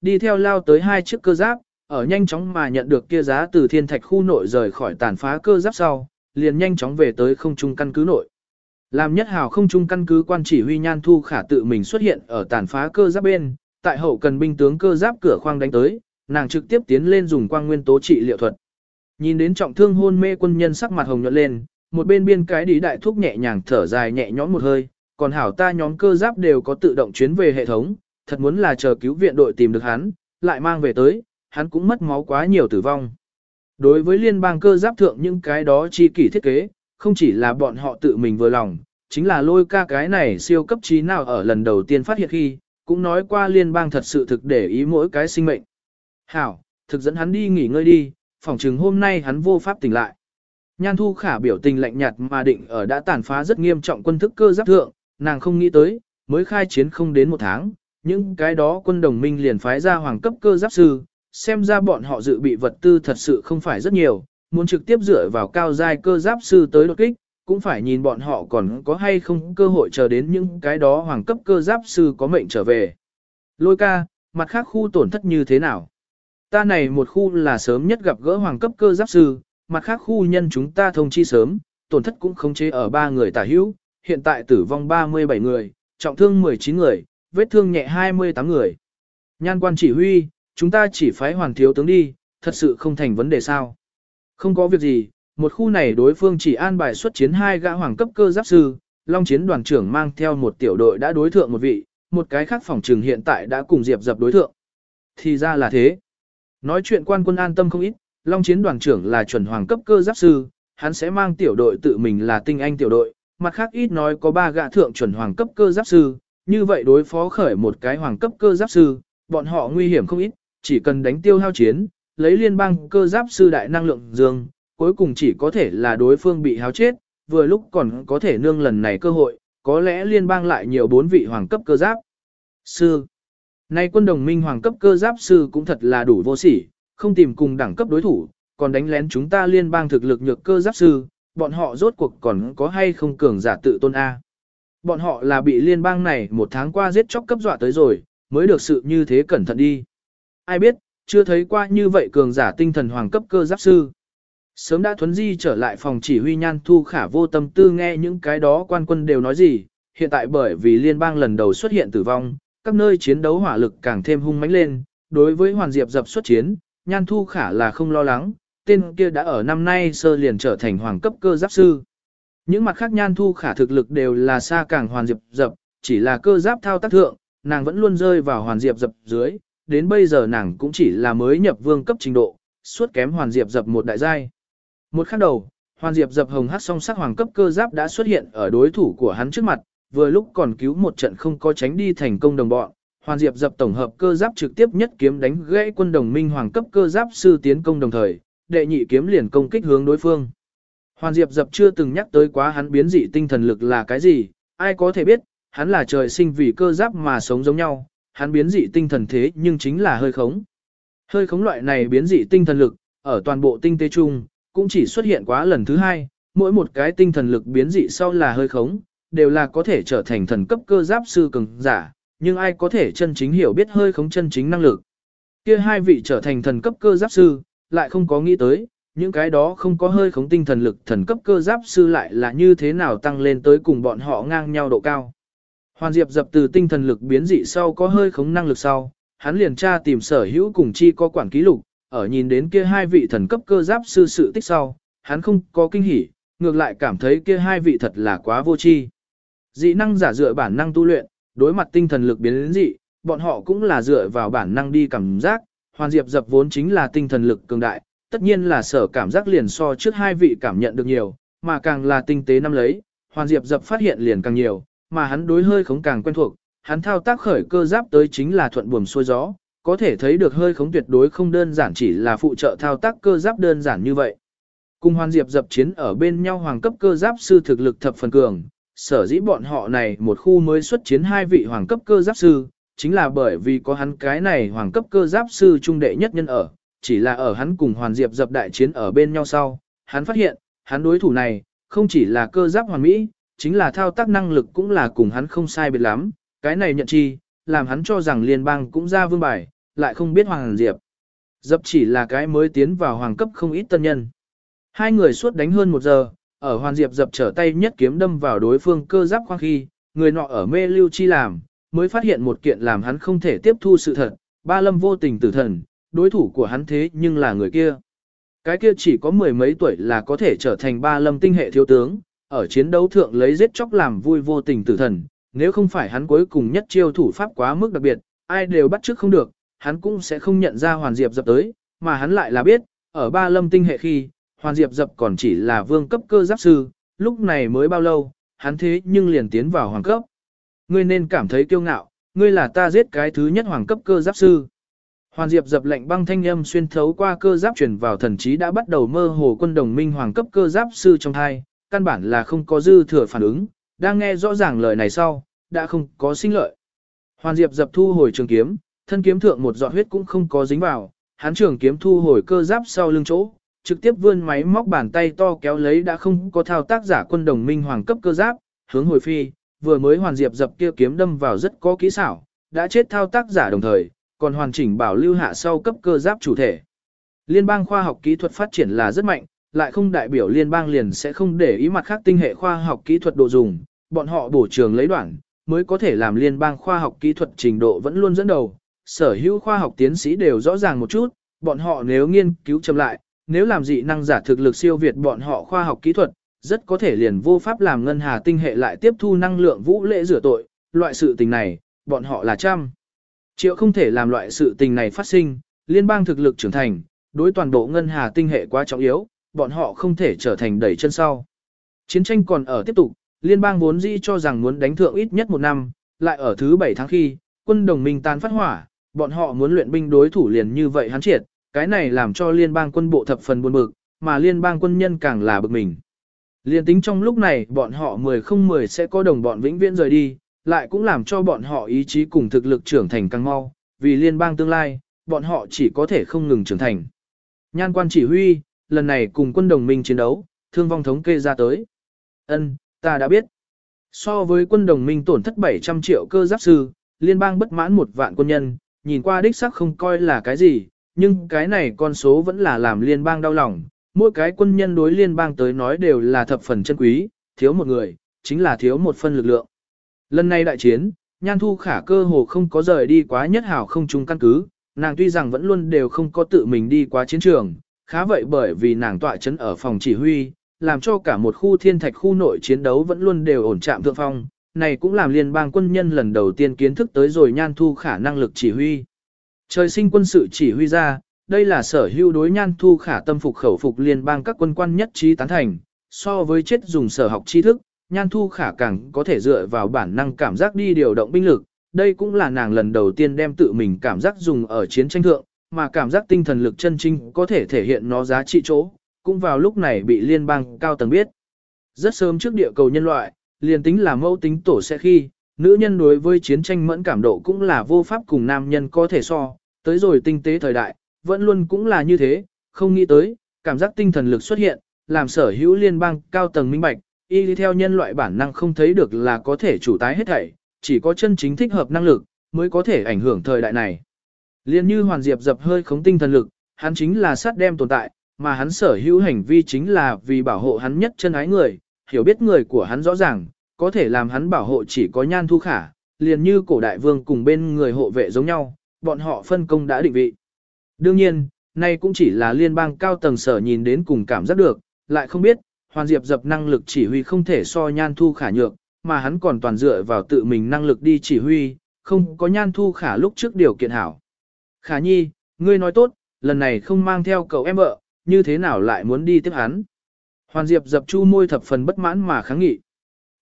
đi theo lao tới hai chiếc cơ giáp, ở nhanh chóng mà nhận được kia giá từ thiên thạch khu nội rời khỏi tàn phá cơ giáp sau, liền nhanh chóng về tới không trung căn cứ nội. Làm nhất hào không trung căn cứ quan chỉ huy nhan thu khả tự mình xuất hiện ở tàn phá cơ giáp bên, tại hậu cần binh tướng cơ giáp cửa khoang đánh tới, nàng trực tiếp tiến lên dùng quang nguyên tố trị liệu thuật. Nhìn đến trọng thương hôn mê quân nhân sắc mặt hồng nhuận lên, một bên biên cái đi đại thúc nhẹ nhàng thở dài nhẹ nhõm một hơi, còn hảo ta nhóm cơ giáp đều có tự động chuyến về hệ thống, thật muốn là chờ cứu viện đội tìm được hắn, lại mang về tới, hắn cũng mất máu quá nhiều tử vong. Đối với liên bang cơ giáp thượng những cái đó chi kỷ thiết kế, không chỉ là bọn họ tự mình vừa lòng, chính là lôi ca cái này siêu cấp trí nào ở lần đầu tiên phát hiện khi, cũng nói qua liên bang thật sự thực để ý mỗi cái sinh mệnh. Hảo, thực dẫn hắn đi nghỉ ngơi đi, phỏng chừng hôm nay hắn vô pháp tỉnh lại. Nhan thu khả biểu tình lạnh nhạt mà định ở đã tàn phá rất nghiêm trọng quân thức cơ giáp thượng, nàng không nghĩ tới, mới khai chiến không đến một tháng, những cái đó quân đồng minh liền phái ra hoàng cấp cơ giáp sư, xem ra bọn họ dự bị vật tư thật sự không phải rất nhiều, muốn trực tiếp dựa vào cao giai cơ giáp sư tới đột kích, cũng phải nhìn bọn họ còn có hay không cơ hội chờ đến những cái đó hoàng cấp cơ giáp sư có mệnh trở về. Lôi ca, mặt khác khu tổn thất như thế nào? Ta này một khu là sớm nhất gặp gỡ hoàng cấp cơ giáp sư, mặt khác khu nhân chúng ta thông chi sớm, tổn thất cũng không chế ở ba người tả hữu, hiện tại tử vong 37 người, trọng thương 19 người, vết thương nhẹ 28 người. Nhan quan chỉ huy, chúng ta chỉ phái hoàn thiếu tướng đi, thật sự không thành vấn đề sao. Không có việc gì, một khu này đối phương chỉ an bài xuất chiến hai gã hoàng cấp cơ giáp sư, Long chiến đoàn trưởng mang theo một tiểu đội đã đối thượng một vị, một cái khác phòng trường hiện tại đã cùng Diệp dập đối thượng. Thì ra là thế. Nói chuyện quan quân an tâm không ít, Long chiến đoàn trưởng là chuẩn hoàng cấp cơ giáp sư, hắn sẽ mang tiểu đội tự mình là tinh anh tiểu đội, mặt khác ít nói có ba gã thượng chuẩn hoàng cấp cơ giáp sư, như vậy đối phó khởi một cái hoàng cấp cơ giáp sư, bọn họ nguy hiểm không ít, chỉ cần đánh tiêu hao chiến, lấy liên bang cơ giáp sư đại năng lượng dương, cuối cùng chỉ có thể là đối phương bị háo chết, vừa lúc còn có thể nương lần này cơ hội, có lẽ liên bang lại nhiều bốn vị hoàng cấp cơ giáp. Sư Nay quân đồng minh hoàng cấp cơ giáp sư cũng thật là đủ vô sỉ, không tìm cùng đẳng cấp đối thủ, còn đánh lén chúng ta liên bang thực lực nhược cơ giáp sư, bọn họ rốt cuộc còn có hay không cường giả tự tôn A. Bọn họ là bị liên bang này một tháng qua giết chóc cấp dọa tới rồi, mới được sự như thế cẩn thận đi. Ai biết, chưa thấy qua như vậy cường giả tinh thần hoàng cấp cơ giáp sư. Sớm đã thuấn di trở lại phòng chỉ huy nhan thu khả vô tâm tư nghe những cái đó quan quân đều nói gì, hiện tại bởi vì liên bang lần đầu xuất hiện tử vong, các nơi chiến đấu hỏa lực càng thêm hung mãnh lên, đối với hoàn diệp dập xuất chiến, nhan thu khả là không lo lắng, tên kia đã ở năm nay sơ liền trở thành hoàng cấp cơ giáp sư. Những mặt khác nhan thu khả thực lực đều là xa càng hoàn diệp dập, chỉ là cơ giáp thao tác thượng, nàng vẫn luôn rơi vào hoàn diệp dập dưới, đến bây giờ nàng cũng chỉ là mới nhập vương cấp trình độ, suốt kém hoàn diệp dập một đại giai. Một khắc đầu, hoàn diệp dập hồng hát song sắc hoàng cấp cơ giáp đã xuất hiện ở đối thủ của hắn trước mặt, vừa lúc còn cứu một trận không có tránh đi thành công đồng bọn. Hoàn Diệp dập tổng hợp cơ giáp trực tiếp nhất kiếm đánh gãy quân đồng minh hoàng cấp cơ giáp sư tiến công đồng thời, đệ nhị kiếm liền công kích hướng đối phương. Hoàn Diệp dập chưa từng nhắc tới quá hắn biến dị tinh thần lực là cái gì, ai có thể biết, hắn là trời sinh vì cơ giáp mà sống giống nhau, hắn biến dị tinh thần thế nhưng chính là hơi khống. Hơi khống loại này biến dị tinh thần lực, ở toàn bộ tinh tế chung, cũng chỉ xuất hiện quá lần thứ hai, mỗi một cái tinh thần lực biến dị sau là hơi khống, đều là có thể trở thành thần cấp cơ giáp sư cường giả, nhưng ai có thể chân chính hiểu biết hơi khống chân chính năng lực. Kia hai vị trở thành thần cấp cơ giáp sư, lại không có nghĩ tới, những cái đó không có hơi khống tinh thần lực thần cấp cơ giáp sư lại là như thế nào tăng lên tới cùng bọn họ ngang nhau độ cao. Hoàn Diệp dập từ tinh thần lực biến dị sau có hơi khống năng lực sau, hắn liền tra tìm sở hữu cùng chi có quản ký lục, ở nhìn đến kia hai vị thần cấp cơ giáp sư sự tích sau, hắn không có kinh hỉ, ngược lại cảm thấy kia hai vị thật là quá vô tri. Dị năng giả dựa bản năng tu luyện, đối mặt tinh thần lực biến dị, bọn họ cũng là dựa vào bản năng đi cảm giác, hoàn diệp dập vốn chính là tinh thần lực cường đại, tất nhiên là sở cảm giác liền so trước hai vị cảm nhận được nhiều, mà càng là tinh tế năm lấy, hoàn diệp dập phát hiện liền càng nhiều, mà hắn đối hơi khống càng quen thuộc, hắn thao tác khởi cơ giáp tới chính là thuận buồm xuôi gió, có thể thấy được hơi khống tuyệt đối không đơn giản chỉ là phụ trợ thao tác cơ giáp đơn giản như vậy. Cùng hoàn diệp dập chiến ở bên nhau hoàng cấp cơ giáp sư thực lực thập phần cường, sở dĩ bọn họ này một khu mới xuất chiến hai vị hoàng cấp cơ giáp sư, chính là bởi vì có hắn cái này hoàng cấp cơ giáp sư trung đệ nhất nhân ở, chỉ là ở hắn cùng hoàn diệp dập đại chiến ở bên nhau sau, hắn phát hiện, hắn đối thủ này, không chỉ là cơ giáp hoàn mỹ, chính là thao tác năng lực cũng là cùng hắn không sai biệt lắm, cái này nhận chi, làm hắn cho rằng liên bang cũng ra vương bài, lại không biết Hoàng Diệp. Dập chỉ là cái mới tiến vào hoàng cấp không ít tân nhân. Hai người suốt đánh hơn một giờ, ở hoàn Diệp dập trở tay nhất kiếm đâm vào đối phương cơ giáp khoang khi, người nọ ở mê lưu chi làm, mới phát hiện một kiện làm hắn không thể tiếp thu sự thật, ba lâm vô tình tử thần, đối thủ của hắn thế nhưng là người kia. Cái kia chỉ có mười mấy tuổi là có thể trở thành ba lâm tinh hệ thiếu tướng, ở chiến đấu thượng lấy giết chóc làm vui vô tình tử thần, nếu không phải hắn cuối cùng nhất chiêu thủ pháp quá mức đặc biệt, ai đều bắt chước không được, hắn cũng sẽ không nhận ra Hoàn Diệp dập tới, mà hắn lại là biết, ở ba lâm tinh hệ khi, Hoàn Diệp dập còn chỉ là vương cấp cơ giáp sư, lúc này mới bao lâu, hắn thế nhưng liền tiến vào hoàng cấp. Ngươi nên cảm thấy kiêu ngạo, ngươi là ta giết cái thứ nhất hoàng cấp cơ giáp sư. Hoàn Diệp dập lệnh băng thanh âm xuyên thấu qua cơ giáp truyền vào thần trí đã bắt đầu mơ hồ quân đồng minh hoàng cấp cơ giáp sư trong thai, căn bản là không có dư thừa phản ứng, đang nghe rõ ràng lời này sau, đã không có sinh lợi. Hoàn Diệp dập thu hồi trường kiếm, thân kiếm thượng một giọt huyết cũng không có dính vào, hắn trường kiếm thu hồi cơ giáp sau lưng chỗ, trực tiếp vươn máy móc bàn tay to kéo lấy đã không có thao tác giả quân đồng minh hoàng cấp cơ giáp, hướng hồi phi, vừa mới hoàn diệp dập kia kiếm đâm vào rất có kỹ xảo, đã chết thao tác giả đồng thời, còn hoàn chỉnh bảo lưu hạ sau cấp cơ giáp chủ thể. Liên bang khoa học kỹ thuật phát triển là rất mạnh, lại không đại biểu liên bang liền sẽ không để ý mặt khác tinh hệ khoa học kỹ thuật độ dùng, bọn họ bổ trường lấy đoạn, mới có thể làm liên bang khoa học kỹ thuật trình độ vẫn luôn dẫn đầu. Sở hữu khoa học tiến sĩ đều rõ ràng một chút, bọn họ nếu nghiên cứu chậm lại, nếu làm dị năng giả thực lực siêu việt bọn họ khoa học kỹ thuật, rất có thể liền vô pháp làm ngân hà tinh hệ lại tiếp thu năng lượng vũ lễ rửa tội, loại sự tình này, bọn họ là trăm. Triệu không thể làm loại sự tình này phát sinh, liên bang thực lực trưởng thành, đối toàn bộ ngân hà tinh hệ quá trọng yếu, bọn họ không thể trở thành đẩy chân sau. Chiến tranh còn ở tiếp tục, liên bang vốn dĩ cho rằng muốn đánh thượng ít nhất một năm, lại ở thứ bảy tháng khi, quân đồng minh tan phát hỏa, bọn họ muốn luyện binh đối thủ liền như vậy hắn triệt, cái này làm cho liên bang quân bộ thập phần buồn bực, mà liên bang quân nhân càng là bực mình. Liên tính trong lúc này bọn họ 10 không 10 sẽ có đồng bọn vĩnh viễn rời đi, lại cũng làm cho bọn họ ý chí cùng thực lực trưởng thành càng mau, vì liên bang tương lai, bọn họ chỉ có thể không ngừng trưởng thành. Nhan quan chỉ huy, lần này cùng quân đồng minh chiến đấu, thương vong thống kê ra tới. Ân, ta đã biết. So với quân đồng minh tổn thất 700 triệu cơ giáp sư, liên bang bất mãn một vạn quân nhân, nhìn qua đích sắc không coi là cái gì, nhưng cái này con số vẫn là làm liên bang đau lòng, mỗi cái quân nhân đối liên bang tới nói đều là thập phần chân quý, thiếu một người, chính là thiếu một phân lực lượng. Lần này đại chiến, Nhan Thu Khả cơ hồ không có rời đi quá nhất hảo không chung căn cứ, nàng tuy rằng vẫn luôn đều không có tự mình đi qua chiến trường, khá vậy bởi vì nàng tọa chấn ở phòng chỉ huy, làm cho cả một khu thiên thạch khu nội chiến đấu vẫn luôn đều ổn chạm thượng phong, này cũng làm liên bang quân nhân lần đầu tiên kiến thức tới rồi Nhan Thu Khả năng lực chỉ huy. Trời sinh quân sự chỉ huy ra, đây là sở hữu đối nhan thu khả tâm phục khẩu phục liên bang các quân quan nhất trí tán thành, so với chết dùng sở học tri thức, nhan thu khả càng có thể dựa vào bản năng cảm giác đi điều động binh lực, đây cũng là nàng lần đầu tiên đem tự mình cảm giác dùng ở chiến tranh thượng, mà cảm giác tinh thần lực chân trinh có thể thể hiện nó giá trị chỗ, cũng vào lúc này bị liên bang cao tầng biết. Rất sớm trước địa cầu nhân loại, liền tính là mẫu tính tổ sẽ khi, nữ nhân đối với chiến tranh mẫn cảm độ cũng là vô pháp cùng nam nhân có thể so, tới rồi tinh tế thời đại, vẫn luôn cũng là như thế, không nghĩ tới, cảm giác tinh thần lực xuất hiện, làm sở hữu liên bang cao tầng minh bạch, y đi theo nhân loại bản năng không thấy được là có thể chủ tái hết thảy, chỉ có chân chính thích hợp năng lực, mới có thể ảnh hưởng thời đại này. Liên như Hoàn Diệp dập hơi khống tinh thần lực, hắn chính là sát đem tồn tại, mà hắn sở hữu hành vi chính là vì bảo hộ hắn nhất chân ái người, hiểu biết người của hắn rõ ràng, có thể làm hắn bảo hộ chỉ có nhan thu khả, liền như cổ đại vương cùng bên người hộ vệ giống nhau, bọn họ phân công đã định vị. Đương nhiên, nay cũng chỉ là liên bang cao tầng sở nhìn đến cùng cảm giác được, lại không biết, Hoàn Diệp dập năng lực chỉ huy không thể so nhan thu khả nhược, mà hắn còn toàn dựa vào tự mình năng lực đi chỉ huy, không có nhan thu khả lúc trước điều kiện hảo. Khả nhi, ngươi nói tốt, lần này không mang theo cậu em vợ, như thế nào lại muốn đi tiếp hắn. Hoàn Diệp dập chu môi thập phần bất mãn mà kháng nghị.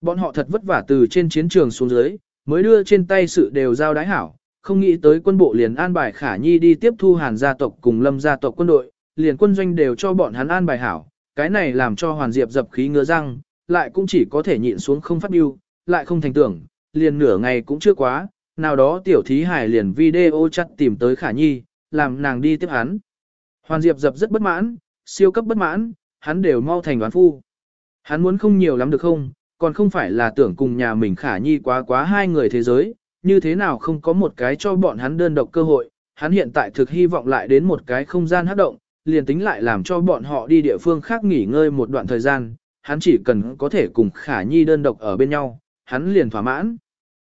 Bọn họ thật vất vả từ trên chiến trường xuống dưới, mới đưa trên tay sự đều giao đái hảo, không nghĩ tới quân bộ liền an bài khả nhi đi tiếp thu hàn gia tộc cùng lâm gia tộc quân đội, liền quân doanh đều cho bọn hắn an bài hảo, cái này làm cho hoàn diệp dập khí ngứa răng, lại cũng chỉ có thể nhịn xuống không phát biêu, lại không thành tưởng, liền nửa ngày cũng chưa quá, nào đó tiểu thí hải liền video chặt tìm tới khả nhi, làm nàng đi tiếp hắn. Hoàn diệp dập rất bất mãn, siêu cấp bất mãn, hắn đều mau thành đoán phu. Hắn muốn không nhiều lắm được không, còn không phải là tưởng cùng nhà mình khả nhi quá quá hai người thế giới, như thế nào không có một cái cho bọn hắn đơn độc cơ hội, hắn hiện tại thực hy vọng lại đến một cái không gian hát động, liền tính lại làm cho bọn họ đi địa phương khác nghỉ ngơi một đoạn thời gian, hắn chỉ cần có thể cùng Khả Nhi đơn độc ở bên nhau, hắn liền thỏa mãn.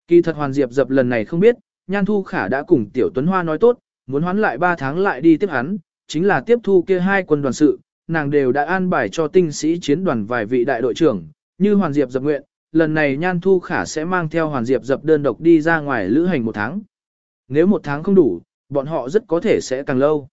Kỳ thật Hoàn Diệp dập lần này không biết, Nhan Thu Khả đã cùng Tiểu Tuấn Hoa nói tốt, muốn hoán lại 3 tháng lại đi tiếp hắn, chính là tiếp thu kia hai quân đoàn sự, nàng đều đã an bài cho tinh sĩ chiến đoàn vài vị đại đội trưởng, như Hoàn Diệp dập nguyện, lần này Nhan Thu Khả sẽ mang theo Hoàn Diệp dập đơn độc đi ra ngoài lữ hành một tháng. Nếu một tháng không đủ, bọn họ rất có thể sẽ càng lâu.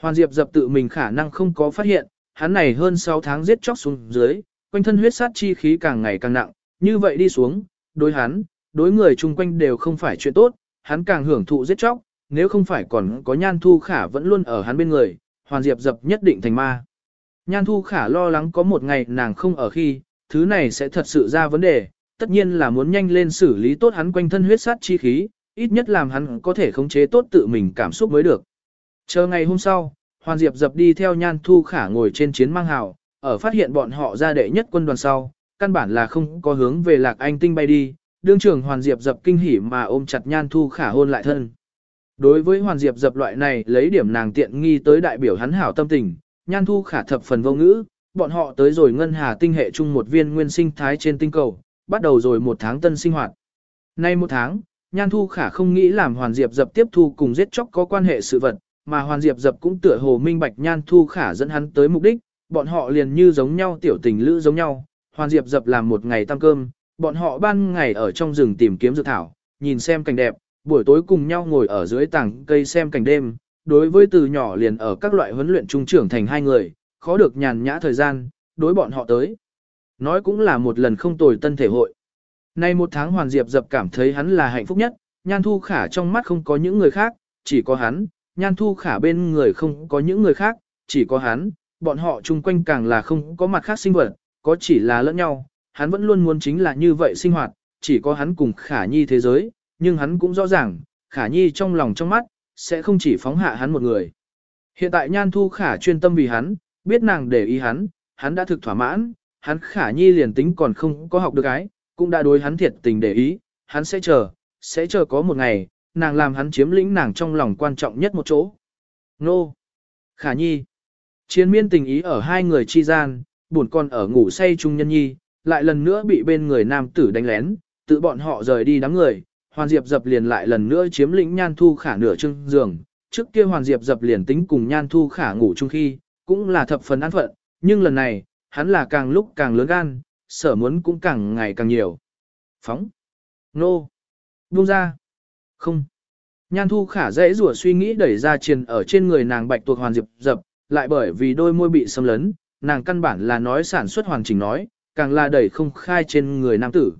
Hoàn Diệp dập tự mình khả năng không có phát hiện, hắn này hơn 6 tháng giết chóc xuống dưới, quanh thân huyết sát chi khí càng ngày càng nặng, như vậy đi xuống, đối hắn, đối người chung quanh đều không phải chuyện tốt, hắn càng hưởng thụ giết chóc, nếu không phải còn có Nhan Thu Khả vẫn luôn ở hắn bên người, Hoàn Diệp dập nhất định thành ma. Nhan Thu Khả lo lắng có một ngày nàng không ở khi, thứ này sẽ thật sự ra vấn đề, tất nhiên là muốn nhanh lên xử lý tốt hắn quanh thân huyết sát chi khí, ít nhất làm hắn có thể khống chế tốt tự mình cảm xúc mới được. Chờ ngày hôm sau, Hoàn Diệp dập đi theo Nhan Thu Khả ngồi trên chiến mang hào, ở phát hiện bọn họ ra đệ nhất quân đoàn sau, căn bản là không có hướng về Lạc Anh Tinh bay đi, đương trưởng Hoàn Diệp dập kinh hỉ mà ôm chặt Nhan Thu Khả hôn lại thân. Đối với Hoàn Diệp dập loại này lấy điểm nàng tiện nghi tới đại biểu hắn hảo tâm tình, Nhan Thu Khả thập phần vô ngữ, bọn họ tới rồi ngân hà tinh hệ chung một viên nguyên sinh thái trên tinh cầu, bắt đầu rồi một tháng tân sinh hoạt. Nay một tháng, Nhan Thu Khả không nghĩ làm Hoàn Diệp dập tiếp thu cùng giết chóc có quan hệ sự vật, mà Hoàn Diệp dập cũng tựa hồ minh bạch Nhan Thu Khả dẫn hắn tới mục đích, bọn họ liền như giống nhau tiểu tình lữ giống nhau. Hoàn Diệp dập làm một ngày tăng cơm, bọn họ ban ngày ở trong rừng tìm kiếm dược thảo, nhìn xem cảnh đẹp, buổi tối cùng nhau ngồi ở dưới tảng cây xem cảnh đêm. Đối với từ nhỏ liền ở các loại huấn luyện trung trưởng thành hai người, khó được nhàn nhã thời gian, đối bọn họ tới. Nói cũng là một lần không tồi tân thể hội. Nay một tháng Hoàn Diệp dập cảm thấy hắn là hạnh phúc nhất, Nhan Thu Khả trong mắt không có những người khác, chỉ có hắn, Nhan Thu Khả bên người không có những người khác, chỉ có hắn, bọn họ chung quanh càng là không có mặt khác sinh vật, có chỉ là lẫn nhau, hắn vẫn luôn muốn chính là như vậy sinh hoạt, chỉ có hắn cùng Khả Nhi thế giới, nhưng hắn cũng rõ ràng, Khả Nhi trong lòng trong mắt, sẽ không chỉ phóng hạ hắn một người. Hiện tại Nhan Thu Khả chuyên tâm vì hắn, biết nàng để ý hắn, hắn đã thực thỏa mãn, hắn Khả Nhi liền tính còn không có học được ái, cũng đã đối hắn thiệt tình để ý, hắn sẽ chờ, sẽ chờ có một ngày, nàng làm hắn chiếm lĩnh nàng trong lòng quan trọng nhất một chỗ. Nô! Khả Nhi! Chiến miên tình ý ở hai người chi gian, buồn con ở ngủ say chung nhân nhi, lại lần nữa bị bên người nam tử đánh lén, tự bọn họ rời đi đám người, Hoàn Diệp dập liền lại lần nữa chiếm lĩnh Nhan Thu Khả nửa chưng giường, trước kia Hoàn Diệp dập liền tính cùng Nhan Thu Khả ngủ chung khi, cũng là thập phần an phận, nhưng lần này, hắn là càng lúc càng lớn gan, sở muốn cũng càng ngày càng nhiều. Phóng. Nô. Buông ra. Không. Nhan thu khả dễ rủa suy nghĩ đẩy ra triền ở trên người nàng bạch tuộc hoàn diệp dập, lại bởi vì đôi môi bị xâm lấn, nàng căn bản là nói sản xuất hoàn chỉnh nói, càng là đẩy không khai trên người nam tử.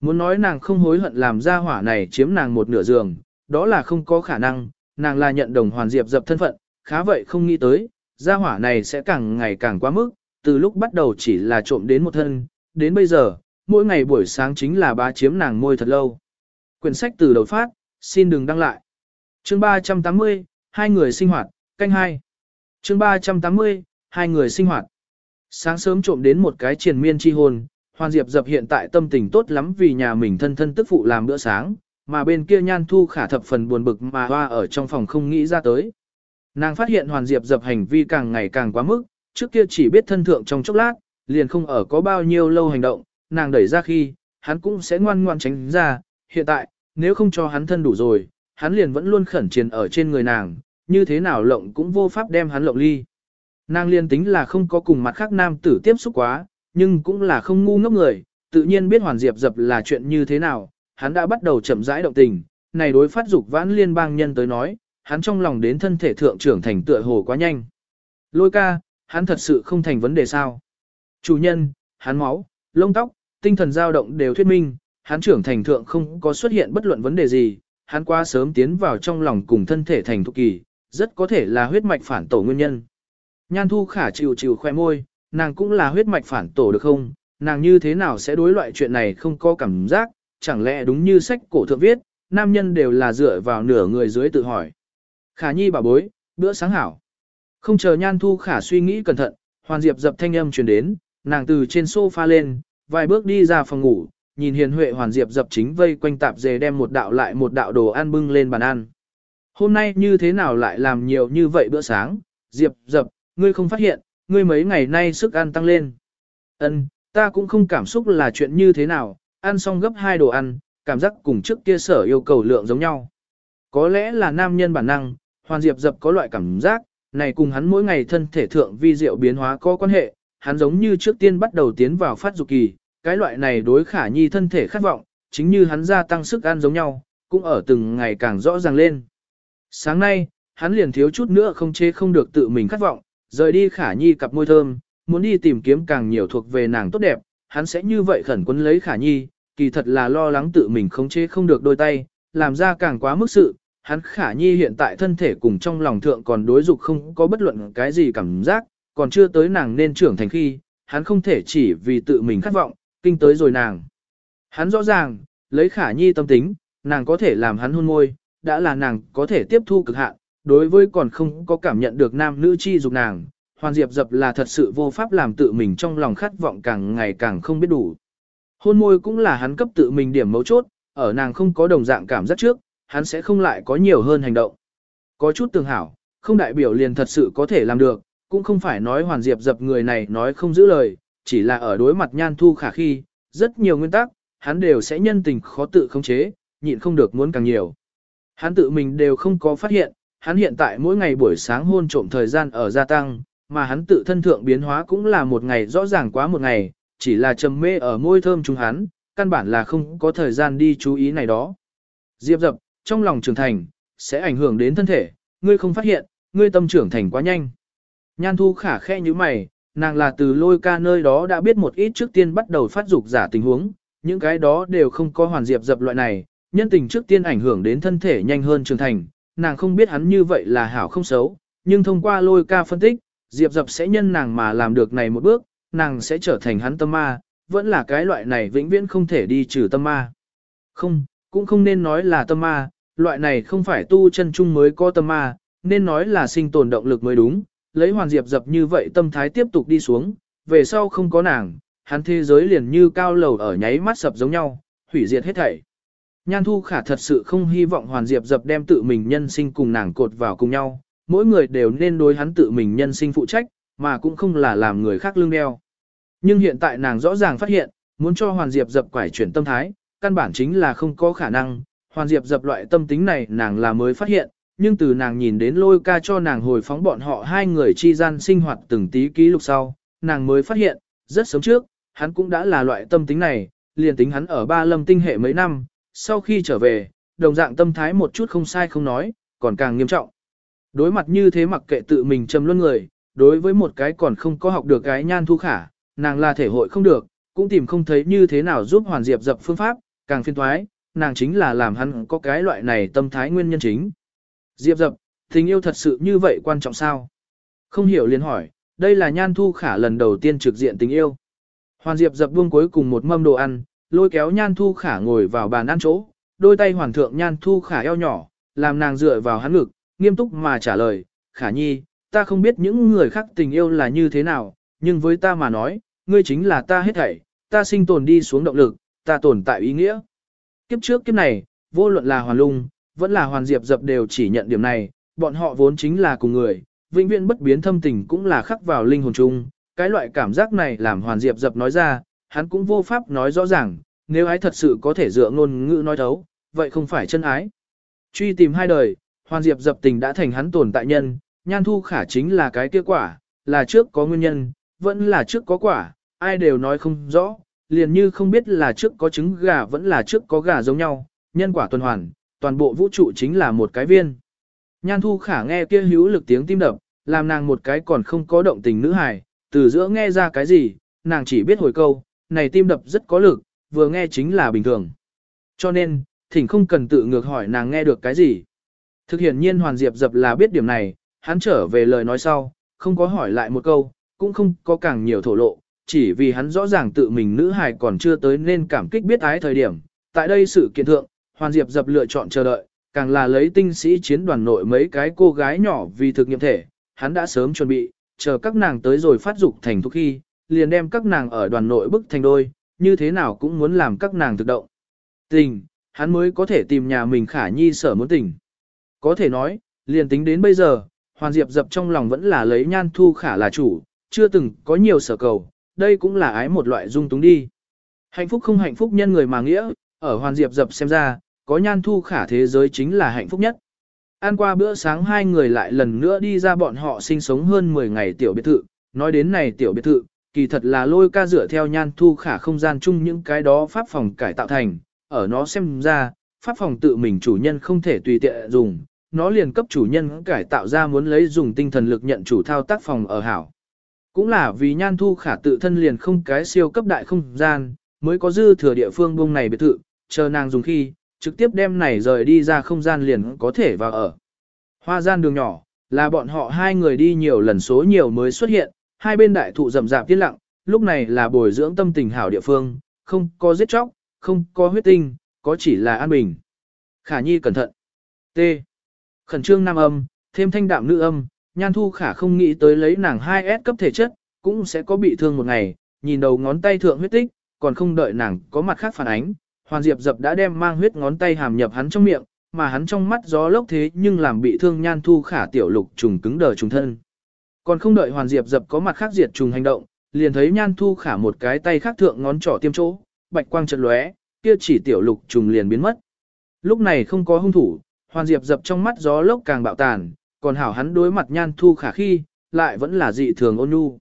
Muốn nói nàng không hối hận làm ra hỏa này chiếm nàng một nửa giường, đó là không có khả năng, nàng là nhận đồng hoàn diệp dập thân phận, khá vậy không nghĩ tới, gia hỏa này sẽ càng ngày càng quá mức, từ lúc bắt đầu chỉ là trộm đến một thân, đến bây giờ, mỗi ngày buổi sáng chính là bá chiếm nàng môi thật lâu. Quyển sách từ đầu phát, xin đừng đăng lại. Chương 380, hai người sinh hoạt, canh hai. Chương 380, hai người sinh hoạt. Sáng sớm trộm đến một cái triền miên chi hồn, Hoàn Diệp dập hiện tại tâm tình tốt lắm vì nhà mình thân thân tức phụ làm bữa sáng, mà bên kia Nhan Thu khả thập phần buồn bực mà hoa ở trong phòng không nghĩ ra tới. Nàng phát hiện Hoàn Diệp dập hành vi càng ngày càng quá mức, trước kia chỉ biết thân thượng trong chốc lát, liền không ở có bao nhiêu lâu hành động, nàng đẩy ra khi, hắn cũng sẽ ngoan ngoan tránh ra, hiện tại, nếu không cho hắn thân đủ rồi, hắn liền vẫn luôn khẩn triền ở trên người nàng, như thế nào lộng cũng vô pháp đem hắn lộng ly. Nàng liên tính là không có cùng mặt khác nam tử tiếp xúc quá, nhưng cũng là không ngu ngốc người, tự nhiên biết hoàn diệp dập là chuyện như thế nào, hắn đã bắt đầu chậm rãi động tình, này đối phát dục vãn liên bang nhân tới nói, hắn trong lòng đến thân thể thượng trưởng thành tựa hồ quá nhanh. Lôi ca, hắn thật sự không thành vấn đề sao. Chủ nhân, hắn máu, lông tóc, tinh thần dao động đều thuyết minh, hắn trưởng thành thượng không có xuất hiện bất luận vấn đề gì, hắn quá sớm tiến vào trong lòng cùng thân thể thành thục kỳ, rất có thể là huyết mạch phản tổ nguyên nhân. Nhan thu khả chịu chịu khoe môi, nàng cũng là huyết mạch phản tổ được không, nàng như thế nào sẽ đối loại chuyện này không có cảm giác, chẳng lẽ đúng như sách cổ thượng viết, nam nhân đều là dựa vào nửa người dưới tự hỏi. Khả nhi bà bối, bữa sáng hảo. Không chờ nhan thu khả suy nghĩ cẩn thận, hoàn diệp dập thanh âm truyền đến, nàng từ trên sofa lên, vài bước đi ra phòng ngủ, nhìn hiền huệ hoàn diệp dập chính vây quanh tạp dề đem một đạo lại một đạo đồ ăn bưng lên bàn ăn. Hôm nay như thế nào lại làm nhiều như vậy bữa sáng, Diệp dập, ngươi không phát hiện, ngươi mấy ngày nay sức ăn tăng lên. Ân, ta cũng không cảm xúc là chuyện như thế nào, ăn xong gấp hai đồ ăn, cảm giác cùng trước kia sở yêu cầu lượng giống nhau. Có lẽ là nam nhân bản năng, Hoàn Diệp dập có loại cảm giác, này cùng hắn mỗi ngày thân thể thượng vi diệu biến hóa có quan hệ, hắn giống như trước tiên bắt đầu tiến vào phát dục kỳ, cái loại này đối khả nhi thân thể khát vọng, chính như hắn gia tăng sức ăn giống nhau, cũng ở từng ngày càng rõ ràng lên. Sáng nay, hắn liền thiếu chút nữa không chế không được tự mình khát vọng, rời đi khả nhi cặp môi thơm, muốn đi tìm kiếm càng nhiều thuộc về nàng tốt đẹp, hắn sẽ như vậy khẩn quấn lấy khả nhi, kỳ thật là lo lắng tự mình không chế không được đôi tay, làm ra càng quá mức sự, hắn khả nhi hiện tại thân thể cùng trong lòng thượng còn đối dục không có bất luận cái gì cảm giác, còn chưa tới nàng nên trưởng thành khi, hắn không thể chỉ vì tự mình khát vọng, kinh tới rồi nàng. Hắn rõ ràng, lấy khả nhi tâm tính, nàng có thể làm hắn hôn môi, đã là nàng có thể tiếp thu cực hạn, đối với còn không có cảm nhận được nam nữ chi dục nàng, Hoàn Diệp dập là thật sự vô pháp làm tự mình trong lòng khát vọng càng ngày càng không biết đủ. Hôn môi cũng là hắn cấp tự mình điểm mấu chốt, ở nàng không có đồng dạng cảm giác trước, hắn sẽ không lại có nhiều hơn hành động. Có chút tường hảo, không đại biểu liền thật sự có thể làm được, cũng không phải nói Hoàn Diệp dập người này nói không giữ lời, chỉ là ở đối mặt nhan thu khả khi, rất nhiều nguyên tắc, hắn đều sẽ nhân tình khó tự khống chế, nhịn không được muốn càng nhiều. Hắn tự mình đều không có phát hiện, hắn hiện tại mỗi ngày buổi sáng hôn trộm thời gian ở gia tăng, mà hắn tự thân thượng biến hóa cũng là một ngày rõ ràng quá một ngày, chỉ là trầm mê ở môi thơm chúng hắn, căn bản là không có thời gian đi chú ý này đó. Diệp dập, trong lòng trưởng thành, sẽ ảnh hưởng đến thân thể, ngươi không phát hiện, ngươi tâm trưởng thành quá nhanh. Nhan thu khả khe như mày, nàng là từ lôi ca nơi đó đã biết một ít trước tiên bắt đầu phát dục giả tình huống, những cái đó đều không có hoàn diệp dập loại này, nhân tình trước tiên ảnh hưởng đến thân thể nhanh hơn trưởng thành, nàng không biết hắn như vậy là hảo không xấu, nhưng thông qua lôi ca phân tích, diệp dập sẽ nhân nàng mà làm được này một bước, nàng sẽ trở thành hắn tâm ma, vẫn là cái loại này vĩnh viễn không thể đi trừ tâm ma. Không, cũng không nên nói là tâm ma, loại này không phải tu chân chung mới có tâm ma, nên nói là sinh tồn động lực mới đúng, lấy hoàn diệp dập như vậy tâm thái tiếp tục đi xuống, về sau không có nàng, hắn thế giới liền như cao lầu ở nháy mắt sập giống nhau, hủy diệt hết thảy. Nhan Thu Khả thật sự không hy vọng Hoàn Diệp dập đem tự mình nhân sinh cùng nàng cột vào cùng nhau, mỗi người đều nên đối hắn tự mình nhân sinh phụ trách, mà cũng không là làm người khác lương đeo. Nhưng hiện tại nàng rõ ràng phát hiện, muốn cho Hoàn Diệp dập quải chuyển tâm thái, căn bản chính là không có khả năng, Hoàn Diệp dập loại tâm tính này nàng là mới phát hiện, nhưng từ nàng nhìn đến lôi ca cho nàng hồi phóng bọn họ hai người chi gian sinh hoạt từng tí ký lục sau, nàng mới phát hiện, rất sớm trước, hắn cũng đã là loại tâm tính này, liền tính hắn ở ba lâm tinh hệ mấy năm, sau khi trở về, đồng dạng tâm thái một chút không sai không nói, còn càng nghiêm trọng. Đối mặt như thế mặc kệ tự mình châm luân người, đối với một cái còn không có học được cái nhan thu khả, nàng là thể hội không được, cũng tìm không thấy như thế nào giúp hoàn diệp dập phương pháp, càng phiên thoái, nàng chính là làm hắn có cái loại này tâm thái nguyên nhân chính. Diệp dập, tình yêu thật sự như vậy quan trọng sao? Không hiểu liền hỏi, đây là nhan thu khả lần đầu tiên trực diện tình yêu. Hoàn diệp dập buông cuối cùng một mâm đồ ăn, lôi kéo nhan thu khả ngồi vào bàn ăn chỗ, đôi tay hoàn thượng nhan thu khả eo nhỏ, làm nàng dựa vào hắn ngực, nghiêm túc mà trả lời, khả nhi, ta không biết những người khác tình yêu là như thế nào, nhưng với ta mà nói, ngươi chính là ta hết thảy, ta sinh tồn đi xuống động lực, ta tồn tại ý nghĩa. Kiếp trước kiếp này, vô luận là hoàn lung, vẫn là hoàn diệp dập đều chỉ nhận điểm này, bọn họ vốn chính là cùng người, vĩnh viễn bất biến thâm tình cũng là khắc vào linh hồn chung, cái loại cảm giác này làm hoàn diệp dập nói ra, hắn cũng vô pháp nói rõ ràng, nếu ái thật sự có thể dựa ngôn ngữ nói thấu, vậy không phải chân ái. Truy tìm hai đời, hoàn diệp dập tình đã thành hắn tồn tại nhân, nhan thu khả chính là cái kết quả, là trước có nguyên nhân, vẫn là trước có quả, ai đều nói không rõ, liền như không biết là trước có trứng gà vẫn là trước có gà giống nhau, nhân quả tuần hoàn, toàn bộ vũ trụ chính là một cái viên. Nhan thu khả nghe kia hữu lực tiếng tim đập, làm nàng một cái còn không có động tình nữ hài, từ giữa nghe ra cái gì, nàng chỉ biết hồi câu, này tim đập rất có lực, vừa nghe chính là bình thường. Cho nên, thỉnh không cần tự ngược hỏi nàng nghe được cái gì. Thực hiện nhiên Hoàn Diệp dập là biết điểm này, hắn trở về lời nói sau, không có hỏi lại một câu, cũng không có càng nhiều thổ lộ, chỉ vì hắn rõ ràng tự mình nữ hài còn chưa tới nên cảm kích biết ái thời điểm. Tại đây sự kiện thượng, Hoàn Diệp dập lựa chọn chờ đợi, càng là lấy tinh sĩ chiến đoàn nội mấy cái cô gái nhỏ vì thực nghiệm thể, hắn đã sớm chuẩn bị, chờ các nàng tới rồi phát dục thành thúc khi, liền đem các nàng ở đoàn nội bức thành đôi, như thế nào cũng muốn làm các nàng thực động. Tình, hắn mới có thể tìm nhà mình khả nhi sở muốn tình. Có thể nói, liền tính đến bây giờ, Hoàn Diệp dập trong lòng vẫn là lấy nhan thu khả là chủ, chưa từng có nhiều sở cầu, đây cũng là ái một loại dung túng đi. Hạnh phúc không hạnh phúc nhân người mà nghĩa, ở Hoàn Diệp dập xem ra, có nhan thu khả thế giới chính là hạnh phúc nhất. Ăn qua bữa sáng hai người lại lần nữa đi ra bọn họ sinh sống hơn 10 ngày tiểu biệt thự, nói đến này tiểu biệt thự, kỳ thật là lôi ca dựa theo nhan thu khả không gian chung những cái đó pháp phòng cải tạo thành, ở nó xem ra, pháp phòng tự mình chủ nhân không thể tùy tiện dùng, nó liền cấp chủ nhân cải tạo ra muốn lấy dùng tinh thần lực nhận chủ thao tác phòng ở hảo. Cũng là vì nhan thu khả tự thân liền không cái siêu cấp đại không gian, mới có dư thừa địa phương bông này biệt thự, chờ nàng dùng khi, trực tiếp đem này rời đi ra không gian liền có thể vào ở. Hoa gian đường nhỏ, là bọn họ hai người đi nhiều lần số nhiều mới xuất hiện, hai bên đại thụ rậm rạp tiến lặng, lúc này là bồi dưỡng tâm tình hảo địa phương, không có giết chóc, không có huyết tinh, có chỉ là an bình. Khả nhi cẩn thận. T. Khẩn trương nam âm, thêm thanh đạm nữ âm, nhan thu khả không nghĩ tới lấy nàng 2S cấp thể chất, cũng sẽ có bị thương một ngày, nhìn đầu ngón tay thượng huyết tích, còn không đợi nàng có mặt khác phản ánh. Hoàn Diệp dập đã đem mang huyết ngón tay hàm nhập hắn trong miệng, mà hắn trong mắt gió lốc thế nhưng làm bị thương nhan thu khả tiểu lục trùng cứng đờ trùng thân. Còn không đợi Hoàn Diệp dập có mặt khác diệt trùng hành động, liền thấy nhan thu khả một cái tay khác thượng ngón trỏ tiêm chỗ, bạch quang chợt lóe, kia chỉ tiểu lục trùng liền biến mất. Lúc này không có hung thủ, Hoàn Diệp dập trong mắt gió lốc càng bạo tàn, còn hảo hắn đối mặt nhan thu khả khi, lại vẫn là dị thường ôn nhu.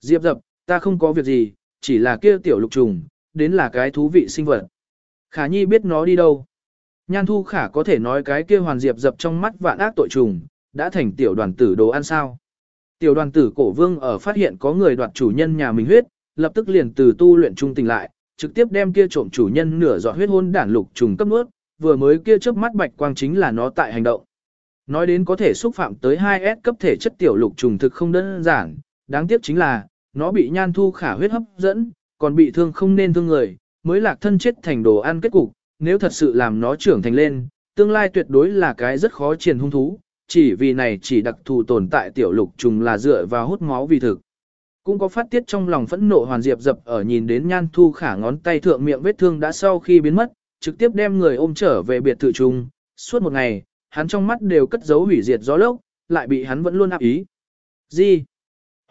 Diệp dập, ta không có việc gì, chỉ là kia tiểu lục trùng, đến là cái thú vị sinh vật. Khả nhi biết nó đi đâu. Nhan thu khả có thể nói cái kia hoàn diệp dập trong mắt vạn ác tội trùng, đã thành tiểu đoàn tử đồ ăn sao. Tiểu đoàn tử cổ vương ở phát hiện có người đoạt chủ nhân nhà mình huyết, lập tức liền từ tu luyện trung tình lại, trực tiếp đem kia trộm chủ nhân nửa giọt huyết hôn đản lục trùng cấp nuốt, vừa mới kia trước mắt bạch quang chính là nó tại hành động. Nói đến có thể xúc phạm tới 2S cấp thể chất tiểu lục trùng thực không đơn giản, đáng tiếc chính là, nó bị nhan thu khả huyết hấp dẫn, còn bị thương không nên thương người, mới lạc thân chết thành đồ ăn kết cục, nếu thật sự làm nó trưởng thành lên, tương lai tuyệt đối là cái rất khó triển hung thú, chỉ vì này chỉ đặc thù tồn tại tiểu lục trùng là dựa vào hút máu vì thực. Cũng có phát tiết trong lòng phẫn nộ hoàn diệp dập ở nhìn đến nhan thu khả ngón tay thượng miệng vết thương đã sau khi biến mất, trực tiếp đem người ôm trở về biệt thự trùng, suốt một ngày, hắn trong mắt đều cất giấu hủy diệt gió lốc, lại bị hắn vẫn luôn áp ý. Gì?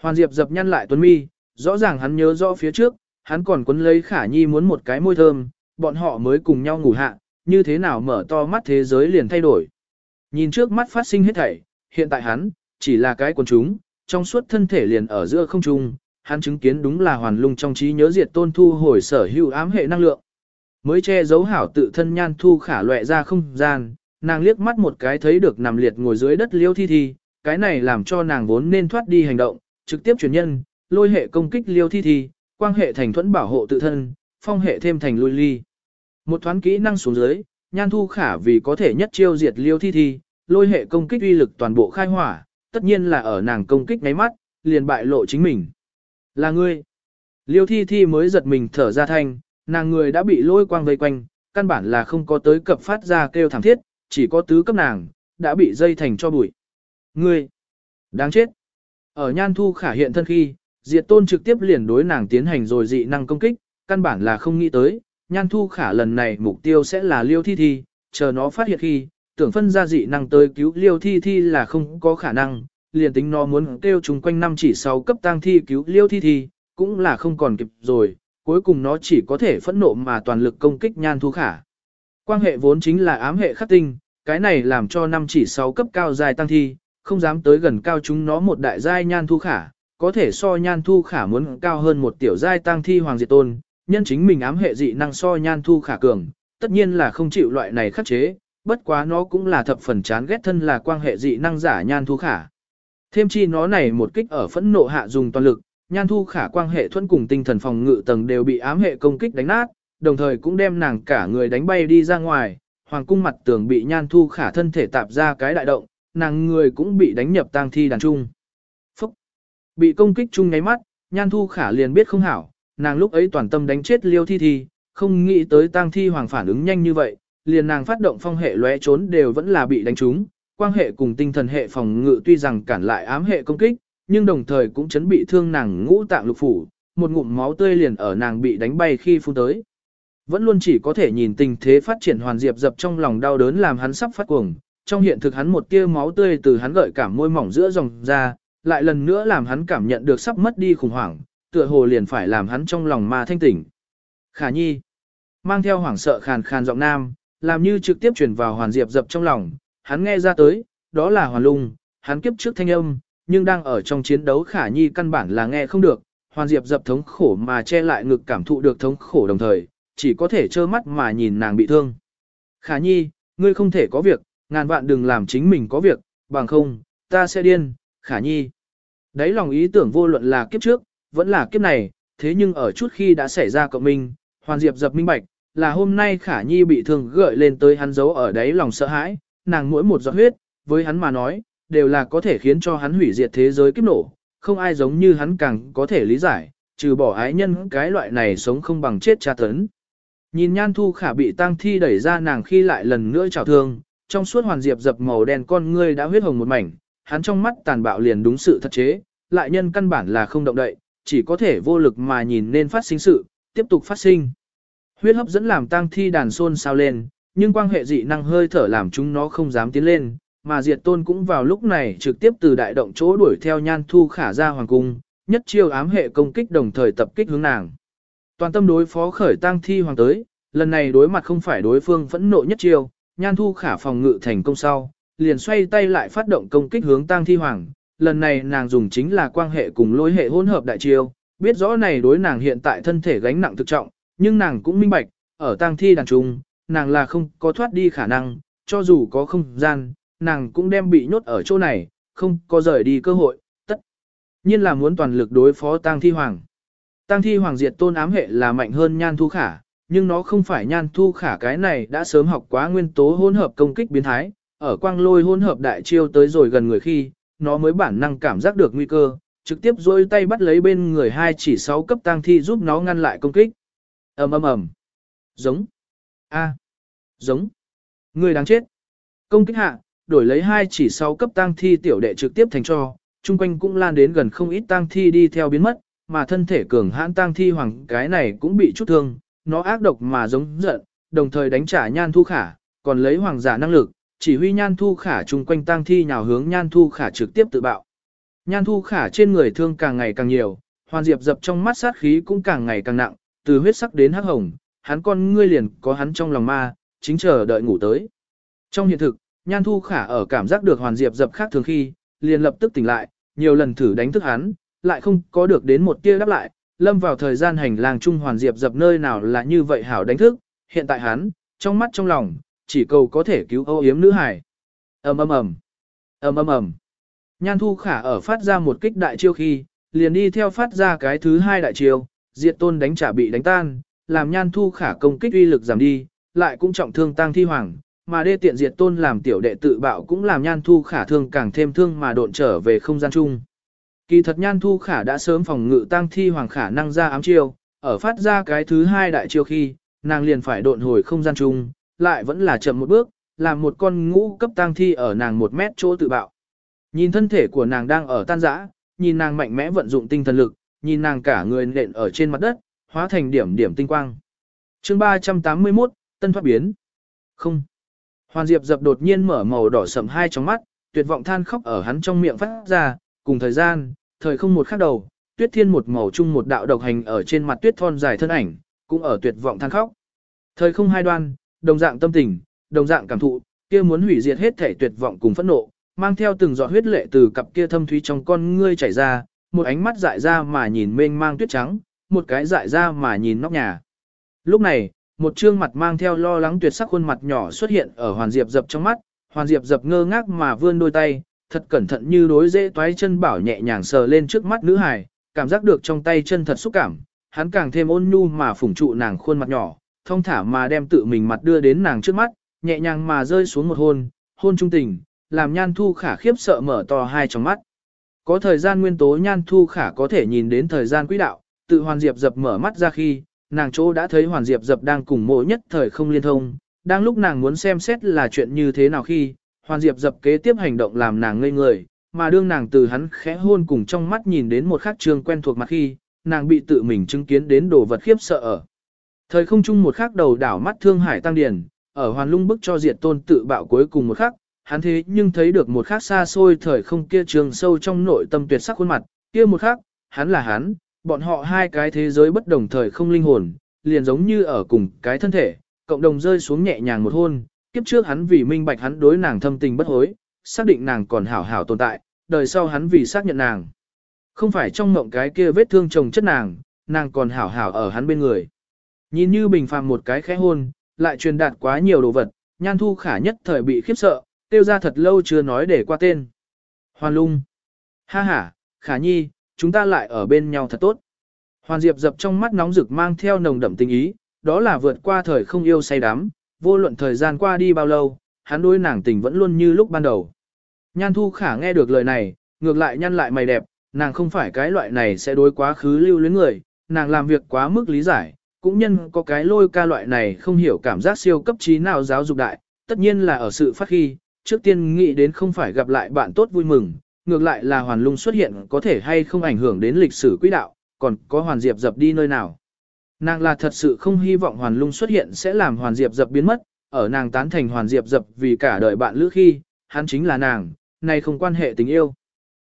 Hoàn diệp dập nhăn lại tuấn mi, rõ ràng hắn nhớ rõ phía trước, hắn còn quấn lấy khả nhi muốn một cái môi thơm, bọn họ mới cùng nhau ngủ hạ, như thế nào mở to mắt thế giới liền thay đổi. Nhìn trước mắt phát sinh hết thảy, hiện tại hắn, chỉ là cái quần chúng, trong suốt thân thể liền ở giữa không trung, hắn chứng kiến đúng là hoàn lung trong trí nhớ diệt tôn thu hồi sở hữu ám hệ năng lượng. Mới che giấu hảo tự thân nhan thu khả loại ra không gian, nàng liếc mắt một cái thấy được nằm liệt ngồi dưới đất liêu thi thi, cái này làm cho nàng vốn nên thoát đi hành động, trực tiếp chuyển nhân, lôi hệ công kích liêu thi thi, quang hệ thành thuẫn bảo hộ tự thân, phong hệ thêm thành lui ly. Một thoáng kỹ năng xuống dưới, nhan thu khả vì có thể nhất chiêu diệt liêu thi thi, lôi hệ công kích uy lực toàn bộ khai hỏa, tất nhiên là ở nàng công kích ngáy mắt, liền bại lộ chính mình. Là ngươi. Liêu thi thi mới giật mình thở ra thanh, nàng người đã bị lôi quang vây quanh, căn bản là không có tới cập phát ra kêu thảm thiết, chỉ có tứ cấp nàng, đã bị dây thành cho bụi. Ngươi. Đáng chết. Ở nhan thu khả hiện thân khi, diệt tôn trực tiếp liền đối nàng tiến hành rồi dị năng công kích, căn bản là không nghĩ tới, nhan thu khả lần này mục tiêu sẽ là liêu thi thi, chờ nó phát hiện khi, tưởng phân ra dị năng tới cứu liêu thi thi là không có khả năng, liền tính nó muốn kêu chúng quanh năm chỉ sau cấp tăng thi cứu liêu thi thi, cũng là không còn kịp rồi, cuối cùng nó chỉ có thể phẫn nộ mà toàn lực công kích nhan thu khả. Quan hệ vốn chính là ám hệ khắc tinh, cái này làm cho năm chỉ sáu cấp cao dài tăng thi, không dám tới gần cao chúng nó một đại giai nhan thu khả, có thể so nhan thu khả muốn cao hơn một tiểu giai tăng thi hoàng diệt tôn, nhân chính mình ám hệ dị năng so nhan thu khả cường, tất nhiên là không chịu loại này khắc chế, bất quá nó cũng là thập phần chán ghét thân là quan hệ dị năng giả nhan thu khả. Thêm chi nó này một kích ở phẫn nộ hạ dùng toàn lực, nhan thu khả quan hệ thuẫn cùng tinh thần phòng ngự tầng đều bị ám hệ công kích đánh nát, đồng thời cũng đem nàng cả người đánh bay đi ra ngoài, hoàng cung mặt tường bị nhan thu khả thân thể tạp ra cái đại động, nàng người cũng bị đánh nhập tang thi đàn trung. Bị công kích chung ngáy mắt, nhan thu khả liền biết không hảo, nàng lúc ấy toàn tâm đánh chết liêu thi thi, không nghĩ tới tang thi hoàng phản ứng nhanh như vậy, liền nàng phát động phong hệ lóe trốn đều vẫn là bị đánh trúng, quan hệ cùng tinh thần hệ phòng ngự tuy rằng cản lại ám hệ công kích, nhưng đồng thời cũng chấn bị thương nàng ngũ tạng lục phủ, một ngụm máu tươi liền ở nàng bị đánh bay khi phun tới. Vẫn luôn chỉ có thể nhìn tình thế phát triển hoàn diệp dập trong lòng đau đớn làm hắn sắp phát cuồng, trong hiện thực hắn một tia máu tươi từ hắn gợi cảm môi mỏng giữa dòng ra, lại lần nữa làm hắn cảm nhận được sắp mất đi khủng hoảng, tựa hồ liền phải làm hắn trong lòng ma thanh tỉnh. Khả nhi, mang theo hoảng sợ khàn khàn giọng nam, làm như trực tiếp truyền vào hoàn diệp dập trong lòng, hắn nghe ra tới, đó là hoàn lung, hắn kiếp trước thanh âm, nhưng đang ở trong chiến đấu khả nhi căn bản là nghe không được, hoàn diệp dập thống khổ mà che lại ngực cảm thụ được thống khổ đồng thời, chỉ có thể trơ mắt mà nhìn nàng bị thương. Khả nhi, ngươi không thể có việc, ngàn vạn đừng làm chính mình có việc, bằng không, ta sẽ điên, khả nhi. Đấy lòng ý tưởng vô luận là kiếp trước, vẫn là kiếp này, thế nhưng ở chút khi đã xảy ra cộng minh, hoàn diệp dập minh bạch, là hôm nay khả nhi bị thương gợi lên tới hắn giấu ở đấy lòng sợ hãi, nàng mỗi một giọt huyết, với hắn mà nói, đều là có thể khiến cho hắn hủy diệt thế giới kiếp nổ, không ai giống như hắn càng có thể lý giải, trừ bỏ ái nhân cái loại này sống không bằng chết tra tấn. Nhìn nhan thu khả bị tang thi đẩy ra nàng khi lại lần nữa trào thương, trong suốt hoàn diệp dập màu đen con ngươi đã huyết hồng một mảnh, hắn trong mắt tàn bạo liền đúng sự thật chế, lại nhân căn bản là không động đậy, chỉ có thể vô lực mà nhìn nên phát sinh sự, tiếp tục phát sinh. Huyết hấp dẫn làm tang thi đàn xôn sao lên, nhưng quan hệ dị năng hơi thở làm chúng nó không dám tiến lên, mà diệt tôn cũng vào lúc này trực tiếp từ đại động chỗ đuổi theo nhan thu khả ra hoàng cung, nhất chiêu ám hệ công kích đồng thời tập kích hướng nàng. Toàn tâm đối phó khởi tang thi hoàng tới, lần này đối mặt không phải đối phương phẫn nộ nhất chiêu, nhan thu khả phòng ngự thành công sau, liền xoay tay lại phát động công kích hướng tang thi hoàng. Lần này nàng dùng chính là quan hệ cùng lối hệ hỗn hợp đại chiêu, biết rõ này đối nàng hiện tại thân thể gánh nặng thực trọng, nhưng nàng cũng minh bạch, ở tang thi đàn trung, nàng là không có thoát đi khả năng, cho dù có không gian, nàng cũng đem bị nhốt ở chỗ này, không có rời đi cơ hội, tất nhiên là muốn toàn lực đối phó tang thi hoàng. Tang thi hoàng diệt tôn ám hệ là mạnh hơn nhan thu khả, nhưng nó không phải nhan thu khả cái này đã sớm học quá nguyên tố hỗn hợp công kích biến thái, ở quang lôi hỗn hợp đại chiêu tới rồi gần người khi, nó mới bản năng cảm giác được nguy cơ, trực tiếp dôi tay bắt lấy bên người hai chỉ sáu cấp tang thi giúp nó ngăn lại công kích. ầm ầm ầm, giống, a, giống, người đáng chết. Công kích hạ, đổi lấy hai chỉ sáu cấp tang thi tiểu đệ trực tiếp thành cho, chung quanh cũng lan đến gần không ít tang thi đi theo biến mất, mà thân thể cường hãn tang thi hoàng cái này cũng bị chút thương, nó ác độc mà giống giận, đồng thời đánh trả nhan thu khả, còn lấy hoàng giả năng lực, chỉ huy nhan thu khả chung quanh tang thi nhào hướng nhan thu khả trực tiếp tự bạo. Nhan thu khả trên người thương càng ngày càng nhiều, hoàn diệp dập trong mắt sát khí cũng càng ngày càng nặng, từ huyết sắc đến hắc hồng, hắn con ngươi liền có hắn trong lòng ma, chính chờ đợi ngủ tới. Trong hiện thực, nhan thu khả ở cảm giác được hoàn diệp dập khác thường khi, liền lập tức tỉnh lại, nhiều lần thử đánh thức hắn, lại không có được đến một tia đáp lại, lâm vào thời gian hành lang trung hoàn diệp dập nơi nào là như vậy hảo đánh thức, hiện tại hắn, trong mắt trong lòng, chỉ cầu có thể cứu âu yếm nữ hải. ầm ầm ầm, ầm ầm ầm. Nhan thu khả ở phát ra một kích đại chiêu khi, liền đi theo phát ra cái thứ hai đại chiêu, diệt tôn đánh trả bị đánh tan, làm nhan thu khả công kích uy lực giảm đi, lại cũng trọng thương tăng thi hoàng, mà đê tiện diệt tôn làm tiểu đệ tự bạo cũng làm nhan thu khả thương càng thêm thương mà độn trở về không gian chung. Kỳ thật nhan thu khả đã sớm phòng ngự tăng thi hoàng khả năng ra ám chiêu, ở phát ra cái thứ hai đại chiêu khi, nàng liền phải độn hồi không gian chung, lại vẫn là chậm một bước, làm một con ngũ cấp tang thi ở nàng một mét chỗ tự bạo. Nhìn thân thể của nàng đang ở tan rã, nhìn nàng mạnh mẽ vận dụng tinh thần lực, nhìn nàng cả người nện ở trên mặt đất, hóa thành điểm điểm tinh quang. chương 381, Tân thoát biến. Không. Hoàn Diệp dập đột nhiên mở màu đỏ sầm hai trong mắt, tuyệt vọng than khóc ở hắn trong miệng phát ra, cùng thời gian, thời không một khắc đầu, tuyết thiên một màu chung một đạo độc hành ở trên mặt tuyết thon dài thân ảnh, cũng ở tuyệt vọng than khóc. Thời không hai đoan, đồng dạng tâm tình, đồng dạng cảm thụ, kia muốn hủy diệt hết thể tuyệt vọng cùng phẫn nộ, mang theo từng giọt huyết lệ từ cặp kia thâm thúy trong con ngươi chảy ra, một ánh mắt dại ra mà nhìn mênh mang tuyết trắng, một cái dại ra mà nhìn nóc nhà. Lúc này, một trương mặt mang theo lo lắng tuyệt sắc khuôn mặt nhỏ xuất hiện ở Hoàn Diệp dập trong mắt, Hoàn Diệp dập ngơ ngác mà vươn đôi tay, thật cẩn thận như đối dễ toái chân bảo nhẹ nhàng sờ lên trước mắt nữ hài, cảm giác được trong tay chân thật xúc cảm, hắn càng thêm ôn nhu mà phủng trụ nàng khuôn mặt nhỏ, thông thả mà đem tự mình mặt đưa đến nàng trước mắt, nhẹ nhàng mà rơi xuống một hôn, hôn trung tình, làm nhan thu khả khiếp sợ mở to hai trong mắt. Có thời gian nguyên tố nhan thu khả có thể nhìn đến thời gian quỹ đạo, tự hoàn diệp dập mở mắt ra khi, nàng chỗ đã thấy hoàn diệp dập đang cùng mộ nhất thời không liên thông, đang lúc nàng muốn xem xét là chuyện như thế nào khi, hoàn diệp dập kế tiếp hành động làm nàng ngây người, mà đương nàng từ hắn khẽ hôn cùng trong mắt nhìn đến một khắc trương quen thuộc mặt khi, nàng bị tự mình chứng kiến đến đồ vật khiếp sợ ở. Thời không chung một khắc đầu đảo mắt thương hải tăng điển, ở hoàn lung bức cho diệt tôn tự bạo cuối cùng một khắc, hắn thế nhưng thấy được một khắc xa xôi thời không kia trường sâu trong nội tâm tuyệt sắc khuôn mặt, kia một khắc, hắn là hắn, bọn họ hai cái thế giới bất đồng thời không linh hồn, liền giống như ở cùng cái thân thể, cộng đồng rơi xuống nhẹ nhàng một hôn, kiếp trước hắn vì minh bạch hắn đối nàng thâm tình bất hối, xác định nàng còn hảo hảo tồn tại, đời sau hắn vì xác nhận nàng. Không phải trong mộng cái kia vết thương chồng chất nàng, nàng còn hảo hảo ở hắn bên người. Nhìn như bình phàm một cái khẽ hôn, lại truyền đạt quá nhiều đồ vật, nhan thu khả nhất thời bị khiếp sợ, tiêu ra thật lâu chưa nói để qua tên. Hoàn lung. Ha ha, khả nhi, chúng ta lại ở bên nhau thật tốt. Hoàn Diệp dập trong mắt nóng rực mang theo nồng đậm tình ý, đó là vượt qua thời không yêu say đắm, vô luận thời gian qua đi bao lâu, hắn đối nàng tình vẫn luôn như lúc ban đầu. Nhan Thu Khả nghe được lời này, ngược lại nhăn lại mày đẹp, nàng không phải cái loại này sẽ đối quá khứ lưu luyến người, nàng làm việc quá mức lý giải, cũng nhân có cái lôi ca loại này không hiểu cảm giác siêu cấp trí nào giáo dục đại, tất nhiên là ở sự phát khi, trước tiên nghĩ đến không phải gặp lại bạn tốt vui mừng, ngược lại là hoàn lung xuất hiện có thể hay không ảnh hưởng đến lịch sử quỹ đạo, còn có hoàn diệp dập đi nơi nào. Nàng là thật sự không hy vọng hoàn lung xuất hiện sẽ làm hoàn diệp dập biến mất, ở nàng tán thành hoàn diệp dập vì cả đời bạn lữ khi, hắn chính là nàng, này không quan hệ tình yêu.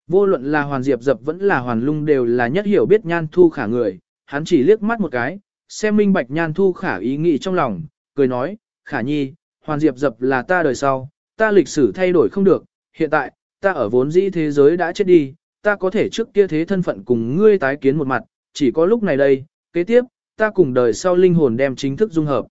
Vô luận là hoàn diệp dập vẫn là hoàn lung đều là nhất hiểu biết nhan thu khả người, hắn chỉ liếc mắt một cái, xem minh bạch nhan thu khả ý nghĩ trong lòng, cười nói, khả nhi, hoàn diệp dập là ta đời sau, ta lịch sử thay đổi không được, hiện tại, ta ở vốn dĩ thế giới đã chết đi, ta có thể trước kia thế thân phận cùng ngươi tái kiến một mặt, chỉ có lúc này đây, kế tiếp, ta cùng đời sau linh hồn đem chính thức dung hợp.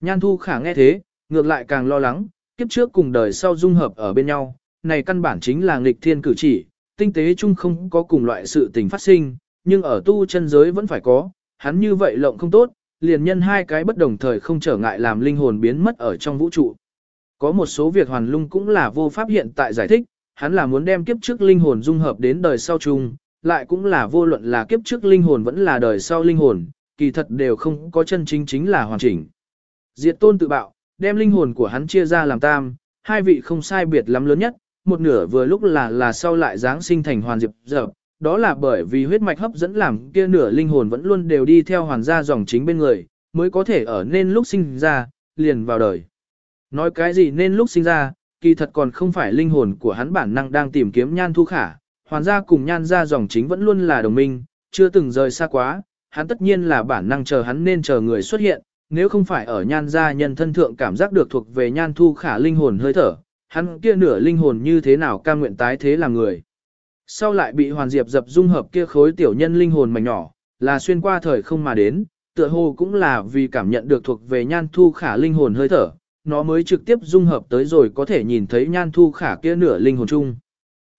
Nhan thu khả nghe thế, ngược lại càng lo lắng, kiếp trước cùng đời sau dung hợp ở bên nhau, này căn bản chính là nghịch thiên cử chỉ, tinh tế chung không có cùng loại sự tình phát sinh, nhưng ở tu chân giới vẫn phải có, hắn như vậy lộng không tốt, liền nhân hai cái bất đồng thời không trở ngại làm linh hồn biến mất ở trong vũ trụ. Có một số việc hoàn lung cũng là vô pháp hiện tại giải thích, hắn là muốn đem kiếp trước linh hồn dung hợp đến đời sau chung, lại cũng là vô luận là kiếp trước linh hồn vẫn là đời sau linh hồn, kỳ thật đều không có chân chính chính là hoàn chỉnh. Diệt tôn tự bạo, đem linh hồn của hắn chia ra làm tam, hai vị không sai biệt lắm lớn nhất, một nửa vừa lúc là là sau lại giáng sinh thành hoàn diệp dở, đó là bởi vì huyết mạch hấp dẫn làm kia nửa linh hồn vẫn luôn đều đi theo hoàn gia dòng chính bên người, mới có thể ở nên lúc sinh ra, liền vào đời. Nói cái gì nên lúc sinh ra, kỳ thật còn không phải linh hồn của hắn bản năng đang tìm kiếm nhan thu khả, hoàn gia cùng nhan gia dòng chính vẫn luôn là đồng minh, chưa từng rời xa quá, hắn tất nhiên là bản năng chờ hắn nên chờ người xuất hiện, nếu không phải ở nhan gia nhân thân thượng cảm giác được thuộc về nhan thu khả linh hồn hơi thở, hắn kia nửa linh hồn như thế nào cam nguyện tái thế làm người. Sau lại bị hoàn diệp dập dung hợp kia khối tiểu nhân linh hồn mảnh nhỏ, là xuyên qua thời không mà đến, tựa hồ cũng là vì cảm nhận được thuộc về nhan thu khả linh hồn hơi thở, nó mới trực tiếp dung hợp tới rồi có thể nhìn thấy nhan thu khả kia nửa linh hồn chung.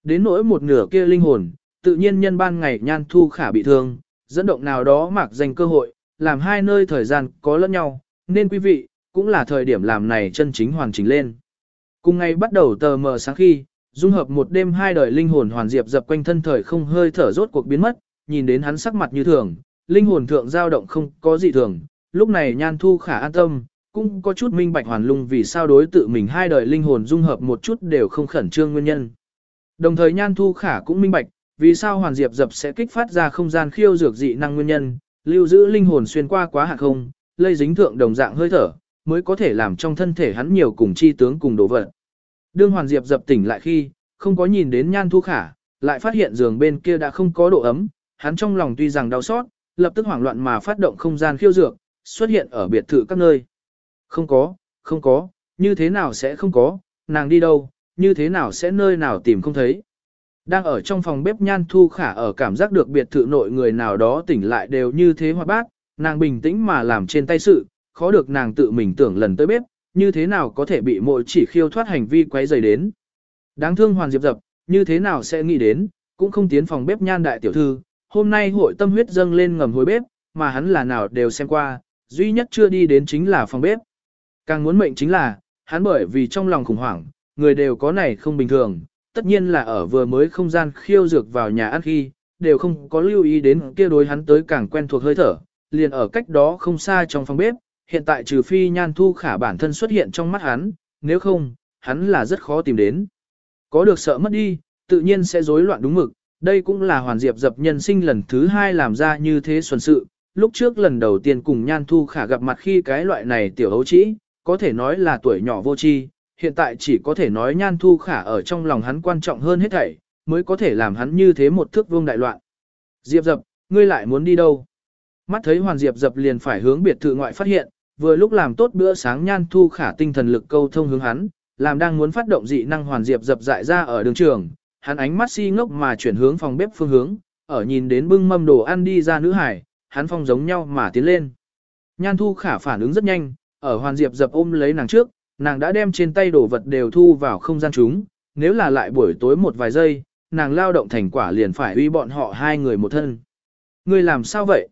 Đến nỗi một nửa kia linh hồn, tự nhiên nhân ban ngày nhan thu khả bị thương, dẫn động nào đó mặc dành cơ hội, làm hai nơi thời gian có lẫn nhau, nên quý vị, cũng là thời điểm làm này chân chính hoàn chỉnh lên. Cùng ngày bắt đầu tờ mờ sáng khi, dung hợp một đêm hai đời linh hồn hoàn diệp dập quanh thân thời không hơi thở rốt cuộc biến mất, nhìn đến hắn sắc mặt như thường, linh hồn thượng dao động không có gì thường, lúc này nhan thu khả an tâm, cũng có chút minh bạch hoàn lung vì sao đối tự mình hai đời linh hồn dung hợp một chút đều không khẩn trương nguyên nhân. Đồng thời nhan thu khả cũng minh bạch, vì sao hoàn diệp dập sẽ kích phát ra không gian khiêu dược dị năng nguyên nhân, lưu giữ linh hồn xuyên qua quá hạ không, lây dính thượng đồng dạng hơi thở, mới có thể làm trong thân thể hắn nhiều cùng chi tướng cùng đồ vật. Đương hoàn diệp dập tỉnh lại khi, không có nhìn đến nhan thu khả, lại phát hiện giường bên kia đã không có độ ấm, hắn trong lòng tuy rằng đau xót, lập tức hoảng loạn mà phát động không gian khiêu dược, xuất hiện ở biệt thự các nơi. Không có, không có, như thế nào sẽ không có, nàng đi đâu, như thế nào sẽ nơi nào tìm không thấy. Đang ở trong phòng bếp nhan thu khả ở cảm giác được biệt thự nội người nào đó tỉnh lại đều như thế hoạt bát, nàng bình tĩnh mà làm trên tay sự, khó được nàng tự mình tưởng lần tới bếp, như thế nào có thể bị mỗi chỉ khiêu thoát hành vi quấy rầy đến. Đáng thương Hoàn Diệp Dập, như thế nào sẽ nghĩ đến, cũng không tiến phòng bếp nhan đại tiểu thư, hôm nay hội tâm huyết dâng lên ngầm hối bếp, mà hắn là nào đều xem qua, duy nhất chưa đi đến chính là phòng bếp. Càng muốn mệnh chính là, hắn bởi vì trong lòng khủng hoảng, người đều có này không bình thường, tất nhiên là ở vừa mới không gian khiêu dược vào nhà ăn khi, đều không có lưu ý đến kia đối hắn tới càng quen thuộc hơi thở, liền ở cách đó không xa trong phòng bếp, hiện tại trừ phi nhan thu khả bản thân xuất hiện trong mắt hắn, nếu không, hắn là rất khó tìm đến. Có được sợ mất đi, tự nhiên sẽ rối loạn đúng mực, đây cũng là hoàn diệp dập nhân sinh lần thứ hai làm ra như thế xuân sự. Lúc trước lần đầu tiên cùng Nhan Thu Khả gặp mặt khi cái loại này tiểu hấu trĩ, có thể nói là tuổi nhỏ vô tri, hiện tại chỉ có thể nói nhan thu khả ở trong lòng hắn quan trọng hơn hết thảy, mới có thể làm hắn như thế một thước vương đại loạn. Diệp dập, ngươi lại muốn đi đâu? Mắt thấy hoàn diệp dập liền phải hướng biệt thự ngoại phát hiện, vừa lúc làm tốt bữa sáng nhan thu khả tinh thần lực câu thông hướng hắn, làm đang muốn phát động dị năng hoàn diệp dập dại ra ở đường trường, hắn ánh mắt si ngốc mà chuyển hướng phòng bếp phương hướng, ở nhìn đến bưng mâm đồ ăn đi ra nữ hải, hắn phong giống nhau mà tiến lên. Nhan thu khả phản ứng rất nhanh, ở hoàn diệp dập ôm lấy nàng trước, nàng đã đem trên tay đồ vật đều thu vào không gian chúng, nếu là lại buổi tối một vài giây, nàng lao động thành quả liền phải uy bọn họ hai người một thân. Ngươi làm sao vậy?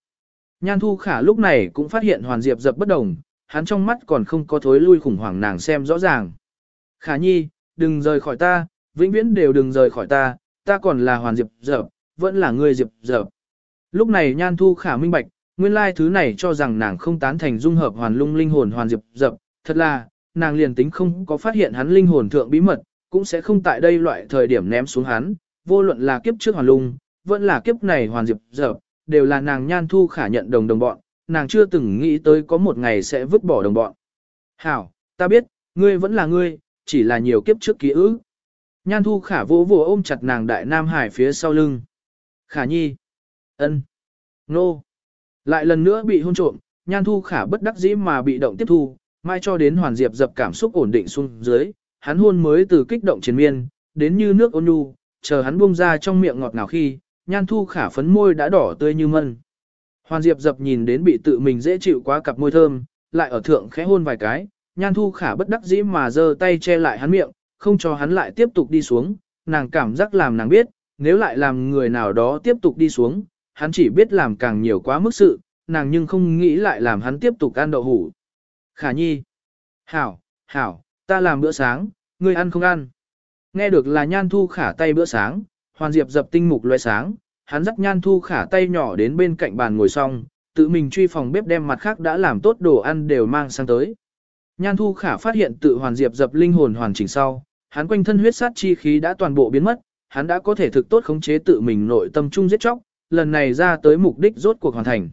Nhan thu khả lúc này cũng phát hiện hoàn diệp dập bất đồng, hắn trong mắt còn không có thối lui khủng hoảng nàng xem rõ ràng. Khả nhi, đừng rời khỏi ta, vĩnh viễn đều đừng rời khỏi ta, ta còn là hoàn diệp dập, vẫn là người diệp dập. Lúc này nhan thu khả minh bạch, nguyên lai thứ này cho rằng nàng không tán thành dung hợp hoàn lung linh hồn hoàn diệp dập, thật là, nàng liền tính không có phát hiện hắn linh hồn thượng bí mật, cũng sẽ không tại đây loại thời điểm ném xuống hắn, vô luận là kiếp trước hoàn lung, vẫn là kiếp này hoàn diệp dập, đều là nàng nhan thu khả nhận đồng đồng bọn, nàng chưa từng nghĩ tới có một ngày sẽ vứt bỏ đồng bọn. Hảo, ta biết, ngươi vẫn là ngươi, chỉ là nhiều kiếp trước ký ức. Nhan thu khả vỗ vỗ ôm chặt nàng đại nam hải phía sau lưng. Khả nhi. ân, Nô. Lại lần nữa bị hôn trộm, nhan thu khả bất đắc dĩ mà bị động tiếp thu, mai cho đến hoàn diệp dập cảm xúc ổn định xuống dưới, hắn hôn mới từ kích động chiến miên, đến như nước ôn nhu, chờ hắn buông ra trong miệng ngọt ngào khi, nhan thu khả phấn môi đã đỏ tươi như mân. Hoàn diệp dập nhìn đến bị tự mình dễ chịu quá cặp môi thơm, lại ở thượng khẽ hôn vài cái, nhan thu khả bất đắc dĩ mà giơ tay che lại hắn miệng, không cho hắn lại tiếp tục đi xuống, nàng cảm giác làm nàng biết, nếu lại làm người nào đó tiếp tục đi xuống, hắn chỉ biết làm càng nhiều quá mức sự, nàng nhưng không nghĩ lại làm hắn tiếp tục ăn đậu hủ. Khả nhi. Hảo, hảo, ta làm bữa sáng, ngươi ăn không ăn. Nghe được là nhan thu khả tay bữa sáng, hoàn diệp dập tinh mục loại sáng, hắn dắt nhan thu khả tay nhỏ đến bên cạnh bàn ngồi xong, tự mình truy phòng bếp đem mặt khác đã làm tốt đồ ăn đều mang sang tới. Nhan thu khả phát hiện tự hoàn diệp dập linh hồn hoàn chỉnh sau, hắn quanh thân huyết sát chi khí đã toàn bộ biến mất, hắn đã có thể thực tốt khống chế tự mình nội tâm trung giết chóc, lần này ra tới mục đích rốt cuộc hoàn thành.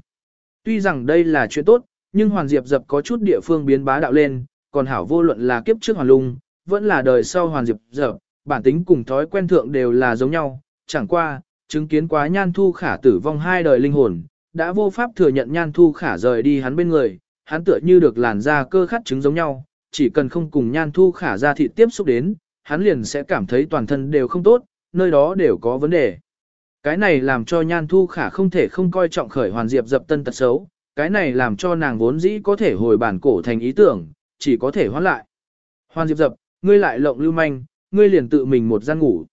Tuy rằng đây là chuyện tốt, nhưng hoàn diệp dập có chút địa phương biến bá đạo lên, còn hảo vô luận là kiếp trước hoàn lung, vẫn là đời sau hoàn diệp dập, bản tính cùng thói quen thượng đều là giống nhau, chẳng qua, chứng kiến quá nhan thu khả tử vong hai đời linh hồn, đã vô pháp thừa nhận nhan thu khả rời đi hắn bên người, hắn tựa như được làn da cơ khát trứng giống nhau, chỉ cần không cùng nhan thu khả ra thịt tiếp xúc đến, hắn liền sẽ cảm thấy toàn thân đều không tốt, nơi đó đều có vấn đề. Cái này làm cho nhan thu khả không thể không coi trọng khởi hoàn diệp dập tân tật xấu, cái này làm cho nàng vốn dĩ có thể hồi bản cổ thành ý tưởng, chỉ có thể hoán lại. Hoàn diệp dập, ngươi lại lộng lưu manh, ngươi liền tự mình một gian ngủ.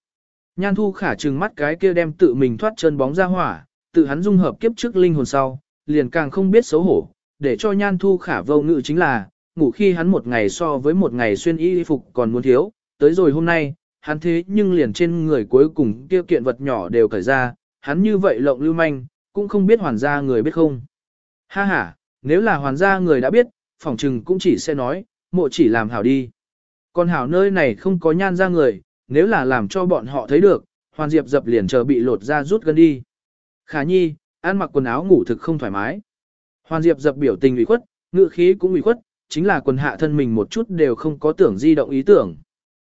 Nhan thu khả trừng mắt cái kia đem tự mình thoát chân bóng ra hỏa, tự hắn dung hợp kiếp trước linh hồn sau, liền càng không biết xấu hổ, để cho nhan thu khả vô ngự chính là, ngủ khi hắn một ngày so với một ngày xuyên y phục còn muốn thiếu, tới rồi hôm nay, hắn thế nhưng liền trên người cuối cùng kia kiện vật nhỏ đều cởi ra, hắn như vậy lộng lưu manh, cũng không biết hoàn gia người biết không. Ha ha, nếu là hoàn gia người đã biết, phỏng trừng cũng chỉ sẽ nói, mộ chỉ làm hảo đi. Còn hảo nơi này không có nhan ra người, nếu là làm cho bọn họ thấy được, hoàn diệp dập liền chờ bị lột ra rút gần đi. Khả nhi, ăn mặc quần áo ngủ thực không thoải mái. Hoàn diệp dập biểu tình ủy khuất, ngự khí cũng ủy khuất, chính là quần hạ thân mình một chút đều không có tưởng di động ý tưởng.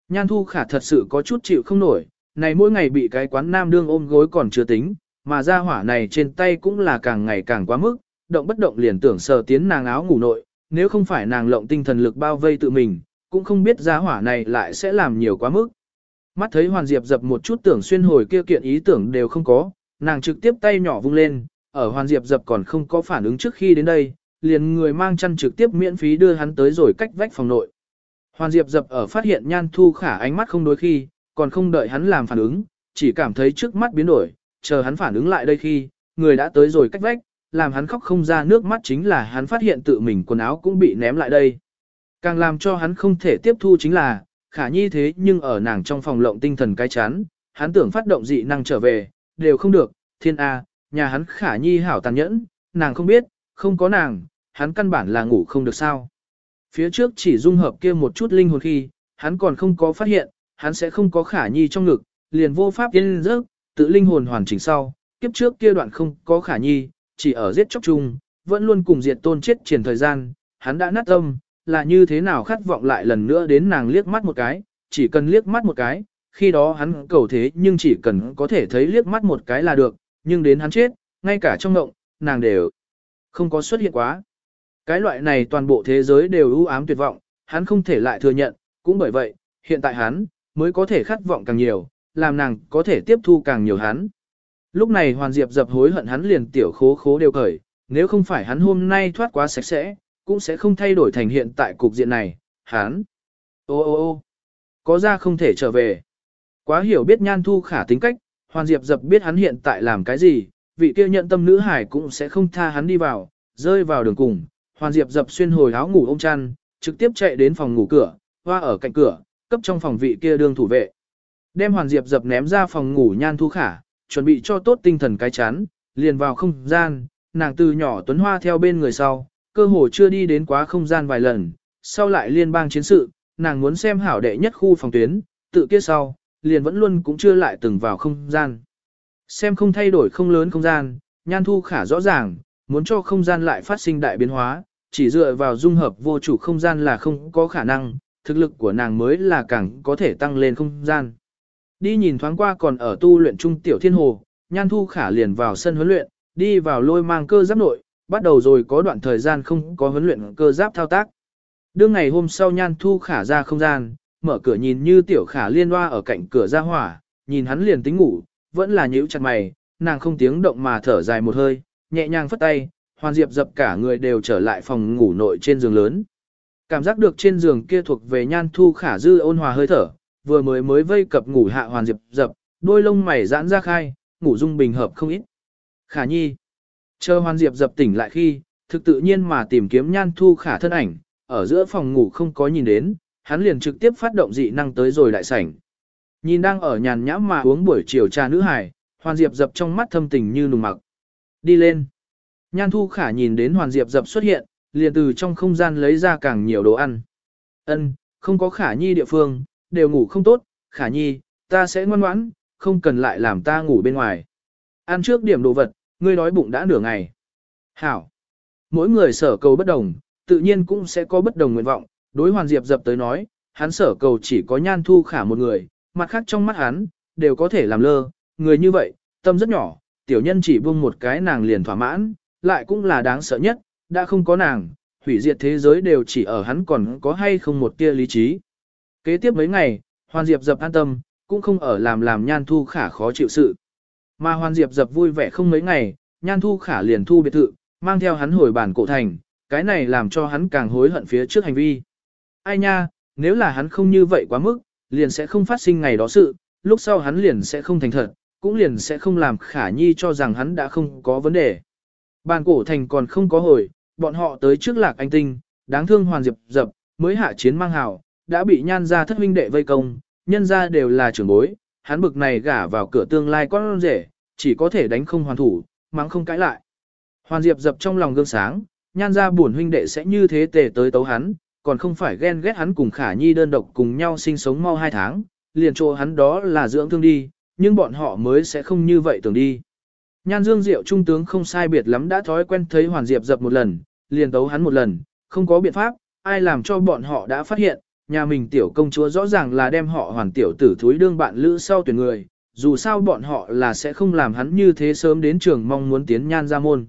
Nhan thu khả thật sự có chút chịu không nổi, này mỗi ngày bị cái quán nam đương ôm gối còn chưa tính, mà ra hỏa này trên tay cũng là càng ngày càng quá mức, động bất động liền tưởng sờ tiến nàng áo ngủ nội, nếu không phải nàng lộng tinh thần lực bao vây tự mình, cũng không biết giá hỏa này lại sẽ làm nhiều quá mức. Mắt thấy Hoàn Diệp dập một chút tưởng xuyên hồi kia kiện ý tưởng đều không có, nàng trực tiếp tay nhỏ vung lên, ở Hoàn Diệp dập còn không có phản ứng trước khi đến đây, liền người mang chăn trực tiếp miễn phí đưa hắn tới rồi cách vách phòng nội. Hoàn Diệp dập ở phát hiện Nhan Thu Khả ánh mắt không đối khi, còn không đợi hắn làm phản ứng, chỉ cảm thấy trước mắt biến đổi, chờ hắn phản ứng lại đây khi, người đã tới rồi cách vách, làm hắn khóc không ra nước mắt chính là hắn phát hiện tự mình quần áo cũng bị ném lại đây. Càng làm cho hắn không thể tiếp thu chính là, khả nhi thế nhưng ở nàng trong phòng lộng tinh thần cái chán, hắn tưởng phát động dị năng trở về, đều không được, thiên A, nhà hắn khả nhi hảo tàn nhẫn, nàng không biết, không có nàng, hắn căn bản là ngủ không được sao. Phía trước chỉ dung hợp kia một chút linh hồn khi, hắn còn không có phát hiện, hắn sẽ không có khả nhi trong ngực, liền vô pháp yên giấc, tự linh hồn hoàn chỉnh sau, kiếp trước kia đoạn không có khả nhi, chỉ ở giết chóc chung, vẫn luôn cùng diệt tôn chết triển thời gian, hắn đã nát tâm, là như thế nào khát vọng lại lần nữa đến nàng liếc mắt một cái, chỉ cần liếc mắt một cái, khi đó hắn cầu thế nhưng chỉ cần có thể thấy liếc mắt một cái là được, nhưng đến hắn chết, ngay cả trong ngộng, nàng đều không có xuất hiện quá. Cái loại này toàn bộ thế giới đều ưu ám tuyệt vọng, hắn không thể lại thừa nhận, cũng bởi vậy, hiện tại hắn, mới có thể khát vọng càng nhiều, làm nàng có thể tiếp thu càng nhiều hắn. Lúc này Hoàn Diệp dập hối hận hắn liền tiểu khố khố đều cởi, nếu không phải hắn hôm nay thoát quá sạch sẽ, cũng sẽ không thay đổi thành hiện tại cục diện này, hắn. Ô ô ô có ra không thể trở về. Quá hiểu biết nhan thu khả tính cách, Hoàn Diệp dập biết hắn hiện tại làm cái gì, vị kia nhận tâm nữ hải cũng sẽ không tha hắn đi vào, rơi vào đường cùng. Hoàn Diệp dập xuyên hồi áo ngủ ôm chăn, trực tiếp chạy đến phòng ngủ cửa, hoa ở cạnh cửa, cấp trong phòng vị kia đương thủ vệ. Đem Hoàn Diệp dập ném ra phòng ngủ nhan thu khả, chuẩn bị cho tốt tinh thần cái chán, liền vào không gian, nàng từ nhỏ tuấn hoa theo bên người sau, cơ hồ chưa đi đến quá không gian vài lần, sau lại liên bang chiến sự, nàng muốn xem hảo đệ nhất khu phòng tuyến, tự kia sau, liền vẫn luôn cũng chưa lại từng vào không gian. Xem không thay đổi không lớn không gian, nhan thu khả rõ ràng, muốn cho không gian lại phát sinh đại biến hóa, chỉ dựa vào dung hợp vô chủ không gian là không có khả năng, thực lực của nàng mới là càng có thể tăng lên không gian. Đi nhìn thoáng qua còn ở tu luyện trung tiểu thiên hồ, nhan thu khả liền vào sân huấn luyện, đi vào lôi mang cơ giáp nội, bắt đầu rồi có đoạn thời gian không có huấn luyện cơ giáp thao tác. Đương ngày hôm sau nhan thu khả ra không gian, mở cửa nhìn như tiểu khả liên hoa ở cạnh cửa ra hỏa, nhìn hắn liền tính ngủ, vẫn là nhíu chặt mày, nàng không tiếng động mà thở dài một hơi, nhẹ nhàng phất tay, hoàn diệp dập cả người đều trở lại phòng ngủ nội trên giường lớn. Cảm giác được trên giường kia thuộc về nhan thu khả dư ôn hòa hơi thở, vừa mới mới vây cập ngủ hạ hoàn diệp dập, đôi lông mày giãn ra khai, ngủ dung bình hợp không ít. Khả nhi. Chờ hoàn diệp dập tỉnh lại khi, thực tự nhiên mà tìm kiếm nhan thu khả thân ảnh, ở giữa phòng ngủ không có nhìn đến, hắn liền trực tiếp phát động dị năng tới rồi đại sảnh. Nhìn đang ở nhàn nhãm mà uống buổi chiều trà nữ hải, hoàn diệp dập trong mắt thâm tình như nùng mặc. Đi lên. Nhan thu khả nhìn đến hoàn diệp dập xuất hiện, liền từ trong không gian lấy ra càng nhiều đồ ăn. Ân, không có khả nhi địa phương, đều ngủ không tốt, khả nhi, ta sẽ ngoan ngoãn, không cần lại làm ta ngủ bên ngoài. Ăn trước điểm đồ vật, ngươi đói bụng đã nửa ngày. Hảo. Mỗi người sở cầu bất đồng, tự nhiên cũng sẽ có bất đồng nguyện vọng, đối hoàn diệp dập tới nói, hắn sở cầu chỉ có nhan thu khả một người, mặt khác trong mắt hắn, đều có thể làm lơ, người như vậy, tâm rất nhỏ, tiểu nhân chỉ buông một cái nàng liền thỏa mãn, lại cũng là đáng sợ nhất, đã không có nàng, hủy diệt thế giới đều chỉ ở hắn còn có hay không một tia lý trí. Kế tiếp mấy ngày, Hoàn Diệp dập an tâm, cũng không ở làm làm Nhan Thu Khả khó chịu sự. Mà Hoàn Diệp dập vui vẻ không mấy ngày, Nhan Thu Khả liền thu biệt thự, mang theo hắn hồi bản cổ thành, cái này làm cho hắn càng hối hận phía trước hành vi. Ai nha, nếu là hắn không như vậy quá mức, liền sẽ không phát sinh ngày đó sự, lúc sau hắn liền sẽ không thành thật, cũng liền sẽ không làm khả nhi cho rằng hắn đã không có vấn đề. Bàn cổ thành còn không có hồi, bọn họ tới trước lạc anh tinh, đáng thương hoàn diệp dập, mới hạ chiến mang hào, đã bị nhan ra thất huynh đệ vây công, nhân ra đều là trưởng bối, hắn bực này gả vào cửa tương lai con rể, chỉ có thể đánh không hoàn thủ, mắng không cãi lại. Hoàn diệp dập trong lòng gương sáng, nhan ra buồn huynh đệ sẽ như thế tề tới tấu hắn, còn không phải ghen ghét hắn cùng khả nhi đơn độc cùng nhau sinh sống mau hai tháng, liền chỗ hắn đó là dưỡng thương đi, nhưng bọn họ mới sẽ không như vậy tưởng đi. Nhan Dương Diệu trung tướng không sai biệt lắm đã thói quen thấy Hoàn Diệp dập một lần, liền tấu hắn một lần, không có biện pháp, ai làm cho bọn họ đã phát hiện, nhà mình tiểu công chúa rõ ràng là đem họ hoàn tiểu tử thúi đương bạn lữ sau tuyển người, dù sao bọn họ là sẽ không làm hắn như thế sớm đến trường mong muốn tiến nhan ra môn.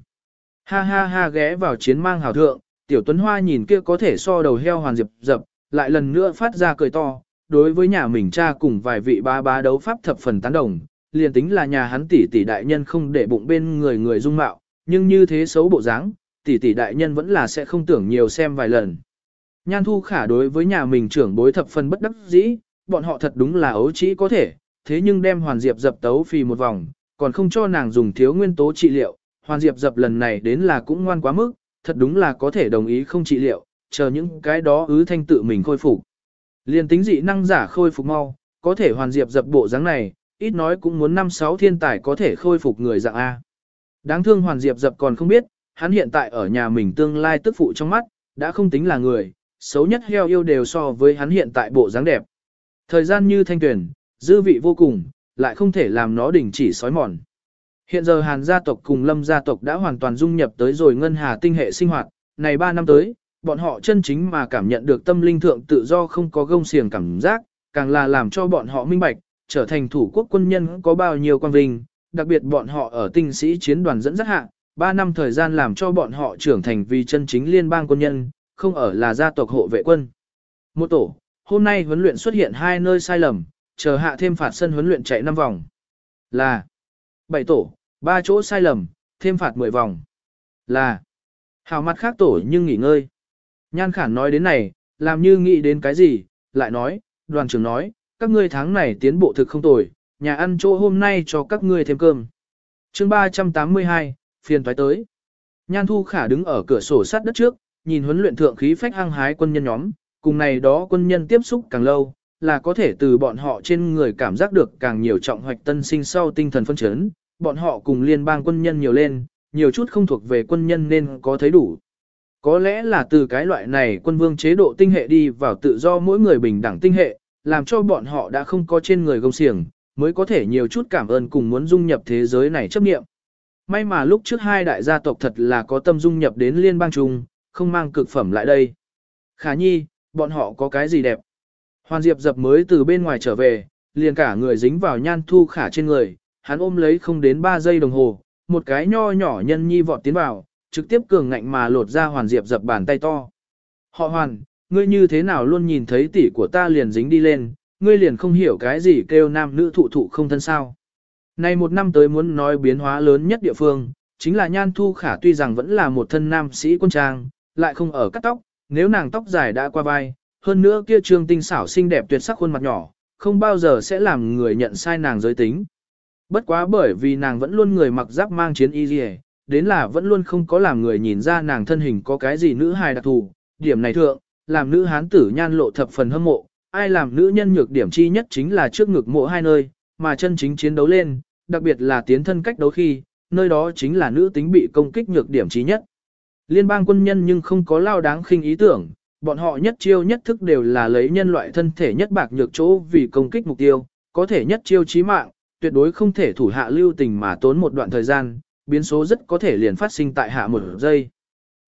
Ha ha ha ghé vào chiến mang hào thượng, tiểu tuấn hoa nhìn kia có thể so đầu heo hoàn diệp dập, lại lần nữa phát ra cười to, đối với nhà mình cha cùng vài vị ba ba đấu pháp thập phần tán đồng, liền tính là nhà hắn tỷ tỷ đại nhân không để bụng bên người người dung mạo, nhưng như thế xấu bộ dáng, tỷ tỷ đại nhân vẫn là sẽ không tưởng nhiều xem vài lần. Nhan thu khả đối với nhà mình trưởng bối thập phần bất đắc dĩ, bọn họ thật đúng là ấu trĩ có thể, thế nhưng đem hoàn diệp dập tấu phì một vòng, còn không cho nàng dùng thiếu nguyên tố trị liệu, hoàn diệp dập lần này đến là cũng ngoan quá mức, thật đúng là có thể đồng ý không trị liệu, chờ những cái đó ứ thanh tự mình khôi phục. Liên tính dị năng giả khôi phục mau, có thể hoàn diệp dập bộ dáng này, ít nói cũng muốn năm sáu thiên tài có thể khôi phục người dạng A. Đáng thương hoàn diệp dập còn không biết, hắn hiện tại ở nhà mình tương lai tức phụ trong mắt, đã không tính là người, xấu nhất heo yêu đều so với hắn hiện tại bộ dáng đẹp. Thời gian như thanh tuyển, dư vị vô cùng, lại không thể làm nó đình chỉ sói mòn. Hiện giờ Hàn gia tộc cùng Lâm gia tộc đã hoàn toàn dung nhập tới rồi ngân hà tinh hệ sinh hoạt, này 3 năm tới, bọn họ chân chính mà cảm nhận được tâm linh thượng tự do không có gông xiềng cảm giác, càng là làm cho bọn họ minh bạch, trở thành thủ quốc quân nhân có bao nhiêu quan vinh, đặc biệt bọn họ ở tinh sĩ chiến đoàn dẫn dắt hạ, 3 năm thời gian làm cho bọn họ trưởng thành vì chân chính liên bang quân nhân, không ở là gia tộc hộ vệ quân. Một tổ, hôm nay huấn luyện xuất hiện hai nơi sai lầm, chờ hạ thêm phạt sân huấn luyện chạy 5 vòng. Là 7 tổ, 3 chỗ sai lầm, thêm phạt 10 vòng. Là hào mặt khác tổ nhưng nghỉ ngơi. Nhan khản nói đến này, làm như nghĩ đến cái gì, lại nói, đoàn trưởng nói, các ngươi tháng này tiến bộ thực không tồi, nhà ăn chỗ hôm nay cho các ngươi thêm cơm. chương 382, phiền toái tới. Nhan Thu Khả đứng ở cửa sổ sát đất trước, nhìn huấn luyện thượng khí phách hăng hái quân nhân nhóm, cùng này đó quân nhân tiếp xúc càng lâu, là có thể từ bọn họ trên người cảm giác được càng nhiều trọng hoạch tân sinh sau tinh thần phân chấn, bọn họ cùng liên bang quân nhân nhiều lên, nhiều chút không thuộc về quân nhân nên có thấy đủ. Có lẽ là từ cái loại này quân vương chế độ tinh hệ đi vào tự do mỗi người bình đẳng tinh hệ, làm cho bọn họ đã không có trên người gông xiềng, mới có thể nhiều chút cảm ơn cùng muốn dung nhập thế giới này chấp nghiệm. May mà lúc trước hai đại gia tộc thật là có tâm dung nhập đến liên bang chung, không mang cực phẩm lại đây. Khả nhi, bọn họ có cái gì đẹp? Hoàn Diệp dập mới từ bên ngoài trở về, liền cả người dính vào nhan thu khả trên người, hắn ôm lấy không đến 3 giây đồng hồ, một cái nho nhỏ nhân nhi vọt tiến vào, trực tiếp cường ngạnh mà lột ra Hoàn Diệp dập bàn tay to. Họ Hoàn, ngươi như thế nào luôn nhìn thấy tỷ của ta liền dính đi lên, ngươi liền không hiểu cái gì kêu nam nữ thụ thụ không thân sao. Này một năm tới muốn nói biến hóa lớn nhất địa phương, chính là Nhan Thu Khả tuy rằng vẫn là một thân nam sĩ quân trang, lại không ở cắt tóc, nếu nàng tóc dài đã qua vai, hơn nữa kia trương tinh xảo xinh đẹp tuyệt sắc khuôn mặt nhỏ, không bao giờ sẽ làm người nhận sai nàng giới tính. Bất quá bởi vì nàng vẫn luôn người mặc giáp mang chiến y dì đến là vẫn luôn không có làm người nhìn ra nàng thân hình có cái gì nữ hài đặc thù, điểm này thượng, làm nữ hán tử nhan lộ thập phần hâm mộ, ai làm nữ nhân nhược điểm chi nhất chính là trước ngực mộ hai nơi, mà chân chính chiến đấu lên, đặc biệt là tiến thân cách đấu khi, nơi đó chính là nữ tính bị công kích nhược điểm chí nhất. Liên bang quân nhân nhưng không có lao đáng khinh ý tưởng, bọn họ nhất chiêu nhất thức đều là lấy nhân loại thân thể nhất bạc nhược chỗ vì công kích mục tiêu, có thể nhất chiêu chí mạng, tuyệt đối không thể thủ hạ lưu tình mà tốn một đoạn thời gian, biến số rất có thể liền phát sinh tại hạ một giây.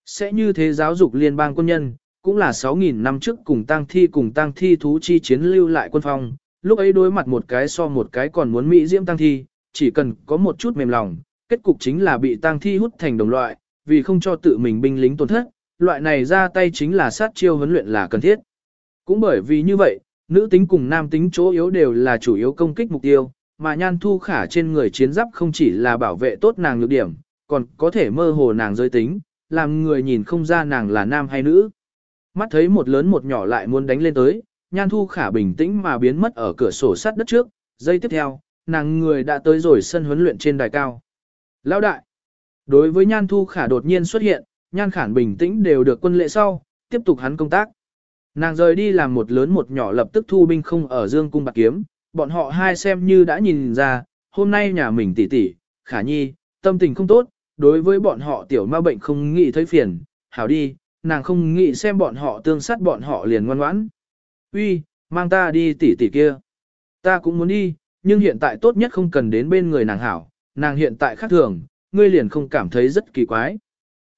Sẽ như thế giáo dục liên bang quân nhân, cũng là 6.000 năm trước cùng tang thi cùng tang thi thú chi chiến lưu lại quân phong, lúc ấy đối mặt một cái so một cái còn muốn mỹ diễm tang thi, chỉ cần có một chút mềm lòng, kết cục chính là bị tang thi hút thành đồng loại, vì không cho tự mình binh lính tổn thất, loại này ra tay chính là sát chiêu huấn luyện là cần thiết. Cũng bởi vì như vậy, nữ tính cùng nam tính chỗ yếu đều là chủ yếu công kích mục tiêu, mà nhan thu khả trên người chiến giáp không chỉ là bảo vệ tốt nàng nhược điểm, còn có thể mơ hồ nàng giới tính, làm người nhìn không ra nàng là nam hay nữ. Mắt thấy một lớn một nhỏ lại muốn đánh lên tới, nhan thu khả bình tĩnh mà biến mất ở cửa sổ sắt đất trước, giây tiếp theo, nàng người đã tới rồi sân huấn luyện trên đài cao. Lão đại, đối với nhan thu khả đột nhiên xuất hiện, nhan khản bình tĩnh đều được quân lệ sau, tiếp tục hắn công tác. Nàng rời đi làm một lớn một nhỏ lập tức thu binh không ở dương cung bạc kiếm, bọn họ hai xem như đã nhìn ra, hôm nay nhà mình tỉ tỉ, khả nhi, tâm tình không tốt, đối với bọn họ tiểu ma bệnh không nghĩ thấy phiền, hảo đi, nàng không nghĩ xem bọn họ tương sát bọn họ liền ngoan ngoãn. Uy, mang ta đi tỉ tỉ kia. Ta cũng muốn đi, nhưng hiện tại tốt nhất không cần đến bên người nàng hảo, nàng hiện tại khác thường, ngươi liền không cảm thấy rất kỳ quái.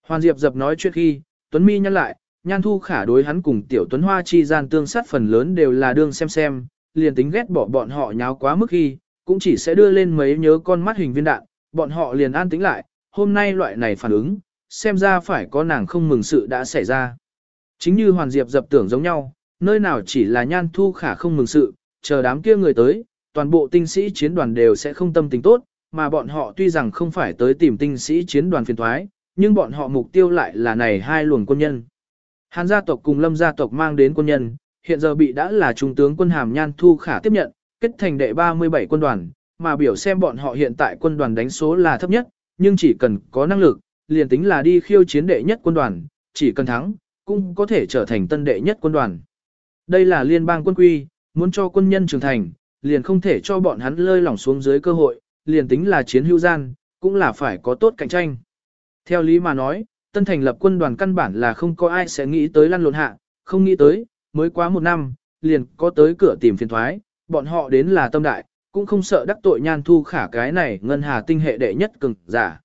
Hoàn Diệp dập nói chuyện khi, Tuấn Mi nhăn lại, nhan thu khả đối hắn cùng tiểu Tuấn Hoa chi gian tương sát phần lớn đều là đương xem xem, liền tính ghét bỏ bọn họ nháo quá mức khi, cũng chỉ sẽ đưa lên mấy nhớ con mắt hình viên đạn, bọn họ liền an tĩnh lại, hôm nay loại này phản ứng, xem ra phải có nàng không mừng sự đã xảy ra. Chính như Hoàn Diệp dập tưởng giống nhau, nơi nào chỉ là nhan thu khả không mừng sự, chờ đám kia người tới, toàn bộ tinh sĩ chiến đoàn đều sẽ không tâm tình tốt, mà bọn họ tuy rằng không phải tới tìm tinh sĩ chiến đoàn phiền thoái, nhưng bọn họ mục tiêu lại là này hai luồng quân nhân. Hàn gia tộc cùng lâm gia tộc mang đến quân nhân, hiện giờ bị đã là trung tướng quân hàm nhan thu khả tiếp nhận, kết thành đệ 37 quân đoàn, mà biểu xem bọn họ hiện tại quân đoàn đánh số là thấp nhất, nhưng chỉ cần có năng lực, liền tính là đi khiêu chiến đệ nhất quân đoàn, chỉ cần thắng, cũng có thể trở thành tân đệ nhất quân đoàn. Đây là liên bang quân quy, muốn cho quân nhân trưởng thành, liền không thể cho bọn hắn lơi lỏng xuống dưới cơ hội, liền tính là chiến hữu gian, cũng là phải có tốt cạnh tranh. Theo lý mà nói, tân thành lập quân đoàn căn bản là không có ai sẽ nghĩ tới lăn lộn hạ, không nghĩ tới, mới quá một năm, liền có tới cửa tìm phiền thoái, bọn họ đến là tâm đại, cũng không sợ đắc tội nhan thu khả cái này ngân hà tinh hệ đệ nhất cường giả.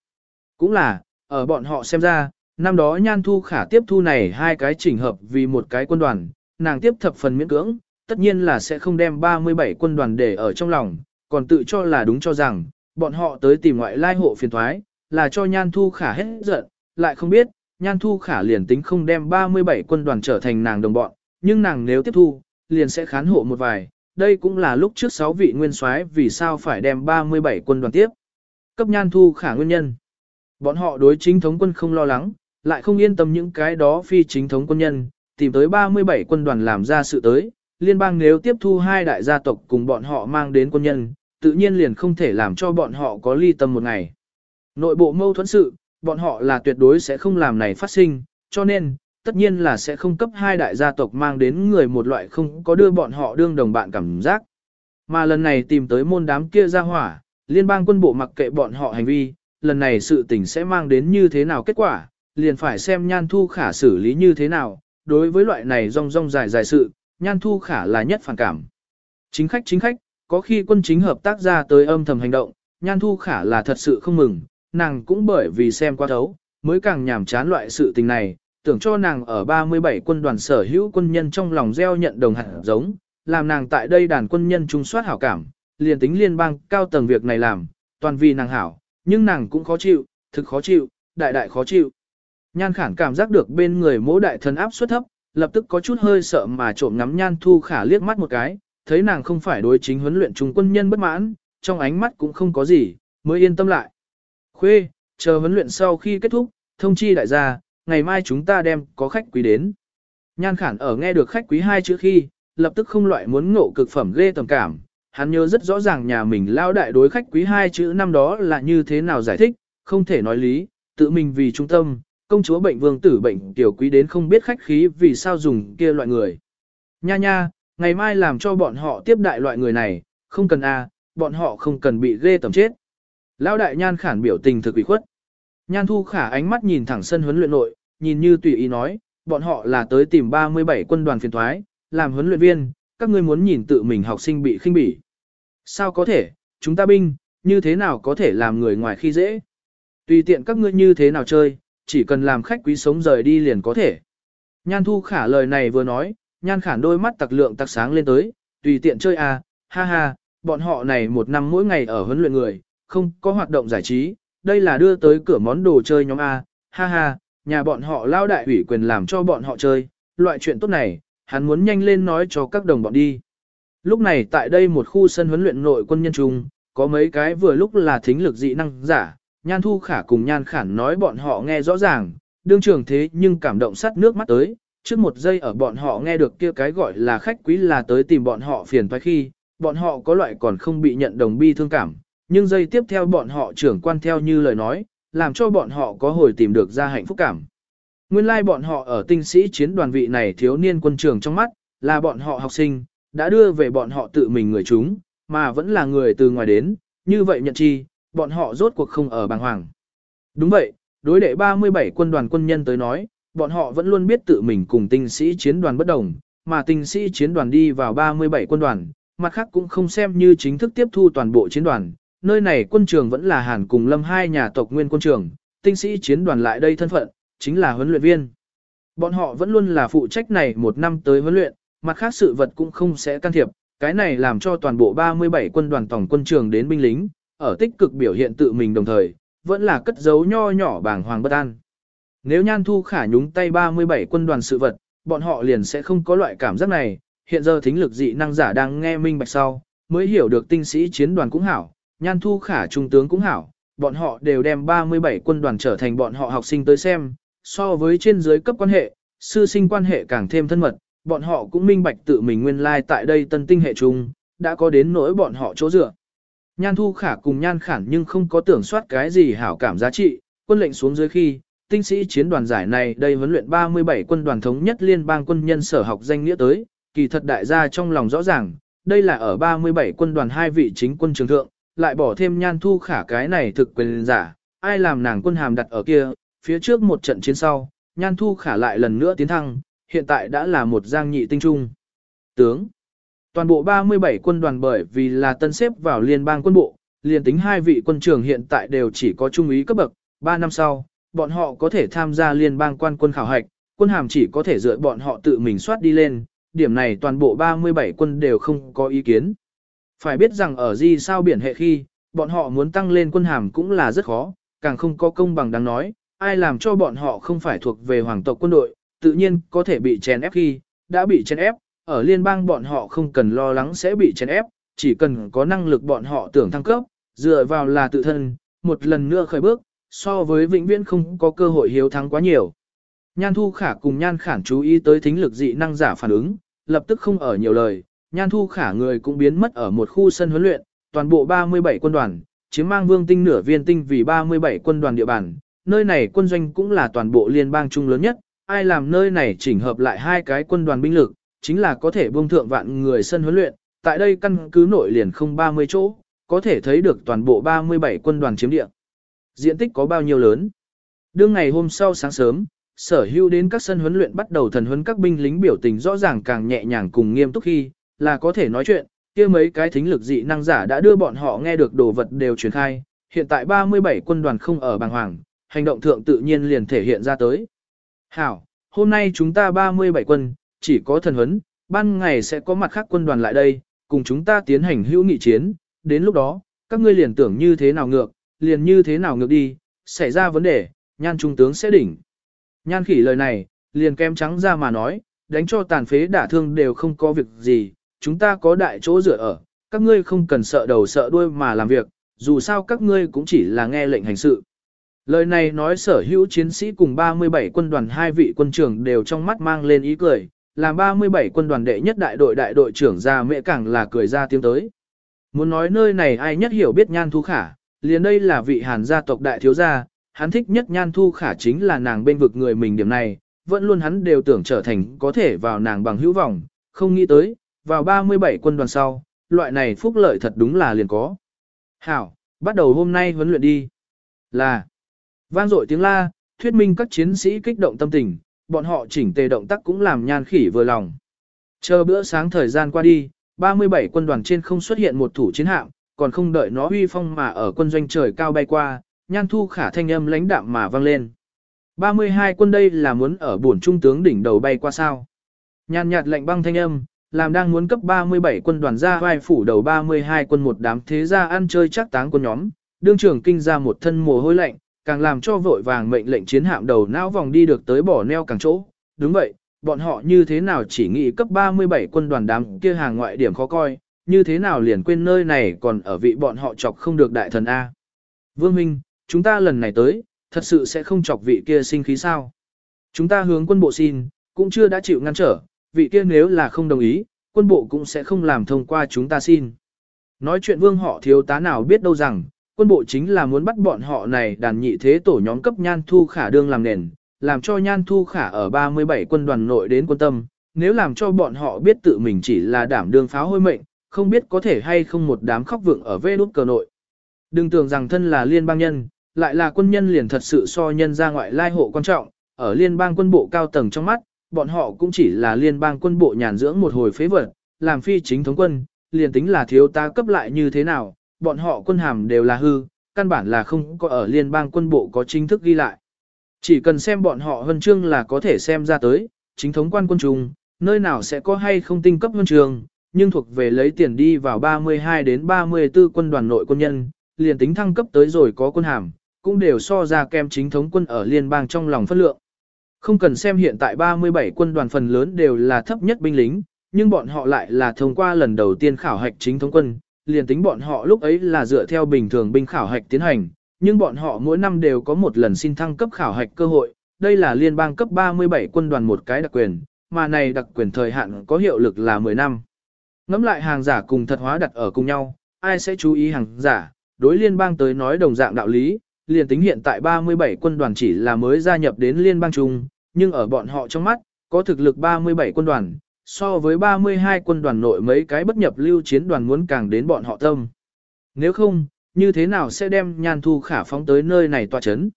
Cũng là, ở bọn họ xem ra, năm đó Nhan Thu Khả tiếp thu này hai cái chỉnh hợp vì một cái quân đoàn, nàng tiếp thập phần miễn cưỡng, tất nhiên là sẽ không đem 37 quân đoàn để ở trong lòng, còn tự cho là đúng cho rằng, bọn họ tới tìm ngoại lai hộ phiền thoái, là cho Nhan Thu Khả hết giận, lại không biết, Nhan Thu Khả liền tính không đem 37 quân đoàn trở thành nàng đồng bọn, nhưng nàng nếu tiếp thu, liền sẽ khán hộ một vài, đây cũng là lúc trước 6 vị nguyên soái vì sao phải đem 37 quân đoàn tiếp. Cấp Nhan Thu Khả nguyên nhân. Bọn họ đối chính thống quân không lo lắng, lại không yên tâm những cái đó phi chính thống quân nhân, tìm tới 37 quân đoàn làm ra sự tới, liên bang nếu tiếp thu hai đại gia tộc cùng bọn họ mang đến quân nhân, tự nhiên liền không thể làm cho bọn họ có ly tâm một ngày. Nội bộ mâu thuẫn sự, bọn họ là tuyệt đối sẽ không làm này phát sinh, cho nên, tất nhiên là sẽ không cấp hai đại gia tộc mang đến người một loại không có đưa bọn họ đương đồng bạn cảm giác. Mà lần này tìm tới môn đám kia ra hỏa, liên bang quân bộ mặc kệ bọn họ hành vi, lần này sự tình sẽ mang đến như thế nào kết quả, liền phải xem nhan thu khả xử lý như thế nào, đối với loại này rong rong dài dài sự, nhan thu khả là nhất phản cảm. Chính khách chính khách, có khi quân chính hợp tác ra tới âm thầm hành động, nhan thu khả là thật sự không mừng, nàng cũng bởi vì xem qua thấu, mới càng nhảm chán loại sự tình này, tưởng cho nàng ở 37 quân đoàn sở hữu quân nhân trong lòng gieo nhận đồng hạt giống, làm nàng tại đây đàn quân nhân trung soát hảo cảm, liền tính liên bang cao tầng việc này làm, toàn vì nàng hảo, nhưng nàng cũng khó chịu, thực khó chịu, đại đại khó chịu. Nhan khản cảm giác được bên người mỗi đại thần áp suất thấp, lập tức có chút hơi sợ mà trộm ngắm nhan thu khả liếc mắt một cái, thấy nàng không phải đối chính huấn luyện trung quân nhân bất mãn, trong ánh mắt cũng không có gì, mới yên tâm lại. Khuê, chờ huấn luyện sau khi kết thúc, thông chi đại gia, ngày mai chúng ta đem có khách quý đến. Nhan khản ở nghe được khách quý hai chữ khi, lập tức không loại muốn ngộ cực phẩm ghê tầm cảm. Hắn nhớ rất rõ ràng nhà mình lao đại đối khách quý hai chữ năm đó là như thế nào giải thích, không thể nói lý, tự mình vì trung tâm, công chúa bệnh vương tử bệnh tiểu quý đến không biết khách khí vì sao dùng kia loại người. Nha nha, ngày mai làm cho bọn họ tiếp đại loại người này, không cần a, bọn họ không cần bị ghê tầm chết. Lão đại nhan khản biểu tình thực ủy khuất. Nhan thu khả ánh mắt nhìn thẳng sân huấn luyện nội, nhìn như tùy ý nói, bọn họ là tới tìm 37 quân đoàn phiền thoái, làm huấn luyện viên, các ngươi muốn nhìn tự mình học sinh bị khinh bỉ. Sao có thể, chúng ta binh, như thế nào có thể làm người ngoài khi dễ? Tùy tiện các ngươi như thế nào chơi, chỉ cần làm khách quý sống rời đi liền có thể. Nhan thu khả lời này vừa nói, nhan khản đôi mắt tặc lượng tặc sáng lên tới, tùy tiện chơi à, ha ha, bọn họ này một năm mỗi ngày ở huấn luyện người, không có hoạt động giải trí, đây là đưa tới cửa món đồ chơi nhóm A, ha ha, nhà bọn họ lao đại ủy quyền làm cho bọn họ chơi, loại chuyện tốt này, hắn muốn nhanh lên nói cho các đồng bọn đi. Lúc này tại đây một khu sân huấn luyện nội quân nhân trung, có mấy cái vừa lúc là thính lực dị năng giả, nhan thu khả cùng nhan khản nói bọn họ nghe rõ ràng, đương trường thế nhưng cảm động sắt nước mắt tới, trước một giây ở bọn họ nghe được kia cái gọi là khách quý là tới tìm bọn họ phiền thoái khi, bọn họ có loại còn không bị nhận đồng bi thương cảm, nhưng giây tiếp theo bọn họ trưởng quan theo như lời nói, làm cho bọn họ có hồi tìm được ra hạnh phúc cảm. Nguyên lai like bọn họ ở tinh sĩ chiến đoàn vị này thiếu niên quân trường trong mắt, là bọn họ học sinh, đã đưa về bọn họ tự mình người chúng, mà vẫn là người từ ngoài đến, như vậy nhận chi, bọn họ rốt cuộc không ở bàng hoàng. Đúng vậy, đối đệ 37 quân đoàn quân nhân tới nói, bọn họ vẫn luôn biết tự mình cùng tinh sĩ chiến đoàn bất đồng, mà tinh sĩ chiến đoàn đi vào 37 quân đoàn, mặt khác cũng không xem như chính thức tiếp thu toàn bộ chiến đoàn, nơi này quân trường vẫn là Hàn cùng Lâm hai nhà tộc nguyên quân trường, tinh sĩ chiến đoàn lại đây thân phận, chính là huấn luyện viên. Bọn họ vẫn luôn là phụ trách này một năm tới huấn luyện, mặt khác sự vật cũng không sẽ can thiệp, cái này làm cho toàn bộ 37 quân đoàn tổng quân trường đến binh lính, ở tích cực biểu hiện tự mình đồng thời, vẫn là cất giấu nho nhỏ bảng hoàng bất an. Nếu Nhan Thu Khả nhúng tay 37 quân đoàn sự vật, bọn họ liền sẽ không có loại cảm giác này, hiện giờ thính lực dị năng giả đang nghe minh bạch sau, mới hiểu được tinh sĩ chiến đoàn cũng hảo, Nhan Thu Khả trung tướng cũng hảo, bọn họ đều đem 37 quân đoàn trở thành bọn họ học sinh tới xem, so với trên dưới cấp quan hệ, sư sinh quan hệ càng thêm thân mật, bọn họ cũng minh bạch tự mình nguyên lai like tại đây tân tinh hệ trung, đã có đến nỗi bọn họ chỗ dựa. Nhan Thu Khả cùng Nhan Khản nhưng không có tưởng soát cái gì hảo cảm giá trị, quân lệnh xuống dưới khi, tinh sĩ chiến đoàn giải này đây huấn luyện 37 quân đoàn thống nhất liên bang quân nhân sở học danh nghĩa tới, kỳ thật đại gia trong lòng rõ ràng, đây là ở 37 quân đoàn hai vị chính quân trường thượng, lại bỏ thêm nhan thu khả cái này thực quyền giả, ai làm nàng quân hàm đặt ở kia, phía trước một trận chiến sau, nhan thu khả lại lần nữa tiến thăng, hiện tại đã là một giang nhị tinh trung. Tướng Toàn bộ 37 quân đoàn bởi vì là tân xếp vào liên bang quân bộ, liền tính hai vị quân trưởng hiện tại đều chỉ có trung úy cấp bậc, 3 năm sau, bọn họ có thể tham gia liên bang quan quân khảo hạch, quân hàm chỉ có thể dựa bọn họ tự mình soát đi lên, điểm này toàn bộ 37 quân đều không có ý kiến. Phải biết rằng ở di sao biển hệ khi, bọn họ muốn tăng lên quân hàm cũng là rất khó, càng không có công bằng đáng nói, ai làm cho bọn họ không phải thuộc về hoàng tộc quân đội, tự nhiên có thể bị chèn ép khi, đã bị chèn ép, ở liên bang bọn họ không cần lo lắng sẽ bị chèn ép, chỉ cần có năng lực bọn họ tưởng thăng cấp, dựa vào là tự thân, một lần nữa khởi bước, so với vĩnh viễn không có cơ hội hiếu thắng quá nhiều. Nhan Thu Khả cùng Nhan Khản chú ý tới thính lực dị năng giả phản ứng, lập tức không ở nhiều lời, Nhan Thu Khả người cũng biến mất ở một khu sân huấn luyện, toàn bộ 37 quân đoàn, chiếm mang vương tinh nửa viên tinh vì 37 quân đoàn địa bàn, nơi này quân doanh cũng là toàn bộ liên bang trung lớn nhất, ai làm nơi này chỉnh hợp lại hai cái quân đoàn binh lực, chính là có thể buông thượng vạn người sân huấn luyện, tại đây căn cứ nội liền không 30 chỗ, có thể thấy được toàn bộ 37 quân đoàn chiếm địa. Diện tích có bao nhiêu lớn? Đương ngày hôm sau sáng sớm, sở hữu đến các sân huấn luyện bắt đầu thần huấn các binh lính biểu tình rõ ràng càng nhẹ nhàng cùng nghiêm túc khi, là có thể nói chuyện, kia mấy cái thính lực dị năng giả đã đưa bọn họ nghe được đồ vật đều truyền khai, hiện tại 37 quân đoàn không ở bàng hoàng, hành động thượng tự nhiên liền thể hiện ra tới. Hảo, hôm nay chúng ta 37 quân, chỉ có thần huấn, ban ngày sẽ có mặt khác quân đoàn lại đây, cùng chúng ta tiến hành hữu nghị chiến, đến lúc đó, các ngươi liền tưởng như thế nào ngược, liền như thế nào ngược đi, xảy ra vấn đề, nhan trung tướng sẽ đỉnh. Nhan khỉ lời này, liền kem trắng ra mà nói, đánh cho tàn phế đả thương đều không có việc gì, chúng ta có đại chỗ dựa ở, các ngươi không cần sợ đầu sợ đuôi mà làm việc, dù sao các ngươi cũng chỉ là nghe lệnh hành sự. Lời này nói sở hữu chiến sĩ cùng 37 quân đoàn hai vị quân trưởng đều trong mắt mang lên ý cười, làm 37 quân đoàn đệ nhất đại đội đại đội trưởng ra mẹ càng là cười ra tiếng tới. Muốn nói nơi này ai nhất hiểu biết nhan thu khả, liền đây là vị hàn gia tộc đại thiếu gia, hắn thích nhất nhan thu khả chính là nàng bên vực người mình điểm này, vẫn luôn hắn đều tưởng trở thành có thể vào nàng bằng hữu vọng, không nghĩ tới, vào 37 quân đoàn sau, loại này phúc lợi thật đúng là liền có. Hảo, bắt đầu hôm nay huấn luyện đi. Là, vang dội tiếng la, thuyết minh các chiến sĩ kích động tâm tình, bọn họ chỉnh tề động tác cũng làm nhan khỉ vừa lòng. Chờ bữa sáng thời gian qua đi, 37 quân đoàn trên không xuất hiện một thủ chiến hạm, còn không đợi nó huy phong mà ở quân doanh trời cao bay qua, nhan thu khả thanh âm lãnh đạm mà vang lên. 32 quân đây là muốn ở buồn trung tướng đỉnh đầu bay qua sao. Nhan nhạt lệnh băng thanh âm, làm đang muốn cấp 37 quân đoàn ra vai phủ đầu 32 quân một đám thế gia ăn chơi chắc táng quân nhóm, đương trưởng kinh ra một thân mồ hôi lạnh, càng làm cho vội vàng mệnh lệnh chiến hạm đầu não vòng đi được tới bỏ neo càng chỗ. Đúng vậy, bọn họ như thế nào chỉ nghĩ cấp 37 quân đoàn đám kia hàng ngoại điểm khó coi, như thế nào liền quên nơi này còn ở vị bọn họ chọc không được đại thần A. Vương Minh, chúng ta lần này tới, thật sự sẽ không chọc vị kia sinh khí sao. Chúng ta hướng quân bộ xin, cũng chưa đã chịu ngăn trở, vị kia nếu là không đồng ý, quân bộ cũng sẽ không làm thông qua chúng ta xin. Nói chuyện vương họ thiếu tá nào biết đâu rằng, quân bộ chính là muốn bắt bọn họ này đàn nhị thế tổ nhóm cấp nhan thu khả đương làm nền, làm cho nhan thu khả ở 37 quân đoàn nội đến quân tâm, nếu làm cho bọn họ biết tự mình chỉ là đảm đương pháo hôi mệnh, không biết có thể hay không một đám khóc vượng ở vê đút cờ nội. Đừng tưởng rằng thân là liên bang nhân, lại là quân nhân liền thật sự so nhân ra ngoại lai hộ quan trọng, ở liên bang quân bộ cao tầng trong mắt, bọn họ cũng chỉ là liên bang quân bộ nhàn dưỡng một hồi phế vật, làm phi chính thống quân, liền tính là thiếu ta cấp lại như thế nào, bọn họ quân hàm đều là hư, căn bản là không có ở liên bang quân bộ có chính thức ghi lại. Chỉ cần xem bọn họ huân chương là có thể xem ra tới, chính thống quan quân trùng, nơi nào sẽ có hay không tinh cấp huân trường, nhưng thuộc về lấy tiền đi vào 32 đến 34 quân đoàn nội quân nhân, liền tính thăng cấp tới rồi có quân hàm, cũng đều so ra kem chính thống quân ở liên bang trong lòng phân lượng. Không cần xem hiện tại 37 quân đoàn phần lớn đều là thấp nhất binh lính, nhưng bọn họ lại là thông qua lần đầu tiên khảo hạch chính thống quân, liền tính bọn họ lúc ấy là dựa theo bình thường binh khảo hạch tiến hành, nhưng bọn họ mỗi năm đều có một lần xin thăng cấp khảo hạch cơ hội, đây là liên bang cấp 37 quân đoàn một cái đặc quyền, mà này đặc quyền thời hạn có hiệu lực là 10 năm. Ngắm lại hàng giả cùng thật hóa đặt ở cùng nhau, ai sẽ chú ý hàng giả, đối liên bang tới nói đồng dạng đạo lý, liền tính hiện tại 37 quân đoàn chỉ là mới gia nhập đến liên bang chung, nhưng ở bọn họ trong mắt, có thực lực 37 quân đoàn, so với 32 quân đoàn nội mấy cái bất nhập lưu chiến đoàn muốn càng đến bọn họ tâm. Nếu không, như thế nào sẽ đem nhan thu khả phóng tới nơi này tòa chấn?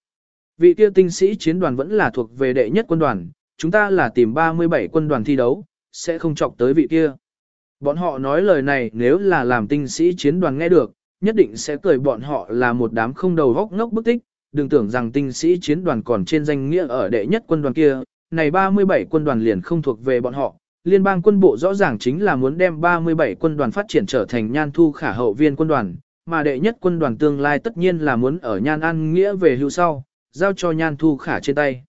Vị kia tinh sĩ chiến đoàn vẫn là thuộc về đệ nhất quân đoàn, chúng ta là tìm 37 quân đoàn thi đấu, sẽ không chọc tới vị kia. Bọn họ nói lời này nếu là làm tinh sĩ chiến đoàn nghe được, nhất định sẽ cười bọn họ là một đám không đầu góc ngốc bức tích, đừng tưởng rằng tinh sĩ chiến đoàn còn trên danh nghĩa ở đệ nhất quân đoàn kia, này 37 quân đoàn liền không thuộc về bọn họ. Liên bang quân bộ rõ ràng chính là muốn đem 37 quân đoàn phát triển trở thành nhan thu khả hậu viên quân đoàn, mà đệ nhất quân đoàn tương lai tất nhiên là muốn ở nhan an nghĩa về hưu sau, giao cho nhan thu khả trên tay.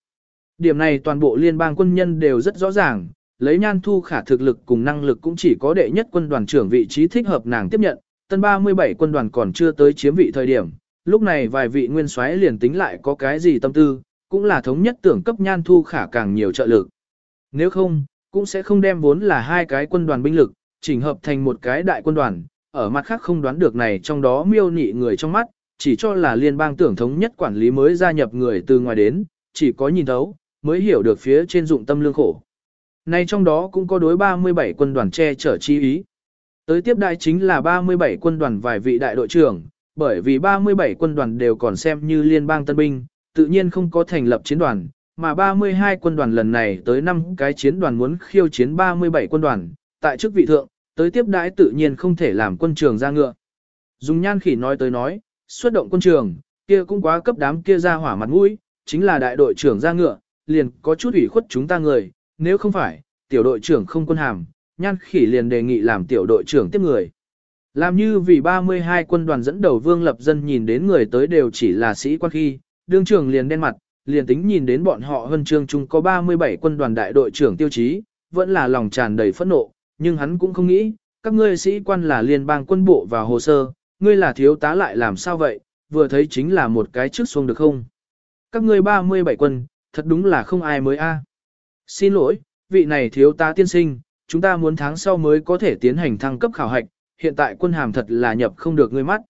Điểm này toàn bộ liên bang quân nhân đều rất rõ ràng, lấy nhan thu khả thực lực cùng năng lực cũng chỉ có đệ nhất quân đoàn trưởng vị trí thích hợp nàng tiếp nhận, tân 37 quân đoàn còn chưa tới chiếm vị thời điểm, lúc này vài vị nguyên soái liền tính lại có cái gì tâm tư, cũng là thống nhất tưởng cấp nhan thu khả càng nhiều trợ lực. Nếu không, cũng sẽ không đem vốn là hai cái quân đoàn binh lực, chỉnh hợp thành một cái đại quân đoàn, ở mặt khác không đoán được này trong đó miêu nị người trong mắt, chỉ cho là liên bang tưởng thống nhất quản lý mới gia nhập người từ ngoài đến, chỉ có nhìn thấu, mới hiểu được phía trên dụng tâm lương khổ. Này trong đó cũng có đối 37 quân đoàn che chở chi ý. Tới tiếp đại chính là 37 quân đoàn vài vị đại đội trưởng, bởi vì 37 quân đoàn đều còn xem như liên bang tân binh, tự nhiên không có thành lập chiến đoàn, mà 32 quân đoàn lần này tới 5 cái chiến đoàn muốn khiêu chiến 37 quân đoàn, tại chức vị thượng, tới tiếp đãi tự nhiên không thể làm quân trường ra ngựa. Dùng nhan khỉ nói tới nói, xuất động quân trường, kia cũng quá cấp đám kia ra hỏa mặt mũi, chính là đại đội trưởng ra ngựa, liền có chút ủy khuất chúng ta người, nếu không phải, tiểu đội trưởng không quân hàm, nhan khỉ liền đề nghị làm tiểu đội trưởng tiếp người. Làm như vì 32 quân đoàn dẫn đầu vương lập dân nhìn đến người tới đều chỉ là sĩ quan khi, đương trưởng liền đen mặt, liền tính nhìn đến bọn họ huân chương chung có 37 quân đoàn đại đội trưởng tiêu chí, vẫn là lòng tràn đầy phẫn nộ, nhưng hắn cũng không nghĩ, các ngươi sĩ quan là liên bang quân bộ và hồ sơ, ngươi là thiếu tá lại làm sao vậy, vừa thấy chính là một cái trước xuống được không. Các ngươi 37 quân, thật đúng là không ai mới a. Xin lỗi, vị này thiếu tá tiên sinh, chúng ta muốn tháng sau mới có thể tiến hành thăng cấp khảo hạch, hiện tại quân hàm thật là nhập không được ngươi mắt.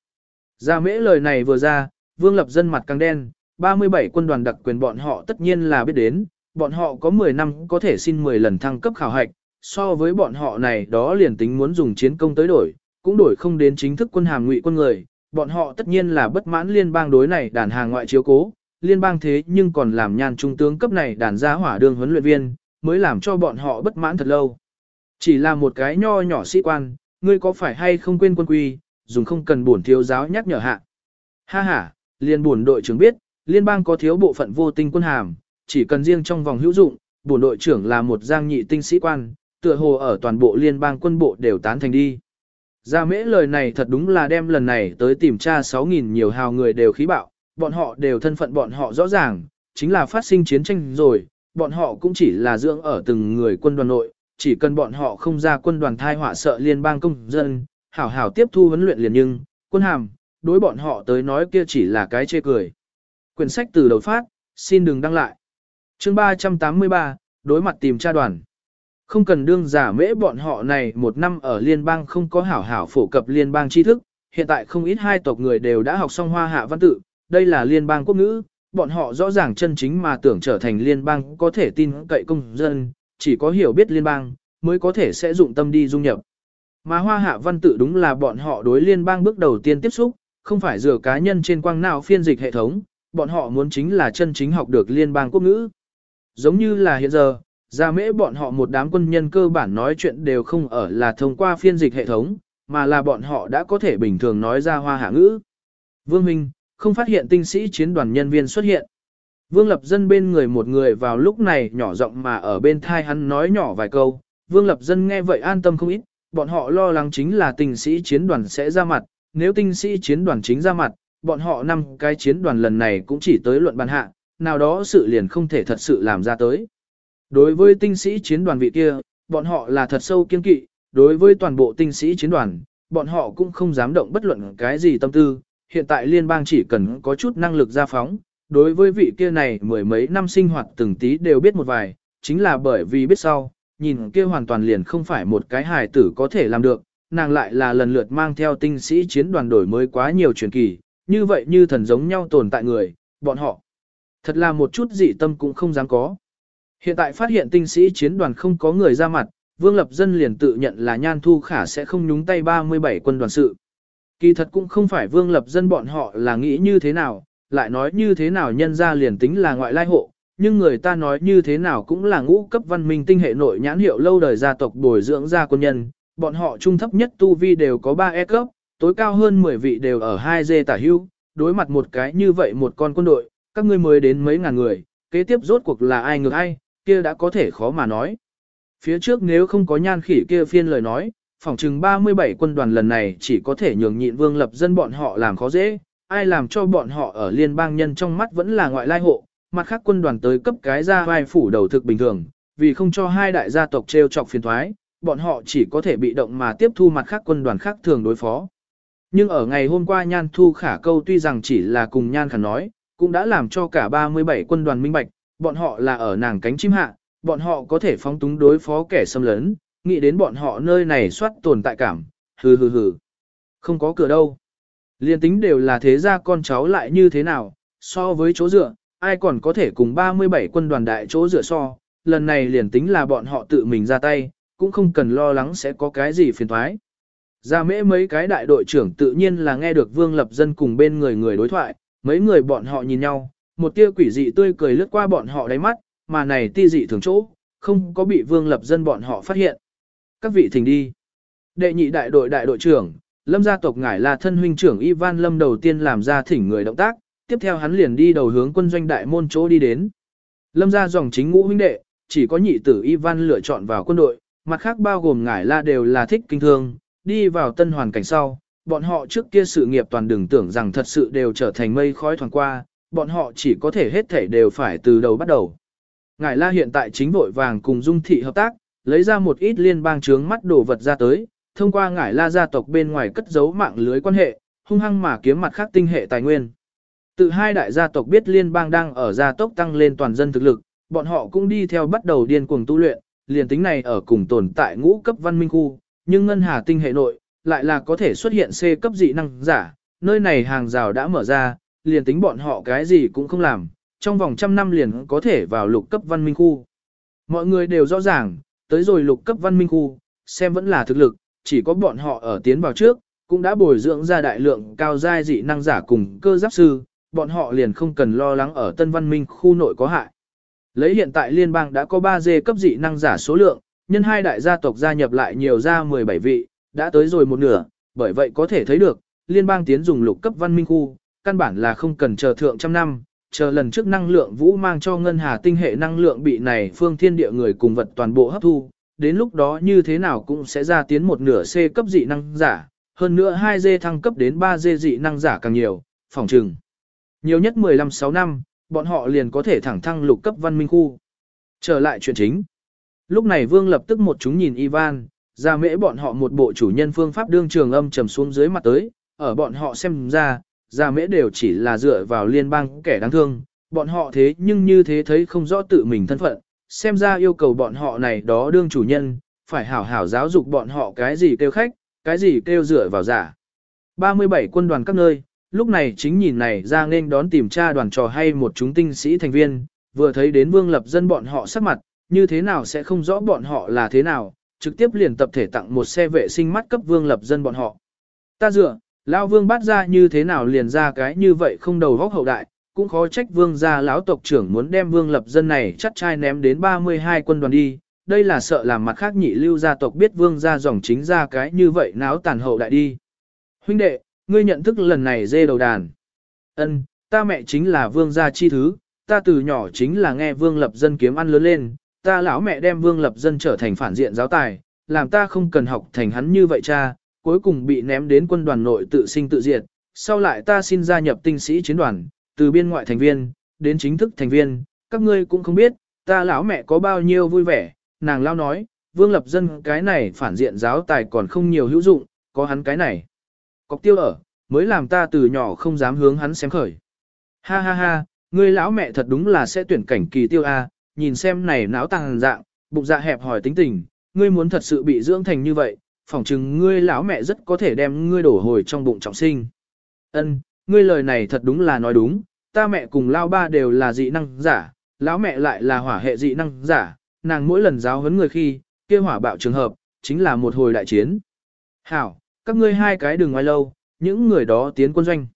Ra mễ lời này vừa ra, vương lập dân mặt càng đen, 37 quân đoàn đặc quyền bọn họ tất nhiên là biết đến, bọn họ có 10 năm có thể xin 10 lần thăng cấp khảo hạch, so với bọn họ này đó liền tính muốn dùng chiến công tới đổi, cũng đổi không đến chính thức quân hàm ngụy quân người, bọn họ tất nhiên là bất mãn liên bang đối này đàn hàng ngoại chiếu cố, liên bang thế nhưng còn làm nhan trung tướng cấp này đàn gia hỏa đường huấn luyện viên, mới làm cho bọn họ bất mãn thật lâu. Chỉ là một cái nho nhỏ sĩ quan, ngươi có phải hay không quên quân quy, dùng không cần bổn thiếu giáo nhắc nhở hạ. Ha ha, liên bổn đội trưởng biết, liên bang có thiếu bộ phận vô tinh quân hàm, chỉ cần riêng trong vòng hữu dụng, bổn đội trưởng là một giang nhị tinh sĩ quan, tựa hồ ở toàn bộ liên bang quân bộ đều tán thành đi. Gia mễ lời này thật đúng là đem lần này tới tìm tra 6.000 nhiều hào người đều khí bạo, bọn họ đều thân phận bọn họ rõ ràng, chính là phát sinh chiến tranh rồi, bọn họ cũng chỉ là dưỡng ở từng người quân đoàn nội, chỉ cần bọn họ không ra quân đoàn thai họa sợ liên bang công dân, hảo hảo tiếp thu huấn luyện liền nhưng, quân hàm, đối bọn họ tới nói kia chỉ là cái chê cười. Quyển sách từ đầu phát, xin đừng đăng lại. chương 383, đối mặt tìm tra đoàn. Không cần đương giả mễ bọn họ này một năm ở liên bang không có hảo hảo phổ cập liên bang tri thức, hiện tại không ít hai tộc người đều đã học xong hoa hạ văn tự, đây là liên bang quốc ngữ, bọn họ rõ ràng chân chính mà tưởng trở thành liên bang có thể tin cậy công dân, chỉ có hiểu biết liên bang, mới có thể sẽ dụng tâm đi dung nhập. Mà hoa hạ văn tự đúng là bọn họ đối liên bang bước đầu tiên tiếp xúc, không phải dựa cá nhân trên quang nào phiên dịch hệ thống, bọn họ muốn chính là chân chính học được liên bang quốc ngữ. Giống như là hiện giờ, ra mễ bọn họ một đám quân nhân cơ bản nói chuyện đều không ở là thông qua phiên dịch hệ thống, mà là bọn họ đã có thể bình thường nói ra hoa hạ ngữ. Vương Minh, không phát hiện tinh sĩ chiến đoàn nhân viên xuất hiện. Vương Lập Dân bên người một người vào lúc này nhỏ giọng mà ở bên thai hắn nói nhỏ vài câu, Vương Lập Dân nghe vậy an tâm không ít, bọn họ lo lắng chính là tinh sĩ chiến đoàn sẽ ra mặt, nếu tinh sĩ chiến đoàn chính ra mặt, bọn họ năm cái chiến đoàn lần này cũng chỉ tới luận bàn hạ, nào đó sự liền không thể thật sự làm ra tới. Đối với tinh sĩ chiến đoàn vị kia, bọn họ là thật sâu kiên kỵ, đối với toàn bộ tinh sĩ chiến đoàn, bọn họ cũng không dám động bất luận cái gì tâm tư, hiện tại liên bang chỉ cần có chút năng lực ra phóng, đối với vị kia này mười mấy năm sinh hoạt từng tí đều biết một vài, chính là bởi vì biết sau, nhìn kia hoàn toàn liền không phải một cái hài tử có thể làm được, nàng lại là lần lượt mang theo tinh sĩ chiến đoàn đổi mới quá nhiều truyền kỳ, như vậy như thần giống nhau tồn tại người, bọn họ. Thật là một chút dị tâm cũng không dám có. Hiện tại phát hiện tinh sĩ chiến đoàn không có người ra mặt, Vương Lập Dân liền tự nhận là Nhan Thu Khả sẽ không nhúng tay 37 quân đoàn sự. Kỳ thật cũng không phải Vương Lập Dân bọn họ là nghĩ như thế nào, lại nói như thế nào nhân ra liền tính là ngoại lai hộ, nhưng người ta nói như thế nào cũng là ngũ cấp văn minh tinh hệ nội nhãn hiệu lâu đời gia tộc bồi dưỡng ra quân nhân, bọn họ trung thấp nhất tu vi đều có 3 E cấp, tối cao hơn 10 vị đều ở 2 dê tả hưu, đối mặt một cái như vậy một con quân đội, các ngươi mới đến mấy ngàn người, kế tiếp rốt cuộc là ai ngược ai, kia đã có thể khó mà nói. Phía trước nếu không có nhan khỉ kia phiên lời nói, phòng chừng 37 quân đoàn lần này chỉ có thể nhường nhịn vương lập dân bọn họ làm khó dễ, ai làm cho bọn họ ở liên bang nhân trong mắt vẫn là ngoại lai hộ, mặt khác quân đoàn tới cấp cái ra vai phủ đầu thực bình thường, vì không cho hai đại gia tộc treo chọc phiền thoái, bọn họ chỉ có thể bị động mà tiếp thu mặt khác quân đoàn khác thường đối phó. Nhưng ở ngày hôm qua Nhan Thu Khả câu tuy rằng chỉ là cùng Nhan Khả nói, cũng đã làm cho cả 37 quân đoàn minh bạch, bọn họ là ở nàng cánh chim hạ, bọn họ có thể phóng túng đối phó kẻ xâm lấn, nghĩ đến bọn họ nơi này soát tồn tại cảm, hừ hừ hừ. Không có cửa đâu. Liên tính đều là thế gia con cháu lại như thế nào, so với chỗ dựa, ai còn có thể cùng 37 quân đoàn đại chỗ dựa so, lần này liền tính là bọn họ tự mình ra tay, cũng không cần lo lắng sẽ có cái gì phiền thoái. Ra mễ mấy cái đại đội trưởng tự nhiên là nghe được Vương Lập Dân cùng bên người người đối thoại, mấy người bọn họ nhìn nhau, một tia quỷ dị tươi cười lướt qua bọn họ đáy mắt, mà này ti dị thường chỗ, không có bị Vương Lập Dân bọn họ phát hiện. Các vị thỉnh đi. Đệ nhị đại đội đại đội trưởng, Lâm gia tộc ngải là thân huynh trưởng Ivan Lâm đầu tiên làm ra thỉnh người động tác, tiếp theo hắn liền đi đầu hướng quân doanh đại môn chỗ đi đến. Lâm gia dòng chính ngũ huynh đệ, chỉ có nhị tử Ivan lựa chọn vào quân đội, mặt khác bao gồm ngải la đều là thích kinh thương, đi vào tân hoàn cảnh sau, bọn họ trước kia sự nghiệp toàn đừng tưởng rằng thật sự đều trở thành mây khói thoảng qua, bọn họ chỉ có thể hết thể đều phải từ đầu bắt đầu. Ngải la hiện tại chính vội vàng cùng dung thị hợp tác, lấy ra một ít liên bang trướng mắt đồ vật ra tới, thông qua ngải la gia tộc bên ngoài cất giấu mạng lưới quan hệ, hung hăng mà kiếm mặt khác tinh hệ tài nguyên. Từ hai đại gia tộc biết liên bang đang ở gia tốc tăng lên toàn dân thực lực, bọn họ cũng đi theo bắt đầu điên cuồng tu luyện, liền tính này ở cùng tồn tại ngũ cấp văn minh khu, nhưng ngân hà tinh hệ nội, lại là có thể xuất hiện C cấp dị năng giả, nơi này hàng rào đã mở ra, liền tính bọn họ cái gì cũng không làm, trong vòng trăm năm liền có thể vào lục cấp văn minh khu. Mọi người đều rõ ràng, tới rồi lục cấp văn minh khu, xem vẫn là thực lực, chỉ có bọn họ ở tiến vào trước, cũng đã bồi dưỡng ra đại lượng cao giai dị năng giả cùng cơ giáp sư, bọn họ liền không cần lo lắng ở tân văn minh khu nội có hại. Lấy hiện tại liên bang đã có 3 dê cấp dị năng giả số lượng, nhân hai đại gia tộc gia nhập lại nhiều ra 17 vị, đã tới rồi một nửa, bởi vậy có thể thấy được, liên bang tiến dùng lục cấp văn minh khu, căn bản là không cần chờ thượng trăm năm, chờ lần trước năng lượng vũ mang cho ngân hà tinh hệ năng lượng bị này phương thiên địa người cùng vật toàn bộ hấp thu, đến lúc đó như thế nào cũng sẽ ra tiến một nửa C cấp dị năng giả, hơn nữa 2 dê thăng cấp đến 3 dê dị năng giả càng nhiều, phòng trừng. Nhiều nhất 15-6 năm, bọn họ liền có thể thẳng thăng lục cấp văn minh khu. Trở lại chuyện chính. Lúc này Vương lập tức một chúng nhìn Ivan, ra mễ bọn họ một bộ chủ nhân phương pháp đương trường âm trầm xuống dưới mặt tới, ở bọn họ xem ra, ra mễ đều chỉ là dựa vào liên bang kẻ đáng thương, bọn họ thế nhưng như thế thấy không rõ tự mình thân phận, xem ra yêu cầu bọn họ này đó đương chủ nhân, phải hảo hảo giáo dục bọn họ cái gì kêu khách, cái gì kêu dựa vào giả. 37 quân đoàn các nơi, lúc này chính nhìn này ra nên đón tìm tra đoàn trò hay một chúng tinh sĩ thành viên, vừa thấy đến vương lập dân bọn họ sắc mặt, như thế nào sẽ không rõ bọn họ là thế nào, trực tiếp liền tập thể tặng một xe vệ sinh mắt cấp vương lập dân bọn họ. Ta dựa, lão vương bắt ra như thế nào liền ra cái như vậy không đầu góc hậu đại, cũng khó trách vương gia lão tộc trưởng muốn đem vương lập dân này chắt trai ném đến 32 quân đoàn đi, đây là sợ làm mặt khác nhị lưu gia tộc biết vương gia dòng chính ra cái như vậy náo tàn hậu đại đi. Huynh đệ, ngươi nhận thức lần này dê đầu đàn. Ân, ta mẹ chính là vương gia chi thứ, ta từ nhỏ chính là nghe vương lập dân kiếm ăn lớn lên, ta lão mẹ đem vương lập dân trở thành phản diện giáo tài, làm ta không cần học thành hắn như vậy cha, cuối cùng bị ném đến quân đoàn nội tự sinh tự diệt, sau lại ta xin gia nhập tinh sĩ chiến đoàn, từ biên ngoại thành viên, đến chính thức thành viên, các ngươi cũng không biết, ta lão mẹ có bao nhiêu vui vẻ, nàng lao nói, vương lập dân cái này phản diện giáo tài còn không nhiều hữu dụng, có hắn cái này. Cọc tiêu ở, mới làm ta từ nhỏ không dám hướng hắn xem khởi. Ha ha ha, ngươi lão mẹ thật đúng là sẽ tuyển cảnh kỳ tiêu a, nhìn xem này náo tàng dạng, bụng dạ hẹp hỏi tính tình, ngươi muốn thật sự bị dưỡng thành như vậy, phỏng chừng ngươi lão mẹ rất có thể đem ngươi đổ hồi trong bụng trọng sinh. Ân, ngươi lời này thật đúng là nói đúng, ta mẹ cùng lao ba đều là dị năng giả, lão mẹ lại là hỏa hệ dị năng giả, nàng mỗi lần giáo huấn người khi, kia hỏa bạo trường hợp, chính là một hồi đại chiến. Hảo, các ngươi hai cái đừng ngoài lâu, những người đó tiến quân doanh.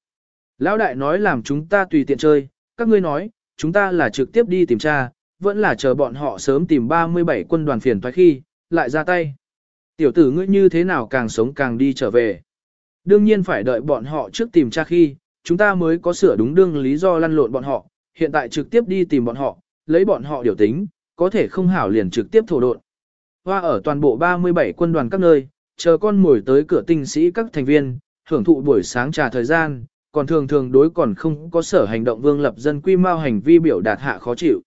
Lão đại nói làm chúng ta tùy tiện chơi, các ngươi nói, chúng ta là trực tiếp đi tìm tra, vẫn là chờ bọn họ sớm tìm 37 quân đoàn phiền toái khi, lại ra tay. Tiểu tử ngươi như thế nào càng sống càng đi trở về. Đương nhiên phải đợi bọn họ trước tìm tra khi, chúng ta mới có sửa đúng đương lý do lăn lộn bọn họ, hiện tại trực tiếp đi tìm bọn họ, lấy bọn họ điều tính, có thể không hảo liền trực tiếp thổ độn. Hoa ở toàn bộ 37 quân đoàn các nơi, chờ con mồi tới cửa tinh sĩ các thành viên, hưởng thụ buổi sáng trà thời gian, còn thường thường đối còn không có sở hành động vương lập dân quy mau hành vi biểu đạt hạ khó chịu.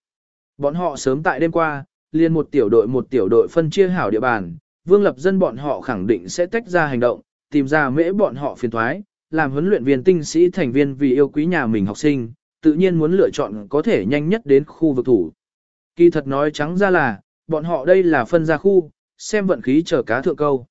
Bọn họ sớm tại đêm qua, liền một tiểu đội một tiểu đội phân chia hảo địa bàn, vương lập dân bọn họ khẳng định sẽ tách ra hành động, tìm ra mễ bọn họ phiền thoái, làm huấn luyện viên tinh sĩ thành viên vì yêu quý nhà mình học sinh, tự nhiên muốn lựa chọn có thể nhanh nhất đến khu vực thủ. Kỳ thật nói trắng ra là, bọn họ đây là phân ra khu, xem vận khí chờ cá thượng câu.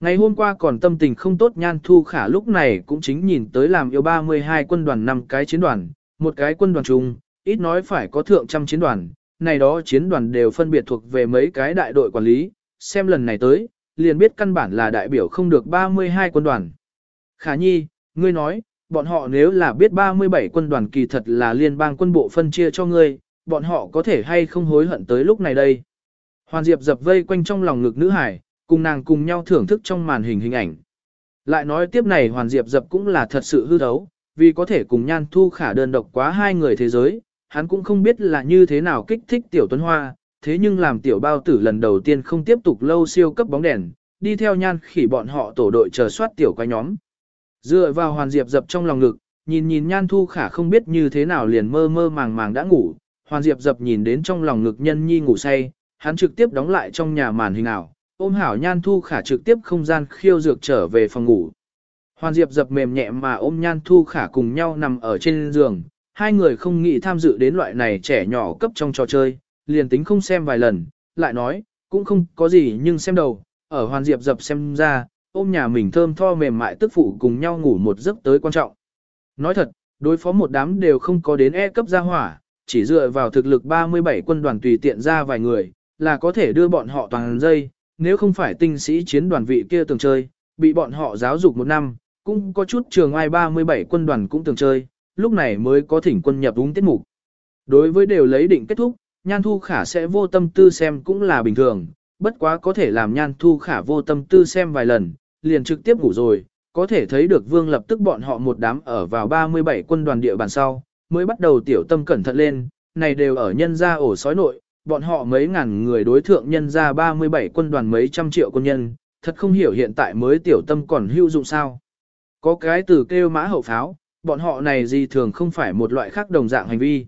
Ngày hôm qua còn tâm tình không tốt nhan thu khả lúc này cũng chính nhìn tới làm yêu 32 quân đoàn 5 cái chiến đoàn, một cái quân đoàn chung, ít nói phải có thượng trăm chiến đoàn, này đó chiến đoàn đều phân biệt thuộc về mấy cái đại đội quản lý, xem lần này tới, liền biết căn bản là đại biểu không được 32 quân đoàn. Khả nhi, ngươi nói, bọn họ nếu là biết 37 quân đoàn kỳ thật là liên bang quân bộ phân chia cho ngươi, bọn họ có thể hay không hối hận tới lúc này đây. Hoàn Diệp dập vây quanh trong lòng ngực nữ hải, cùng nàng cùng nhau thưởng thức trong màn hình hình ảnh. Lại nói tiếp này Hoàn Diệp dập cũng là thật sự hư thấu, vì có thể cùng Nhan Thu Khả đơn độc quá hai người thế giới, hắn cũng không biết là như thế nào kích thích Tiểu Tuấn Hoa, thế nhưng làm Tiểu Bao Tử lần đầu tiên không tiếp tục lâu siêu cấp bóng đèn, đi theo Nhan khỉ bọn họ tổ đội chờ soát Tiểu quái nhóm. Dựa vào Hoàn Diệp dập trong lòng ngực, nhìn nhìn Nhan Thu Khả không biết như thế nào liền mơ mơ màng màng đã ngủ, Hoàn Diệp dập nhìn đến trong lòng ngực nhân nhi ngủ say, hắn trực tiếp đóng lại trong nhà màn hình ảo, ôm hảo Nhan Thu Khả trực tiếp không gian khiêu dược trở về phòng ngủ. Hoàn Diệp dập mềm nhẹ mà ôm Nhan Thu Khả cùng nhau nằm ở trên giường, hai người không nghĩ tham dự đến loại này trẻ nhỏ cấp trong trò chơi, liền tính không xem vài lần, lại nói, cũng không có gì nhưng xem đầu, ở Hoàn Diệp dập xem ra, ôm nhà mình thơm tho mềm mại tức phụ cùng nhau ngủ một giấc tới quan trọng. Nói thật, đối phó một đám đều không có đến E cấp gia hỏa, chỉ dựa vào thực lực 37 quân đoàn tùy tiện ra vài người, là có thể đưa bọn họ toàn dây, nếu không phải tinh sĩ chiến đoàn vị kia từng chơi, bị bọn họ giáo dục một năm, cũng có chút trường ai 37 quân đoàn cũng từng chơi, lúc này mới có thỉnh quân nhập đúng tiết mục. Đối với đều lấy định kết thúc, Nhan Thu Khả sẽ vô tâm tư xem cũng là bình thường, bất quá có thể làm Nhan Thu Khả vô tâm tư xem vài lần, liền trực tiếp ngủ rồi, có thể thấy được Vương lập tức bọn họ một đám ở vào 37 quân đoàn địa bàn sau, mới bắt đầu tiểu tâm cẩn thận lên, này đều ở nhân gia ổ sói nội, bọn họ mấy ngàn người đối thượng nhân gia 37 quân đoàn mấy trăm triệu quân nhân, thật không hiểu hiện tại mới tiểu tâm còn hữu dụng sao. Có cái từ kêu mã hậu pháo, bọn họ này gì thường không phải một loại khác đồng dạng hành vi.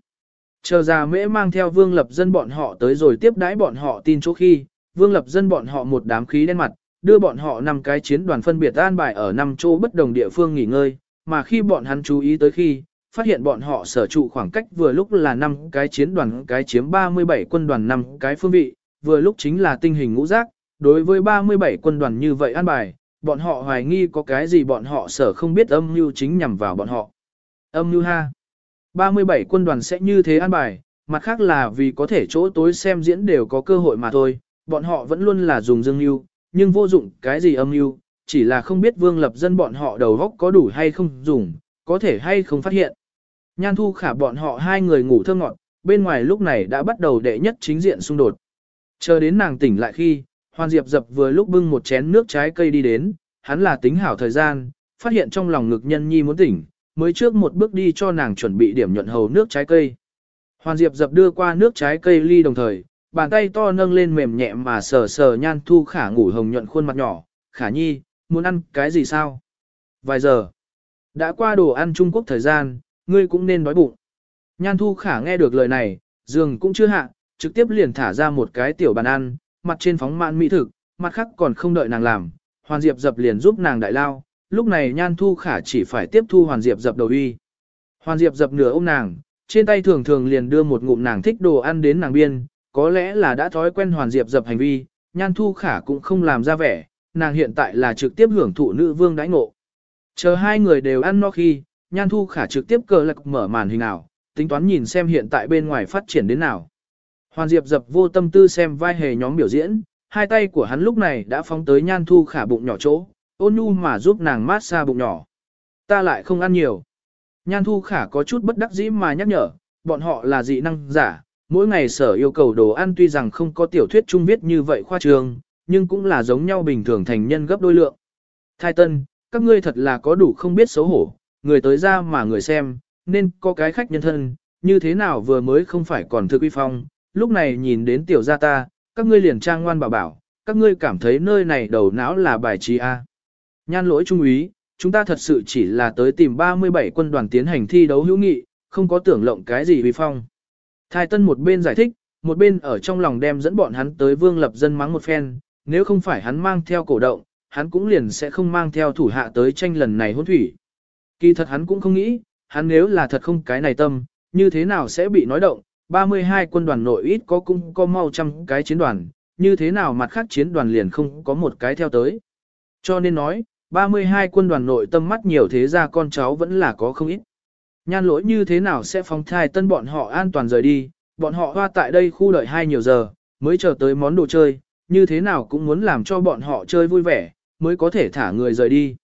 Chờ ra mễ mang theo vương lập dân bọn họ tới rồi tiếp đãi bọn họ tin chỗ khi, vương lập dân bọn họ một đám khí đen mặt, đưa bọn họ năm cái chiến đoàn phân biệt an bài ở năm chỗ bất đồng địa phương nghỉ ngơi, mà khi bọn hắn chú ý tới khi, phát hiện bọn họ sở trụ khoảng cách vừa lúc là năm cái chiến đoàn cái chiếm 37 quân đoàn năm cái phương vị, vừa lúc chính là tinh hình ngũ giác, đối với 37 quân đoàn như vậy an bài, bọn họ hoài nghi có cái gì bọn họ sở không biết âm mưu chính nhằm vào bọn họ. Âm mưu ha. 37 quân đoàn sẽ như thế an bài, mặt khác là vì có thể chỗ tối xem diễn đều có cơ hội mà thôi, bọn họ vẫn luôn là dùng dương mưu, nhưng vô dụng cái gì âm mưu, chỉ là không biết vương lập dân bọn họ đầu góc có đủ hay không dùng, có thể hay không phát hiện. Nhan thu khả bọn họ hai người ngủ thơ ngọt, bên ngoài lúc này đã bắt đầu đệ nhất chính diện xung đột. Chờ đến nàng tỉnh lại khi, Hoàn Diệp dập vừa lúc bưng một chén nước trái cây đi đến, hắn là tính hảo thời gian, phát hiện trong lòng ngực nhân nhi muốn tỉnh, mới trước một bước đi cho nàng chuẩn bị điểm nhuận hầu nước trái cây. Hoàn Diệp dập đưa qua nước trái cây ly đồng thời, bàn tay to nâng lên mềm nhẹ mà sờ sờ nhan thu khả ngủ hồng nhuận khuôn mặt nhỏ, khả nhi, muốn ăn cái gì sao? Vài giờ, đã qua đồ ăn Trung Quốc thời gian, ngươi cũng nên đói bụng. Nhan thu khả nghe được lời này, giường cũng chưa hạ, trực tiếp liền thả ra một cái tiểu bàn ăn, mặt trên phóng mạn mỹ thực, mặt khác còn không đợi nàng làm, hoàn diệp dập liền giúp nàng đại lao, lúc này nhan thu khả chỉ phải tiếp thu hoàn diệp dập đầu uy. Hoàn diệp dập nửa ôm nàng, trên tay thường thường liền đưa một ngụm nàng thích đồ ăn đến nàng biên, có lẽ là đã thói quen hoàn diệp dập hành vi, nhan thu khả cũng không làm ra vẻ, nàng hiện tại là trực tiếp hưởng thụ nữ vương đãi ngộ. Chờ hai người đều ăn no khi, nhan thu khả trực tiếp cờ lạc mở màn hình ảo, tính toán nhìn xem hiện tại bên ngoài phát triển đến nào. Hoàn diệp dập vô tâm tư xem vai hề nhóm biểu diễn, hai tay của hắn lúc này đã phóng tới nhan thu khả bụng nhỏ chỗ, ôn nhu mà giúp nàng mát xa bụng nhỏ. Ta lại không ăn nhiều. Nhan thu khả có chút bất đắc dĩ mà nhắc nhở, bọn họ là dị năng giả, mỗi ngày sở yêu cầu đồ ăn tuy rằng không có tiểu thuyết trung viết như vậy khoa trường, nhưng cũng là giống nhau bình thường thành nhân gấp đôi lượng. Thai tân, các ngươi thật là có đủ không biết xấu hổ, người tới ra mà người xem, nên có cái khách nhân thân, như thế nào vừa mới không phải còn thư quy phong, lúc này nhìn đến tiểu gia ta, các ngươi liền trang ngoan bảo bảo, các ngươi cảm thấy nơi này đầu não là bài trí A. Nhan lỗi trung úy, chúng ta thật sự chỉ là tới tìm 37 quân đoàn tiến hành thi đấu hữu nghị, không có tưởng lộng cái gì vi phong. Thái Tân một bên giải thích, một bên ở trong lòng đem dẫn bọn hắn tới vương lập dân mắng một phen, nếu không phải hắn mang theo cổ động, hắn cũng liền sẽ không mang theo thủ hạ tới tranh lần này hôn thủy. Kỳ thật hắn cũng không nghĩ, hắn nếu là thật không cái này tâm, như thế nào sẽ bị nói động, 32 quân đoàn nội ít có cũng có mau trăm cái chiến đoàn, như thế nào mặt khác chiến đoàn liền không có một cái theo tới. Cho nên nói, 32 quân đoàn nội tâm mắt nhiều thế ra con cháu vẫn là có không ít. Nhan lỗi như thế nào sẽ phóng thai tân bọn họ an toàn rời đi, bọn họ hoa tại đây khu đợi hai nhiều giờ, mới chờ tới món đồ chơi, như thế nào cũng muốn làm cho bọn họ chơi vui vẻ, mới có thể thả người rời đi.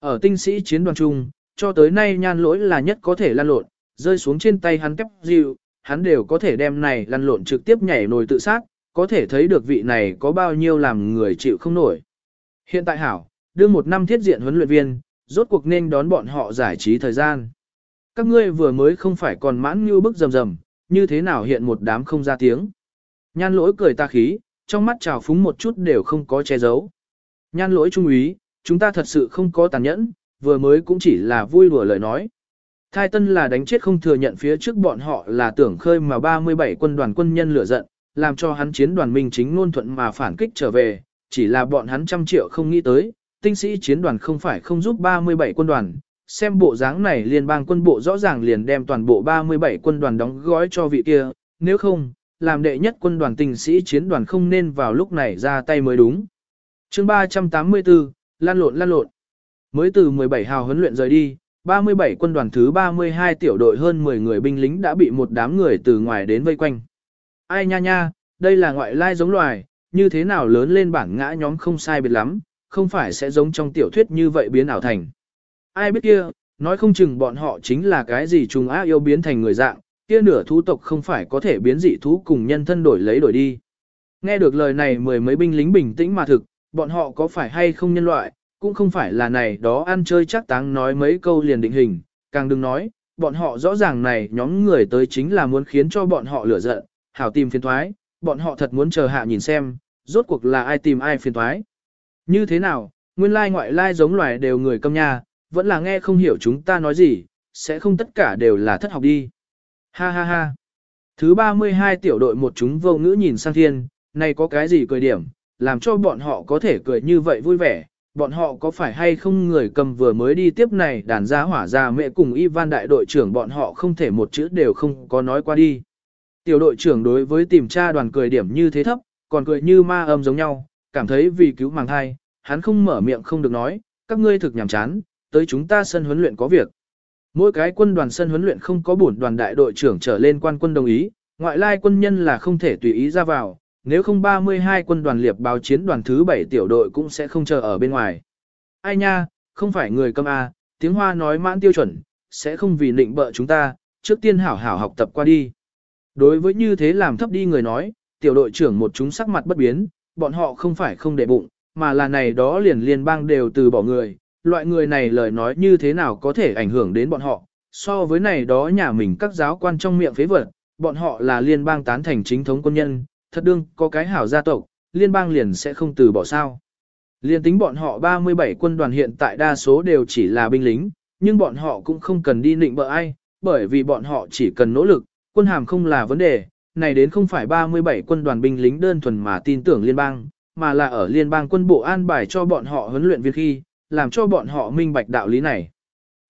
Ở tinh sĩ chiến đoàn chung, cho tới nay nhan lỗi là nhất có thể lan lộn, rơi xuống trên tay hắn kép dịu, hắn đều có thể đem này lăn lộn trực tiếp nhảy nồi tự sát, có thể thấy được vị này có bao nhiêu làm người chịu không nổi. Hiện tại hảo, đưa một năm thiết diện huấn luyện viên, rốt cuộc nên đón bọn họ giải trí thời gian. Các ngươi vừa mới không phải còn mãn như bức rầm rầm, như thế nào hiện một đám không ra tiếng. Nhan lỗi cười ta khí, trong mắt trào phúng một chút đều không có che giấu. Nhan lỗi trung úy, chúng ta thật sự không có tàn nhẫn, vừa mới cũng chỉ là vui đùa lời nói. Thai tân là đánh chết không thừa nhận phía trước bọn họ là tưởng khơi mà 37 quân đoàn quân nhân lửa giận, làm cho hắn chiến đoàn minh chính luôn thuận mà phản kích trở về, chỉ là bọn hắn trăm triệu không nghĩ tới, tinh sĩ chiến đoàn không phải không giúp 37 quân đoàn, xem bộ dáng này liên bang quân bộ rõ ràng liền đem toàn bộ 37 quân đoàn đóng gói cho vị kia, nếu không, làm đệ nhất quân đoàn tình sĩ chiến đoàn không nên vào lúc này ra tay mới đúng. chương 384, lan lộn lan lộn. Mới từ 17 hào huấn luyện rời đi, 37 quân đoàn thứ 32 tiểu đội hơn 10 người binh lính đã bị một đám người từ ngoài đến vây quanh. Ai nha nha, đây là ngoại lai giống loài, như thế nào lớn lên bản ngã nhóm không sai biệt lắm, không phải sẽ giống trong tiểu thuyết như vậy biến ảo thành. Ai biết kia, nói không chừng bọn họ chính là cái gì trùng á yêu biến thành người dạng, kia nửa thú tộc không phải có thể biến dị thú cùng nhân thân đổi lấy đổi đi. Nghe được lời này mười mấy binh lính bình tĩnh mà thực, bọn họ có phải hay không nhân loại, cũng không phải là này đó ăn chơi chắc táng nói mấy câu liền định hình, càng đừng nói, bọn họ rõ ràng này nhóm người tới chính là muốn khiến cho bọn họ lửa giận, hảo tìm phiền thoái, bọn họ thật muốn chờ hạ nhìn xem, rốt cuộc là ai tìm ai phiền thoái. Như thế nào, nguyên lai ngoại lai giống loài đều người câm nha, vẫn là nghe không hiểu chúng ta nói gì, sẽ không tất cả đều là thất học đi. Ha ha ha. Thứ 32 tiểu đội một chúng vô ngữ nhìn sang thiên, này có cái gì cười điểm, làm cho bọn họ có thể cười như vậy vui vẻ, bọn họ có phải hay không người cầm vừa mới đi tiếp này đàn gia hỏa ra mẹ cùng Ivan đại đội trưởng bọn họ không thể một chữ đều không có nói qua đi. Tiểu đội trưởng đối với tìm tra đoàn cười điểm như thế thấp, còn cười như ma âm giống nhau, cảm thấy vì cứu màng thai, hắn không mở miệng không được nói, các ngươi thực nhảm chán, tới chúng ta sân huấn luyện có việc. Mỗi cái quân đoàn sân huấn luyện không có bổn đoàn đại đội trưởng trở lên quan quân đồng ý, ngoại lai quân nhân là không thể tùy ý ra vào, nếu không 32 quân đoàn liệp báo chiến đoàn thứ 7 tiểu đội cũng sẽ không chờ ở bên ngoài. Ai nha, không phải người cầm A, tiếng hoa nói mãn tiêu chuẩn, sẽ không vì nịnh bợ chúng ta, trước tiên hảo hảo học tập qua đi. Đối với như thế làm thấp đi người nói, tiểu đội trưởng một chúng sắc mặt bất biến, bọn họ không phải không để bụng, mà là này đó liền liên bang đều từ bỏ người, loại người này lời nói như thế nào có thể ảnh hưởng đến bọn họ, so với này đó nhà mình các giáo quan trong miệng phế vật, bọn họ là liên bang tán thành chính thống quân nhân, thật đương có cái hảo gia tộc, liên bang liền sẽ không từ bỏ sao. Liên tính bọn họ 37 quân đoàn hiện tại đa số đều chỉ là binh lính, nhưng bọn họ cũng không cần đi nịnh bợ ai, bởi vì bọn họ chỉ cần nỗ lực, quân hàm không là vấn đề, này đến không phải 37 quân đoàn binh lính đơn thuần mà tin tưởng liên bang, mà là ở liên bang quân bộ an bài cho bọn họ huấn luyện viên khi, làm cho bọn họ minh bạch đạo lý này.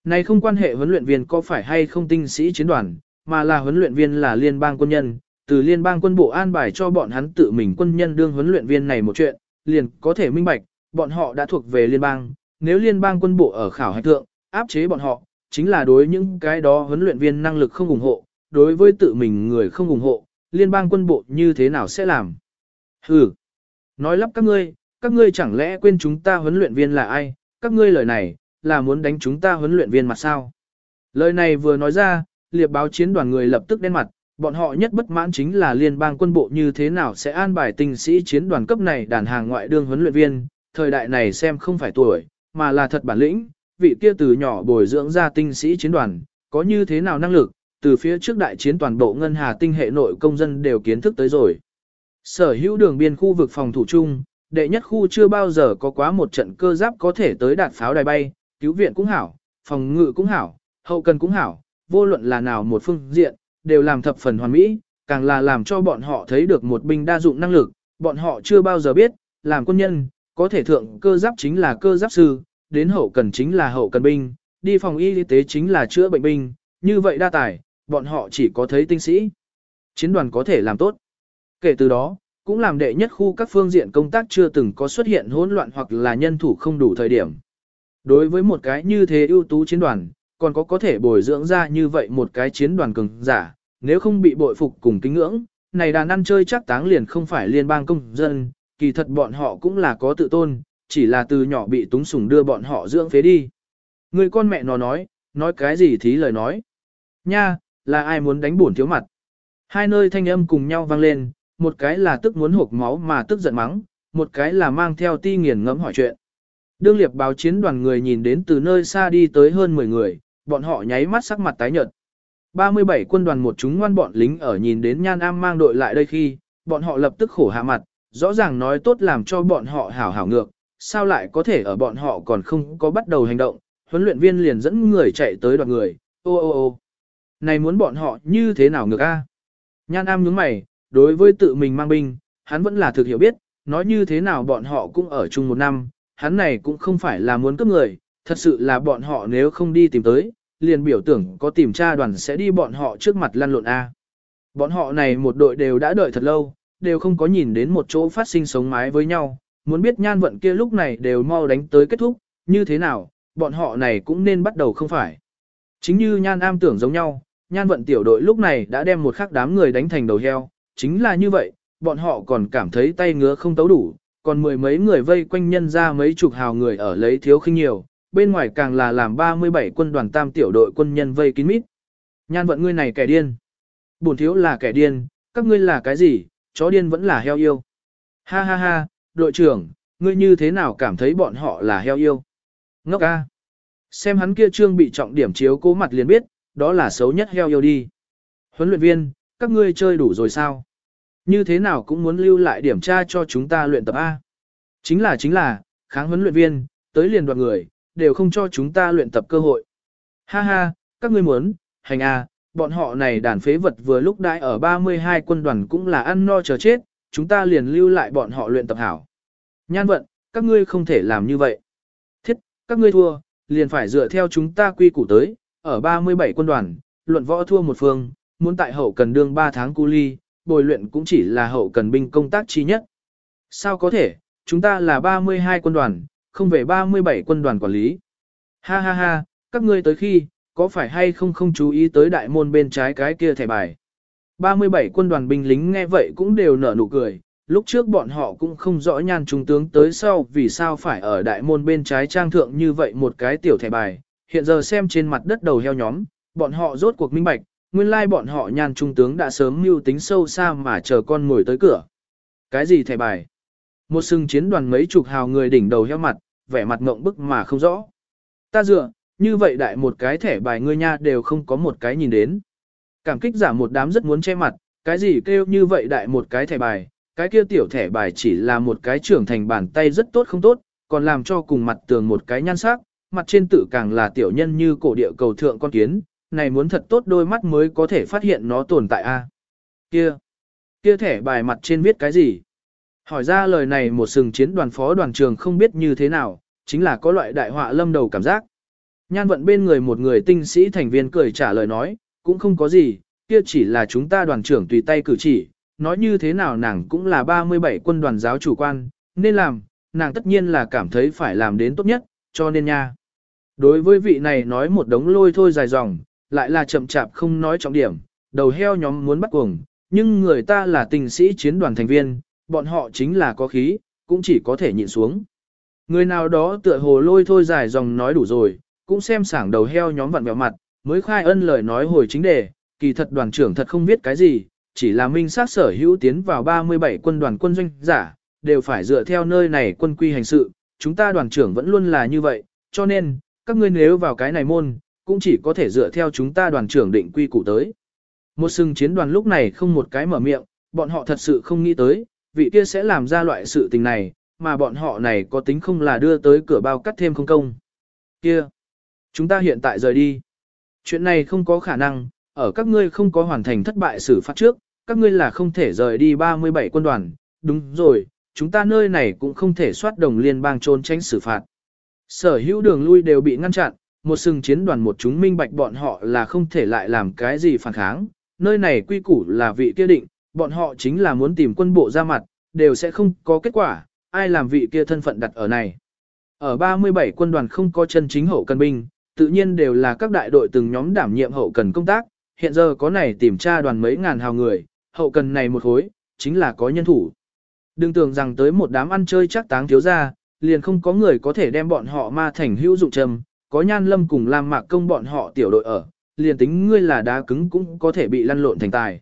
Này không quan hệ huấn luyện viên có phải hay không tinh sĩ chiến đoàn, mà là huấn luyện viên là liên bang quân nhân, từ liên bang quân bộ an bài cho bọn hắn tự mình quân nhân đương huấn luyện viên này một chuyện, liền có thể minh bạch, bọn họ đã thuộc về liên bang, nếu liên bang quân bộ ở khảo hạch thượng, áp chế bọn họ, chính là đối những cái đó huấn luyện viên năng lực không ủng hộ, đối với tự mình người không ủng hộ, liên bang quân bộ như thế nào sẽ làm. Hừ, nói lắp các ngươi, các ngươi chẳng lẽ quên chúng ta huấn luyện viên là ai, các ngươi lời này, là muốn đánh chúng ta huấn luyện viên mặt sao. Lời này vừa nói ra, liệp báo chiến đoàn người lập tức đen mặt, bọn họ nhất bất mãn chính là liên bang quân bộ như thế nào sẽ an bài tinh sĩ chiến đoàn cấp này đàn hàng ngoại đương huấn luyện viên, thời đại này xem không phải tuổi, mà là thật bản lĩnh, vị kia từ nhỏ bồi dưỡng ra tinh sĩ chiến đoàn, có như thế nào năng lực, từ phía trước đại chiến toàn bộ ngân hà tinh hệ nội công dân đều kiến thức tới rồi. Sở hữu đường biên khu vực phòng thủ chung, đệ nhất khu chưa bao giờ có quá một trận cơ giáp có thể tới đạt pháo đài bay, cứu viện cũng hảo, phòng ngự cũng hảo, hậu cần cũng hảo, vô luận là nào một phương diện, đều làm thập phần hoàn mỹ, càng là làm cho bọn họ thấy được một binh đa dụng năng lực, bọn họ chưa bao giờ biết, làm quân nhân, có thể thượng cơ giáp chính là cơ giáp sư, đến hậu cần chính là hậu cần binh, đi phòng y tế chính là chữa bệnh binh, như vậy đa tài, bọn họ chỉ có thấy tinh sĩ. Chiến đoàn có thể làm tốt. Kể từ đó, cũng làm đệ nhất khu các phương diện công tác chưa từng có xuất hiện hỗn loạn hoặc là nhân thủ không đủ thời điểm. Đối với một cái như thế ưu tú chiến đoàn, còn có có thể bồi dưỡng ra như vậy một cái chiến đoàn cường giả, nếu không bị bội phục cùng kính ngưỡng, này đàn ăn chơi chắc táng liền không phải liên bang công dân, kỳ thật bọn họ cũng là có tự tôn, chỉ là từ nhỏ bị túng sủng đưa bọn họ dưỡng phế đi. Người con mẹ nó nói, nói cái gì thí lời nói. Nha, là ai muốn đánh bổn thiếu mặt. Hai nơi thanh âm cùng nhau vang lên, một cái là tức muốn hộp máu mà tức giận mắng, một cái là mang theo ti nghiền ngẫm hỏi chuyện. Đương liệp báo chiến đoàn người nhìn đến từ nơi xa đi tới hơn 10 người, bọn họ nháy mắt sắc mặt tái nhợt. 37 quân đoàn một chúng ngoan bọn lính ở nhìn đến Nhan Am mang đội lại đây khi, bọn họ lập tức khổ hạ mặt, rõ ràng nói tốt làm cho bọn họ hảo hảo ngược, sao lại có thể ở bọn họ còn không có bắt đầu hành động, huấn luyện viên liền dẫn người chạy tới đoàn người, ô ô ô. Này muốn bọn họ như thế nào ngược a? Nhan Am nhướng mày, đối với tự mình mang binh, hắn vẫn là thực hiểu biết, nói như thế nào bọn họ cũng ở chung một năm, hắn này cũng không phải là muốn cướp người, thật sự là bọn họ nếu không đi tìm tới, liền biểu tưởng có tìm tra đoàn sẽ đi bọn họ trước mặt lăn lộn A. Bọn họ này một đội đều đã đợi thật lâu, đều không có nhìn đến một chỗ phát sinh sống mái với nhau, muốn biết nhan vận kia lúc này đều mau đánh tới kết thúc, như thế nào, bọn họ này cũng nên bắt đầu không phải. Chính như nhan am tưởng giống nhau, nhan vận tiểu đội lúc này đã đem một khắc đám người đánh thành đầu heo, chính là như vậy, bọn họ còn cảm thấy tay ngứa không tấu đủ, còn mười mấy người vây quanh nhân ra mấy chục hào người ở lấy thiếu khinh nhiều, bên ngoài càng là làm 37 quân đoàn tam tiểu đội quân nhân vây kín mít. Nhan vận ngươi này kẻ điên. Bổn thiếu là kẻ điên, các ngươi là cái gì, chó điên vẫn là heo yêu. Ha ha ha, đội trưởng, ngươi như thế nào cảm thấy bọn họ là heo yêu? Ngốc a. Xem hắn kia trương bị trọng điểm chiếu cố mặt liền biết, đó là xấu nhất heo yêu đi. Huấn luyện viên, các ngươi chơi đủ rồi sao? Như thế nào cũng muốn lưu lại điểm tra cho chúng ta luyện tập A. Chính là chính là, kháng huấn luyện viên, tới liền đoạt người, đều không cho chúng ta luyện tập cơ hội. Ha ha, các ngươi muốn, hành A, bọn họ này đàn phế vật vừa lúc đãi ở 32 quân đoàn cũng là ăn no chờ chết, chúng ta liền lưu lại bọn họ luyện tập hảo. Nhan vận, các ngươi không thể làm như vậy. Thiết, các ngươi thua, liền phải dựa theo chúng ta quy củ tới, ở 37 quân đoàn, luận võ thua một phương, muốn tại hậu cần đương 3 tháng cu ly, bồi luyện cũng chỉ là hậu cần binh công tác chi nhất. Sao có thể, chúng ta là 32 quân đoàn, không về 37 quân đoàn quản lý. Ha ha ha, các ngươi tới khi, có phải hay không không chú ý tới đại môn bên trái cái kia thẻ bài. 37 quân đoàn binh lính nghe vậy cũng đều nở nụ cười, lúc trước bọn họ cũng không rõ nhan trung tướng tới sau vì sao phải ở đại môn bên trái trang thượng như vậy một cái tiểu thẻ bài, hiện giờ xem trên mặt đất đầu heo nhóm, bọn họ rốt cuộc minh bạch, nguyên lai bọn họ nhan trung tướng đã sớm mưu tính sâu xa mà chờ con ngồi tới cửa. Cái gì thẻ bài? Một sừng chiến đoàn mấy chục hào người đỉnh đầu heo mặt, vẻ mặt ngộng bức mà không rõ. Ta dựa, như vậy đại một cái thẻ bài ngươi nha đều không có một cái nhìn đến. Cảm kích giả một đám rất muốn che mặt, cái gì kêu như vậy đại một cái thẻ bài, cái kia tiểu thẻ bài chỉ là một cái trưởng thành bàn tay rất tốt không tốt, còn làm cho cùng mặt tường một cái nhan sắc, mặt trên tự càng là tiểu nhân như cổ địa cầu thượng con kiến, này muốn thật tốt đôi mắt mới có thể phát hiện nó tồn tại a. Kia, kia thẻ bài mặt trên viết cái gì? Hỏi ra lời này một sừng chiến đoàn phó đoàn trường không biết như thế nào, chính là có loại đại họa lâm đầu cảm giác. Nhan vận bên người một người tinh sĩ thành viên cười trả lời nói, cũng không có gì, kia chỉ là chúng ta đoàn trưởng tùy tay cử chỉ, nói như thế nào nàng cũng là 37 quân đoàn giáo chủ quan, nên làm, nàng tất nhiên là cảm thấy phải làm đến tốt nhất, cho nên nha. Đối với vị này nói một đống lôi thôi dài dòng, lại là chậm chạp không nói trọng điểm, đầu heo nhóm muốn bắt cuồng, nhưng người ta là tình sĩ chiến đoàn thành viên, bọn họ chính là có khí, cũng chỉ có thể nhịn xuống. Người nào đó tựa hồ lôi thôi dài dòng nói đủ rồi, cũng xem sảng đầu heo nhóm vặn vẹo mặt, mới khai ân lời nói hồi chính đề, kỳ thật đoàn trưởng thật không biết cái gì, chỉ là minh sát sở hữu tiến vào 37 quân đoàn quân doanh giả, đều phải dựa theo nơi này quân quy hành sự, chúng ta đoàn trưởng vẫn luôn là như vậy, cho nên, các ngươi nếu vào cái này môn, cũng chỉ có thể dựa theo chúng ta đoàn trưởng định quy củ tới. Một sừng chiến đoàn lúc này không một cái mở miệng, bọn họ thật sự không nghĩ tới, vị kia sẽ làm ra loại sự tình này, mà bọn họ này có tính không là đưa tới cửa bao cắt thêm không công. Kia, chúng ta hiện tại rời đi. Chuyện này không có khả năng, ở các ngươi không có hoàn thành thất bại xử phạt trước, các ngươi là không thể rời đi 37 quân đoàn, đúng rồi, chúng ta nơi này cũng không thể soát đồng liên bang trốn tránh xử phạt. Sở hữu đường lui đều bị ngăn chặn, một sừng chiến đoàn một chúng minh bạch bọn họ là không thể lại làm cái gì phản kháng, nơi này quy củ là vị kia định, bọn họ chính là muốn tìm quân bộ ra mặt, đều sẽ không có kết quả, ai làm vị kia thân phận đặt ở này. Ở 37 quân đoàn không có chân chính hậu cần binh, tự nhiên đều là các đại đội từng nhóm đảm nhiệm hậu cần công tác, hiện giờ có này tìm tra đoàn mấy ngàn hào người, hậu cần này một khối, chính là có nhân thủ. Đừng tưởng rằng tới một đám ăn chơi chắc táng thiếu ra, liền không có người có thể đem bọn họ ma thành hữu dụng trầm, có nhan lâm cùng lam mạc công bọn họ tiểu đội ở, liền tính ngươi là đá cứng cũng có thể bị lăn lộn thành tài.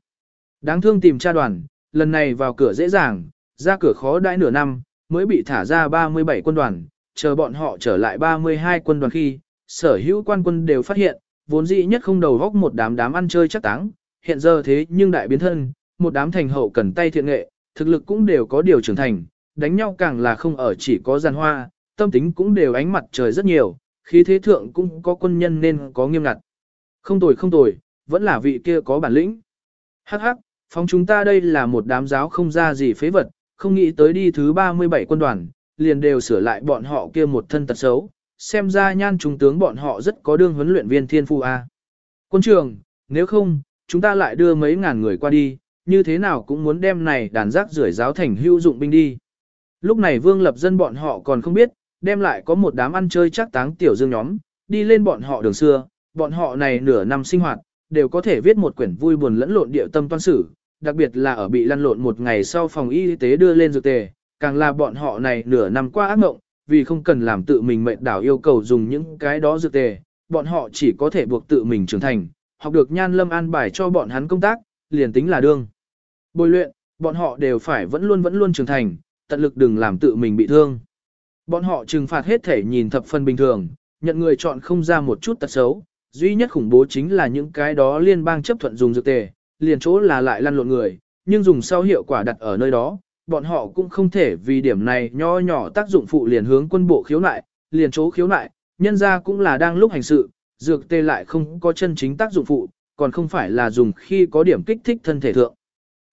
Đáng thương tìm tra đoàn, lần này vào cửa dễ dàng, ra cửa khó đãi nửa năm, mới bị thả ra 37 quân đoàn, chờ bọn họ trở lại 32 quân đoàn khi, sở hữu quan quân đều phát hiện, vốn dĩ nhất không đầu góc một đám đám ăn chơi chắc táng, hiện giờ thế nhưng đại biến thân, một đám thành hậu cần tay thiện nghệ, thực lực cũng đều có điều trưởng thành, đánh nhau càng là không ở chỉ có gian hoa, tâm tính cũng đều ánh mặt trời rất nhiều, khí thế thượng cũng có quân nhân nên có nghiêm ngặt. Không tồi không tồi, vẫn là vị kia có bản lĩnh. Hắc hắc, phóng chúng ta đây là một đám giáo không ra gì phế vật, không nghĩ tới đi thứ 37 quân đoàn, liền đều sửa lại bọn họ kia một thân tật xấu, xem ra nhan trung tướng bọn họ rất có đương huấn luyện viên thiên phu A. Quân trường, nếu không, chúng ta lại đưa mấy ngàn người qua đi, như thế nào cũng muốn đem này đàn rác rưởi giáo thành hữu dụng binh đi. Lúc này vương lập dân bọn họ còn không biết, đem lại có một đám ăn chơi chắc táng tiểu dương nhóm, đi lên bọn họ đường xưa, bọn họ này nửa năm sinh hoạt, đều có thể viết một quyển vui buồn lẫn lộn địa tâm toan sử, đặc biệt là ở bị lăn lộn một ngày sau phòng y tế đưa lên dược tề, càng là bọn họ này nửa năm qua ác mộng, vì không cần làm tự mình mệnh đảo yêu cầu dùng những cái đó dược tề, bọn họ chỉ có thể buộc tự mình trưởng thành, học được nhan lâm an bài cho bọn hắn công tác, liền tính là đương. Bồi luyện, bọn họ đều phải vẫn luôn vẫn luôn trưởng thành, tận lực đừng làm tự mình bị thương. Bọn họ trừng phạt hết thể nhìn thập phần bình thường, nhận người chọn không ra một chút tật xấu, duy nhất khủng bố chính là những cái đó liên bang chấp thuận dùng dược tề, liền chỗ là lại lăn lộn người, nhưng dùng sau hiệu quả đặt ở nơi đó, bọn họ cũng không thể vì điểm này nho nhỏ tác dụng phụ liền hướng quân bộ khiếu nại, liền chỗ khiếu nại, nhân ra cũng là đang lúc hành sự, dược tê lại không có chân chính tác dụng phụ, còn không phải là dùng khi có điểm kích thích thân thể thượng.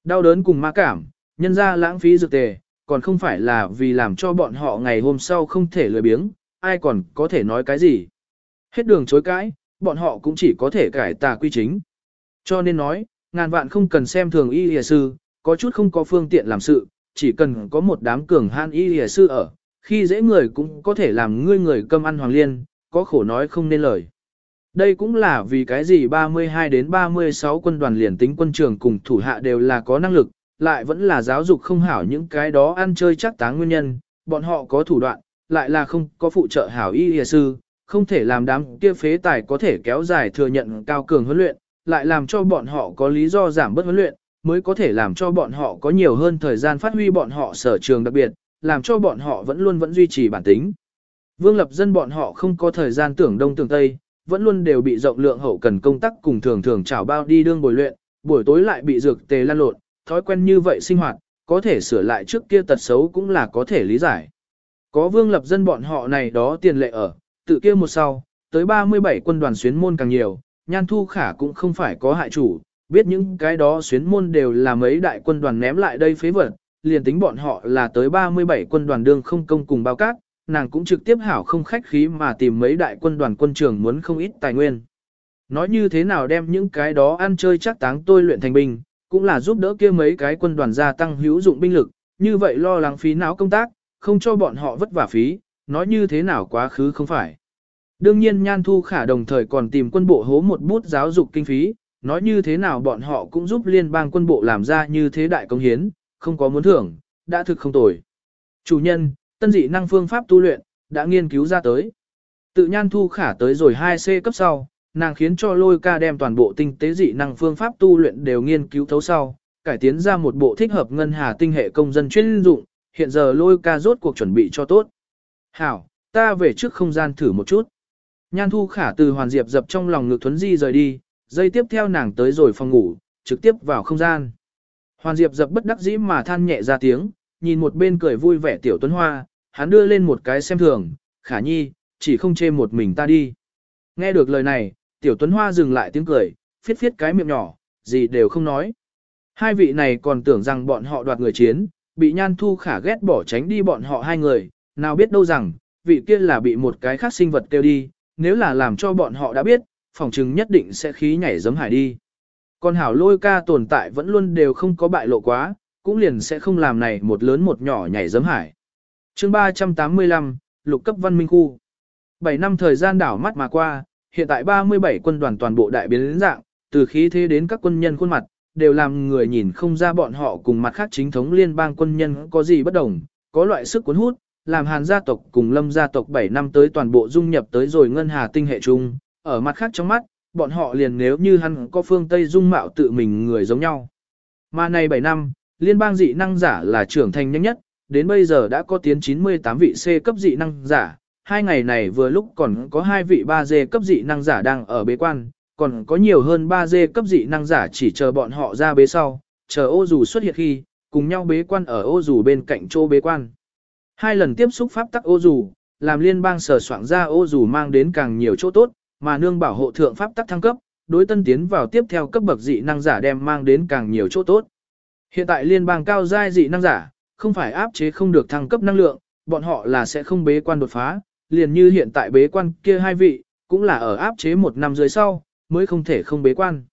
Đau đớn cùng ma cảm, nhân ra lãng phí dược tề, còn không phải là vì làm cho bọn họ ngày hôm sau không thể lười biếng, ai còn có thể nói cái gì. Hết đường chối cãi, bọn họ cũng chỉ có thể cải tà quy chính. Cho nên nói, ngàn vạn không cần xem thường y hìa sư, có chút không có phương tiện làm sự, chỉ cần có một đám cường han y hìa sư ở, khi dễ người cũng có thể làm ngươi người cơm ăn hoàng liên, có khổ nói không nên lời. Đây cũng là vì cái gì 32 đến 36 quân đoàn liền tính quân trường cùng thủ hạ đều là có năng lực, lại vẫn là giáo dục không hảo những cái đó ăn chơi chắc táng nguyên nhân, bọn họ có thủ đoạn, lại là không có phụ trợ hảo y y sư, không thể làm đám kia phế tài có thể kéo dài thừa nhận cao cường huấn luyện, lại làm cho bọn họ có lý do giảm bớt huấn luyện, mới có thể làm cho bọn họ có nhiều hơn thời gian phát huy bọn họ sở trường đặc biệt, làm cho bọn họ vẫn luôn vẫn duy trì bản tính. Vương lập dân bọn họ không có thời gian tưởng đông tưởng tây, vẫn luôn đều bị rộng lượng hậu cần công tác cùng thường thường chảo bao đi đương bồi luyện, buổi tối lại bị dược tề lan lộn, thói quen như vậy sinh hoạt, có thể sửa lại trước kia tật xấu cũng là có thể lý giải. Có vương lập dân bọn họ này đó tiền lệ ở, tự kia một sau, tới 37 quân đoàn xuyến môn càng nhiều, nhan thu khả cũng không phải có hại chủ, biết những cái đó xuyến môn đều là mấy đại quân đoàn ném lại đây phế vật, liền tính bọn họ là tới 37 quân đoàn đương không công cùng bao cát, nàng cũng trực tiếp hảo không khách khí mà tìm mấy đại quân đoàn quân trưởng muốn không ít tài nguyên. Nói như thế nào đem những cái đó ăn chơi chắc táng tôi luyện thành binh, cũng là giúp đỡ kia mấy cái quân đoàn gia tăng hữu dụng binh lực, như vậy lo lắng phí não công tác, không cho bọn họ vất vả phí, nói như thế nào quá khứ không phải. Đương nhiên Nhan Thu Khả đồng thời còn tìm quân bộ hố một bút giáo dục kinh phí, nói như thế nào bọn họ cũng giúp liên bang quân bộ làm ra như thế đại công hiến, không có muốn thưởng, đã thực không tồi. Chủ nhân, tân dị năng phương pháp tu luyện, đã nghiên cứu ra tới. Tự Nhan Thu Khả tới rồi 2C cấp sau, nàng khiến cho lôi ca đem toàn bộ tinh tế dị năng phương pháp tu luyện đều nghiên cứu thấu sau, cải tiến ra một bộ thích hợp ngân hà tinh hệ công dân chuyên dụng, hiện giờ lôi ca rốt cuộc chuẩn bị cho tốt. Hảo, ta về trước không gian thử một chút. Nhan Thu Khả từ Hoàn Diệp dập trong lòng ngực Thuấn Di rời đi, dây tiếp theo nàng tới rồi phòng ngủ, trực tiếp vào không gian. Hoàn Diệp dập bất đắc dĩ mà than nhẹ ra tiếng, nhìn một bên cười vui vẻ tiểu Tuấn Hoa, hắn đưa lên một cái xem thường, Khả Nhi, chỉ không chê một mình ta đi. Nghe được lời này, tiểu Tuấn Hoa dừng lại tiếng cười, phiết phiết cái miệng nhỏ, gì đều không nói. Hai vị này còn tưởng rằng bọn họ đoạt người chiến, bị Nhan Thu Khả ghét bỏ tránh đi bọn họ hai người, nào biết đâu rằng, vị kia là bị một cái khác sinh vật kêu đi, nếu là làm cho bọn họ đã biết, phòng trừng nhất định sẽ khí nhảy giấm hải đi. Còn hảo lôi ca tồn tại vẫn luôn đều không có bại lộ quá, cũng liền sẽ không làm này một lớn một nhỏ nhảy giấm hải. chương 385, lục cấp văn minh khu. 7 năm thời gian đảo mắt mà qua, hiện tại 37 quân đoàn toàn bộ đại biến dạng, từ khí thế đến các quân nhân khuôn mặt, đều làm người nhìn không ra bọn họ cùng mặt khác chính thống liên bang quân nhân có gì bất đồng, có loại sức cuốn hút, làm hàn gia tộc cùng lâm gia tộc 7 năm tới toàn bộ dung nhập tới rồi ngân hà tinh hệ chung, ở mặt khác trong mắt, bọn họ liền nếu như hắn có phương Tây dung mạo tự mình người giống nhau. Mà này 7 năm, liên bang dị năng giả là trưởng thành nhanh nhất, đến bây giờ đã có tiến 98 vị C cấp dị năng giả, hai ngày này vừa lúc còn có hai vị 3 dê cấp dị năng giả đang ở bế quan, còn có nhiều hơn 3 dê cấp dị năng giả chỉ chờ bọn họ ra bế sau, chờ ô dù xuất hiện khi, cùng nhau bế quan ở ô dù bên cạnh chỗ bế quan. Hai lần tiếp xúc pháp tắc ô dù, làm liên bang sở soạn ra ô dù mang đến càng nhiều chỗ tốt, mà nương bảo hộ thượng pháp tắc thăng cấp, đối tân tiến vào tiếp theo cấp bậc dị năng giả đem mang đến càng nhiều chỗ tốt. Hiện tại liên bang cao giai dị năng giả, không phải áp chế không được thăng cấp năng lượng, bọn họ là sẽ không bế quan đột phá, liền như hiện tại bế quan kia hai vị, cũng là ở áp chế một năm dưới sau, mới không thể không bế quan.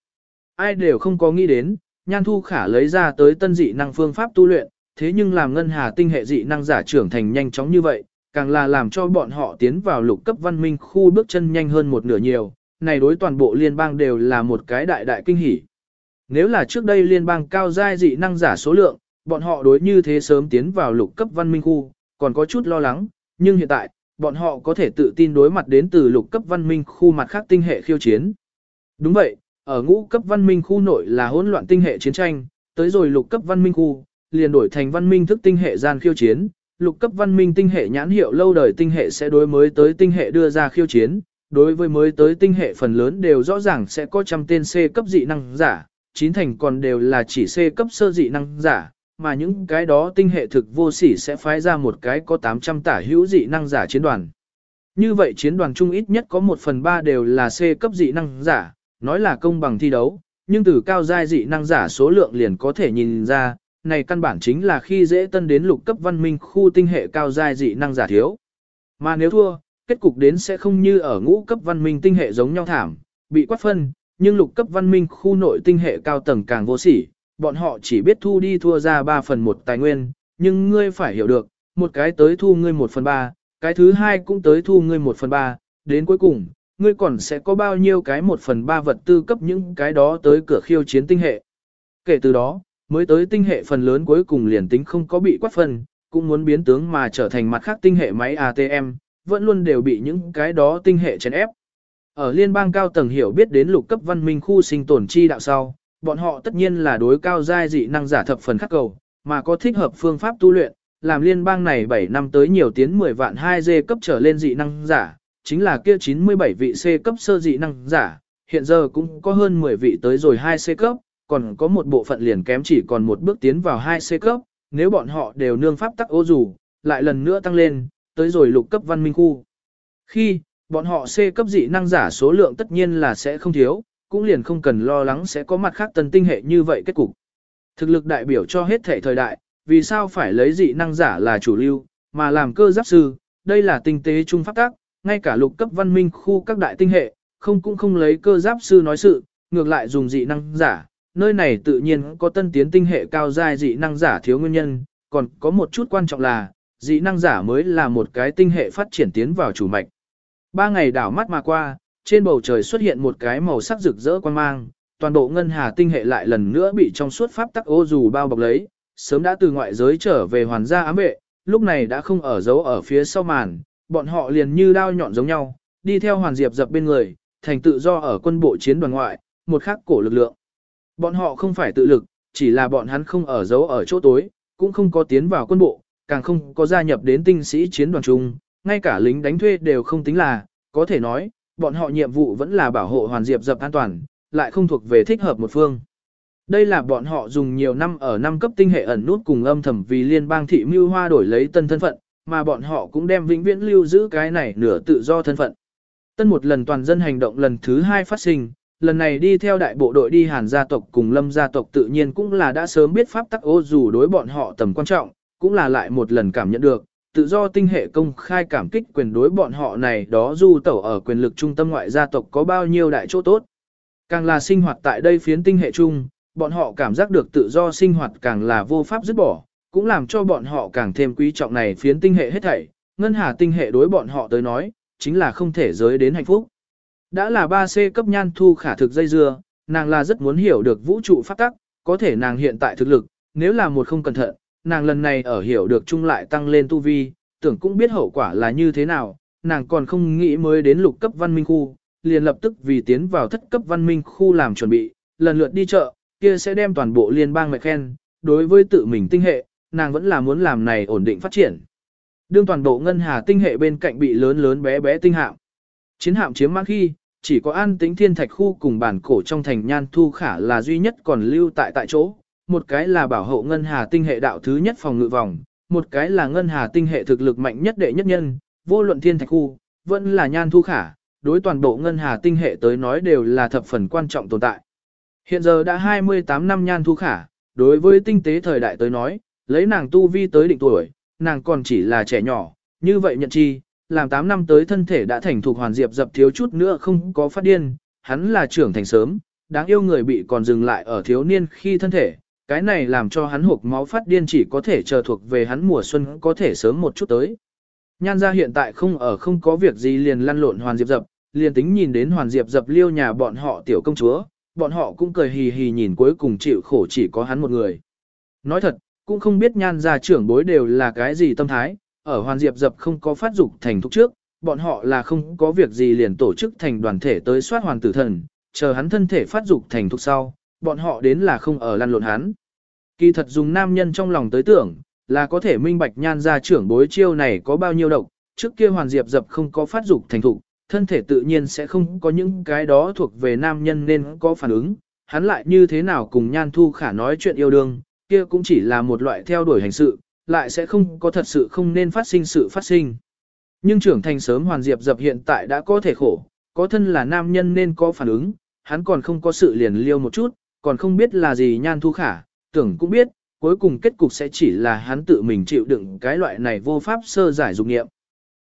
Ai đều không có nghĩ đến, Nhan Thu Khả lấy ra tới tân dị năng phương pháp tu luyện, thế nhưng làm ngân hà tinh hệ dị năng giả trưởng thành nhanh chóng như vậy, càng là làm cho bọn họ tiến vào lục cấp văn minh khu bước chân nhanh hơn một nửa nhiều, này đối toàn bộ liên bang đều là một cái đại đại kinh hỉ. Nếu là trước đây liên bang cao giai dị năng giả số lượng, bọn họ đối như thế sớm tiến vào lục cấp văn minh khu, còn có chút lo lắng, nhưng hiện tại, bọn họ có thể tự tin đối mặt đến từ lục cấp văn minh khu mặt khác tinh hệ khiêu chiến. Đúng vậy, ở ngũ cấp văn minh khu nội là hỗn loạn tinh hệ chiến tranh, tới rồi lục cấp văn minh khu, liền đổi thành văn minh thức tinh hệ gian khiêu chiến, lục cấp văn minh tinh hệ nhãn hiệu lâu đời tinh hệ sẽ đối mới tới tinh hệ đưa ra khiêu chiến, đối với mới tới tinh hệ phần lớn đều rõ ràng sẽ có trăm tên C cấp dị năng giả, chín thành còn đều là chỉ C cấp sơ dị năng giả, mà những cái đó tinh hệ thực vô sỉ sẽ phái ra một cái có 800 tả hữu dị năng giả chiến đoàn. Như vậy chiến đoàn chung ít nhất có 1 phần 3 đều là C cấp dị năng giả, nói là công bằng thi đấu, nhưng từ cao giai dị năng giả số lượng liền có thể nhìn ra, này căn bản chính là khi dễ tân đến lục cấp văn minh khu tinh hệ cao giai dị năng giả thiếu. Mà nếu thua, kết cục đến sẽ không như ở ngũ cấp văn minh tinh hệ giống nhau thảm, bị quát phân, nhưng lục cấp văn minh khu nội tinh hệ cao tầng càng vô sỉ, bọn họ chỉ biết thu đi thua ra 3 phần 1 tài nguyên, nhưng ngươi phải hiểu được, một cái tới thu ngươi 1 phần 3, cái thứ hai cũng tới thu ngươi 1 phần 3, đến cuối cùng, ngươi còn sẽ có bao nhiêu cái 1 phần 3 vật tư cấp những cái đó tới cửa khiêu chiến tinh hệ. Kể từ đó, mới tới tinh hệ phần lớn cuối cùng liền tính không có bị quát phần, cũng muốn biến tướng mà trở thành mặt khác tinh hệ máy ATM, vẫn luôn đều bị những cái đó tinh hệ chèn ép. Ở liên bang cao tầng hiểu biết đến lục cấp văn minh khu sinh tồn chi đạo sau, bọn họ tất nhiên là đối cao giai dị năng giả thập phần khắc cầu, mà có thích hợp phương pháp tu luyện, làm liên bang này 7 năm tới nhiều tiến 10 vạn 2G cấp trở lên dị năng giả, chính là kia 97 vị C cấp sơ dị năng giả, hiện giờ cũng có hơn 10 vị tới rồi 2C cấp, còn có một bộ phận liền kém chỉ còn một bước tiến vào 2C cấp, nếu bọn họ đều nương pháp tắc ô dù, lại lần nữa tăng lên, tới rồi lục cấp văn minh khu. Khi, bọn họ C cấp dị năng giả số lượng tất nhiên là sẽ không thiếu, cũng liền không cần lo lắng sẽ có mặt khác tân tinh hệ như vậy kết cục. Thực lực đại biểu cho hết thể thời đại, vì sao phải lấy dị năng giả là chủ lưu, mà làm cơ giáp sư, đây là tinh tế trung pháp tác, ngay cả lục cấp văn minh khu các đại tinh hệ, không cũng không lấy cơ giáp sư nói sự, ngược lại dùng dị năng giả, nơi này tự nhiên có tân tiến tinh hệ cao giai dị năng giả thiếu nguyên nhân, còn có một chút quan trọng là, dị năng giả mới là một cái tinh hệ phát triển tiến vào chủ mạch. Ba ngày đảo mắt mà qua, trên bầu trời xuất hiện một cái màu sắc rực rỡ quan mang, toàn bộ ngân hà tinh hệ lại lần nữa bị trong suốt pháp tắc ô dù bao bọc lấy, sớm đã từ ngoại giới trở về hoàn gia ám vệ, lúc này đã không ở dấu ở phía sau màn, bọn họ liền như đao nhọn giống nhau, đi theo hoàn diệp dập bên người, thành tự do ở quân bộ chiến đoàn ngoại, một khắc cổ lực lượng. Bọn họ không phải tự lực, chỉ là bọn hắn không ở dấu ở chỗ tối, cũng không có tiến vào quân bộ, càng không có gia nhập đến tinh sĩ chiến đoàn chung, ngay cả lính đánh thuê đều không tính là, có thể nói, bọn họ nhiệm vụ vẫn là bảo hộ Hoàn Diệp dập an toàn, lại không thuộc về thích hợp một phương. Đây là bọn họ dùng nhiều năm ở năm cấp tinh hệ ẩn nút cùng âm thầm vì liên bang thị mưu hoa đổi lấy tân thân phận, mà bọn họ cũng đem vĩnh viễn lưu giữ cái này nửa tự do thân phận. Tân một lần toàn dân hành động lần thứ hai phát sinh, lần này đi theo đại bộ đội đi Hàn gia tộc cùng Lâm gia tộc tự nhiên cũng là đã sớm biết pháp tắc ô dù đối bọn họ tầm quan trọng, cũng là lại một lần cảm nhận được, tự do tinh hệ công khai cảm kích quyền đối bọn họ này đó du tẩu ở quyền lực trung tâm ngoại gia tộc có bao nhiêu đại chỗ tốt. Càng là sinh hoạt tại đây phiến tinh hệ chung, bọn họ cảm giác được tự do sinh hoạt càng là vô pháp dứt bỏ, cũng làm cho bọn họ càng thêm quý trọng này phiến tinh hệ hết thảy, ngân hà tinh hệ đối bọn họ tới nói, chính là không thể giới đến hạnh phúc. Đã là 3C cấp nhan thu khả thực dây dưa, nàng là rất muốn hiểu được vũ trụ phát tắc, có thể nàng hiện tại thực lực, nếu là một không cẩn thận, nàng lần này ở hiểu được chung lại tăng lên tu vi, tưởng cũng biết hậu quả là như thế nào, nàng còn không nghĩ mới đến lục cấp văn minh khu, liền lập tức vì tiến vào thất cấp văn minh khu làm chuẩn bị, lần lượt đi chợ, kia sẽ đem toàn bộ liên bang mẹ khen, đối với tự mình tinh hệ, nàng vẫn là muốn làm này ổn định phát triển. Đương toàn bộ ngân hà tinh hệ bên cạnh bị lớn lớn bé bé tinh hạm. Chiến hạm chiếm mãn khi, chỉ có an tính thiên thạch khu cùng bản cổ trong thành nhan thu khả là duy nhất còn lưu tại tại chỗ, một cái là bảo hộ ngân hà tinh hệ đạo thứ nhất phòng ngự vòng, một cái là ngân hà tinh hệ thực lực mạnh nhất đệ nhất nhân, vô luận thiên thạch khu, vẫn là nhan thu khả, đối toàn bộ ngân hà tinh hệ tới nói đều là thập phần quan trọng tồn tại. Hiện giờ đã 28 năm nhan thu khả, đối với tinh tế thời đại tới nói, lấy nàng tu vi tới định tuổi, nàng còn chỉ là trẻ nhỏ, như vậy nhận chi, làm 8 năm tới thân thể đã thành thục hoàn diệp dập thiếu chút nữa không có phát điên, hắn là trưởng thành sớm, đáng yêu người bị còn dừng lại ở thiếu niên khi thân thể, cái này làm cho hắn hộp máu phát điên chỉ có thể chờ thuộc về hắn mùa xuân có thể sớm một chút tới. Nhan ra hiện tại không ở không có việc gì liền lăn lộn hoàn diệp dập, liền tính nhìn đến hoàn diệp dập liêu nhà bọn họ tiểu công chúa, bọn họ cũng cười hì hì nhìn cuối cùng chịu khổ chỉ có hắn một người. Nói thật, cũng không biết nhan gia trưởng bối đều là cái gì tâm thái, ở hoàn diệp dập không có phát dục thành thúc trước, bọn họ là không có việc gì liền tổ chức thành đoàn thể tới soát hoàn tử thần, chờ hắn thân thể phát dục thành thúc sau, bọn họ đến là không ở lăn lộn hắn. Kỳ thật dùng nam nhân trong lòng tới tưởng, là có thể minh bạch nhan ra trưởng bối chiêu này có bao nhiêu độc, trước kia hoàn diệp dập không có phát dục thành thục, thân thể tự nhiên sẽ không có những cái đó thuộc về nam nhân nên có phản ứng, hắn lại như thế nào cùng nhan thu khả nói chuyện yêu đương, kia cũng chỉ là một loại theo đuổi hành sự, lại sẽ không có thật sự không nên phát sinh sự phát sinh. Nhưng trưởng thành sớm hoàn diệp dập hiện tại đã có thể khổ, có thân là nam nhân nên có phản ứng, hắn còn không có sự liền liêu một chút, còn không biết là gì nhan thu khả, tưởng cũng biết, cuối cùng kết cục sẽ chỉ là hắn tự mình chịu đựng cái loại này vô pháp sơ giải dục nghiệm.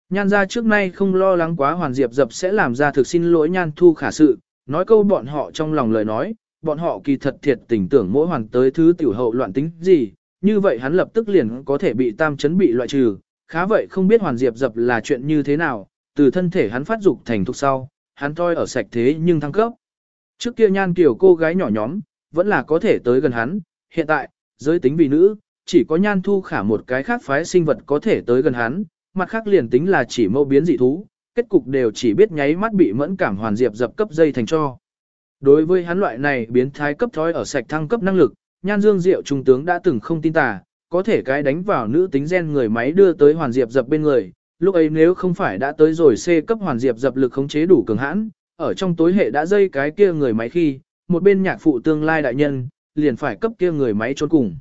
Nhan ra trước nay không lo lắng quá hoàn diệp dập sẽ làm ra thực xin lỗi nhan thu khả sự, nói câu bọn họ trong lòng lời nói, bọn họ kỳ thật thiệt tình tưởng mỗi hoàn tới thứ tiểu hậu loạn tính gì, như vậy hắn lập tức liền có thể bị tam chấn bị loại trừ, khá vậy không biết hoàn diệp dập là chuyện như thế nào, từ thân thể hắn phát dục thành thục sau, hắn thôi ở sạch thế nhưng thăng cấp. Trước kia nhan kiểu cô gái nhỏ nhóm, vẫn là có thể tới gần hắn, hiện tại, giới tính vì nữ, chỉ có nhan thu khả một cái khác phái sinh vật có thể tới gần hắn, mặt khác liền tính là chỉ mâu biến dị thú, kết cục đều chỉ biết nháy mắt bị mẫn cảm hoàn diệp dập cấp dây thành cho. Đối với hắn loại này biến thái cấp thói ở sạch thăng cấp năng lực, Nhan Dương Diệu trung tướng đã từng không tin tà, có thể cái đánh vào nữ tính gen người máy đưa tới hoàn diệp dập bên người, lúc ấy nếu không phải đã tới rồi C cấp hoàn diệp dập lực khống chế đủ cường hãn, ở trong tối hệ đã dây cái kia người máy khi, một bên nhạc phụ tương lai đại nhân, liền phải cấp kia người máy trốn cùng.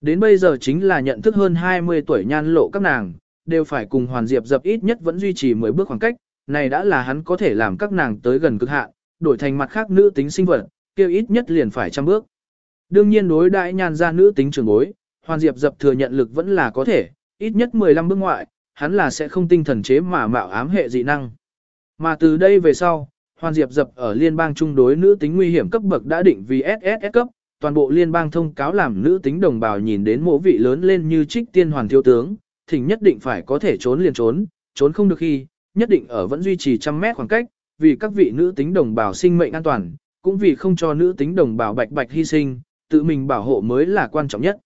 Đến bây giờ chính là nhận thức hơn 20 tuổi nhan lộ các nàng, đều phải cùng hoàn diệp dập ít nhất vẫn duy trì 10 bước khoảng cách, này đã là hắn có thể làm các nàng tới gần cực hạn, đổi thành mặt khác nữ tính sinh vật, kia ít nhất liền phải trăm bước. Đương nhiên đối đại nhan ra nữ tính trường bối, Hoàn Diệp dập thừa nhận lực vẫn là có thể, ít nhất 15 bước ngoại, hắn là sẽ không tinh thần chế mà mạo ám hệ dị năng. Mà từ đây về sau, Hoàn Diệp dập ở liên bang trung đối nữ tính nguy hiểm cấp bậc đã định vì SSS cấp, toàn bộ liên bang thông cáo làm nữ tính đồng bào nhìn đến mộ vị lớn lên như trích tiên hoàn thiếu tướng, thỉnh nhất định phải có thể trốn liền trốn, trốn không được khi, nhất định ở vẫn duy trì trăm mét khoảng cách, vì các vị nữ tính đồng bào sinh mệnh an toàn, cũng vì không cho nữ tính đồng bào bạch bạch hy sinh, tự mình bảo hộ mới là quan trọng nhất.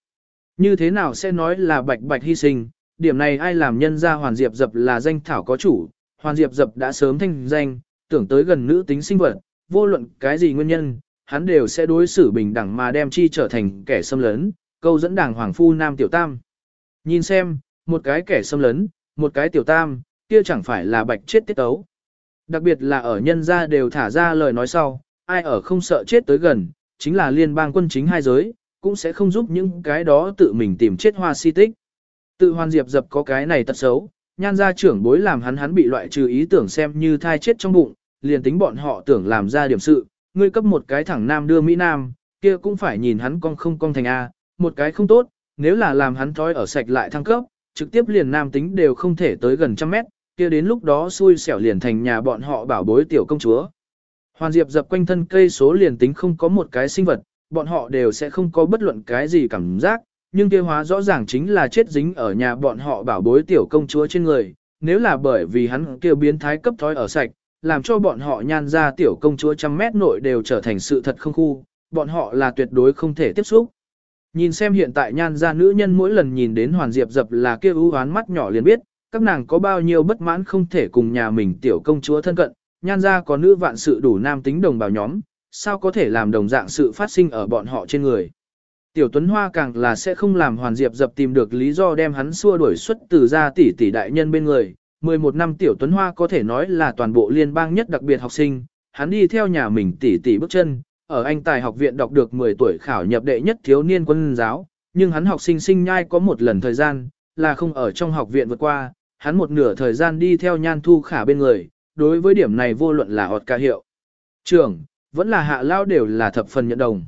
Như thế nào sẽ nói là bạch bạch hy sinh, điểm này ai làm nhân ra Hoàn Diệp Dập là danh thảo có chủ, Hoàn Diệp Dập đã sớm thanh danh, tưởng tới gần nữ tính sinh vật, vô luận cái gì nguyên nhân, hắn đều sẽ đối xử bình đẳng mà đem chi trở thành kẻ xâm lấn, câu dẫn đảng Hoàng Phu Nam Tiểu Tam. Nhìn xem, một cái kẻ xâm lấn, một cái Tiểu Tam, kia chẳng phải là bạch chết tiết tấu. Đặc biệt là ở nhân gia đều thả ra lời nói sau, ai ở không sợ chết tới gần, chính là liên bang quân chính hai giới, cũng sẽ không giúp những cái đó tự mình tìm chết hoa si tích. Tự hoàn diệp dập có cái này tật xấu, nhan gia trưởng bối làm hắn hắn bị loại trừ ý tưởng xem như thai chết trong bụng, liền tính bọn họ tưởng làm ra điểm sự, ngươi cấp một cái thẳng nam đưa Mỹ Nam, kia cũng phải nhìn hắn con không con thành A, một cái không tốt, nếu là làm hắn thói ở sạch lại thăng cấp, trực tiếp liền nam tính đều không thể tới gần trăm mét, kia đến lúc đó xui xẻo liền thành nhà bọn họ bảo bối tiểu công chúa. Hoàn Diệp dập quanh thân cây số liền tính không có một cái sinh vật, bọn họ đều sẽ không có bất luận cái gì cảm giác, nhưng kia hóa rõ ràng chính là chết dính ở nhà bọn họ bảo bối tiểu công chúa trên người, nếu là bởi vì hắn kia biến thái cấp thói ở sạch, làm cho bọn họ nhan ra tiểu công chúa trăm mét nội đều trở thành sự thật không khu, bọn họ là tuyệt đối không thể tiếp xúc. Nhìn xem hiện tại nhan ra nữ nhân mỗi lần nhìn đến Hoàn Diệp dập là kia ưu hoán mắt nhỏ liền biết, các nàng có bao nhiêu bất mãn không thể cùng nhà mình tiểu công chúa thân cận, nhan ra có nữ vạn sự đủ nam tính đồng bào nhóm, sao có thể làm đồng dạng sự phát sinh ở bọn họ trên người. Tiểu Tuấn Hoa càng là sẽ không làm Hoàn Diệp dập tìm được lý do đem hắn xua đuổi xuất từ ra tỷ tỷ đại nhân bên người. 11 năm Tiểu Tuấn Hoa có thể nói là toàn bộ liên bang nhất đặc biệt học sinh, hắn đi theo nhà mình tỉ tỉ bước chân, ở Anh Tài học viện đọc được 10 tuổi khảo nhập đệ nhất thiếu niên quân giáo, nhưng hắn học sinh sinh nhai có một lần thời gian, là không ở trong học viện vượt qua, hắn một nửa thời gian đi theo nhan thu khả bên người, đối với điểm này vô luận là ọt ca hiệu. Trường, vẫn là hạ lao đều là thập phần nhận đồng.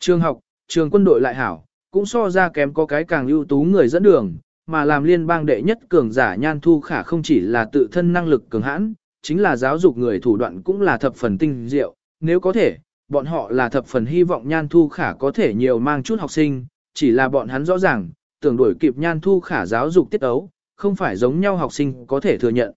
Trường học, trường quân đội lại hảo, cũng so ra kém có cái càng ưu tú người dẫn đường, mà làm liên bang đệ nhất cường giả nhan thu khả không chỉ là tự thân năng lực cường hãn, chính là giáo dục người thủ đoạn cũng là thập phần tinh diệu, nếu có thể, bọn họ là thập phần hy vọng nhan thu khả có thể nhiều mang chút học sinh, chỉ là bọn hắn rõ ràng, tưởng đuổi kịp nhan thu khả giáo dục tiết ấu, không phải giống nhau học sinh có thể thừa nhận.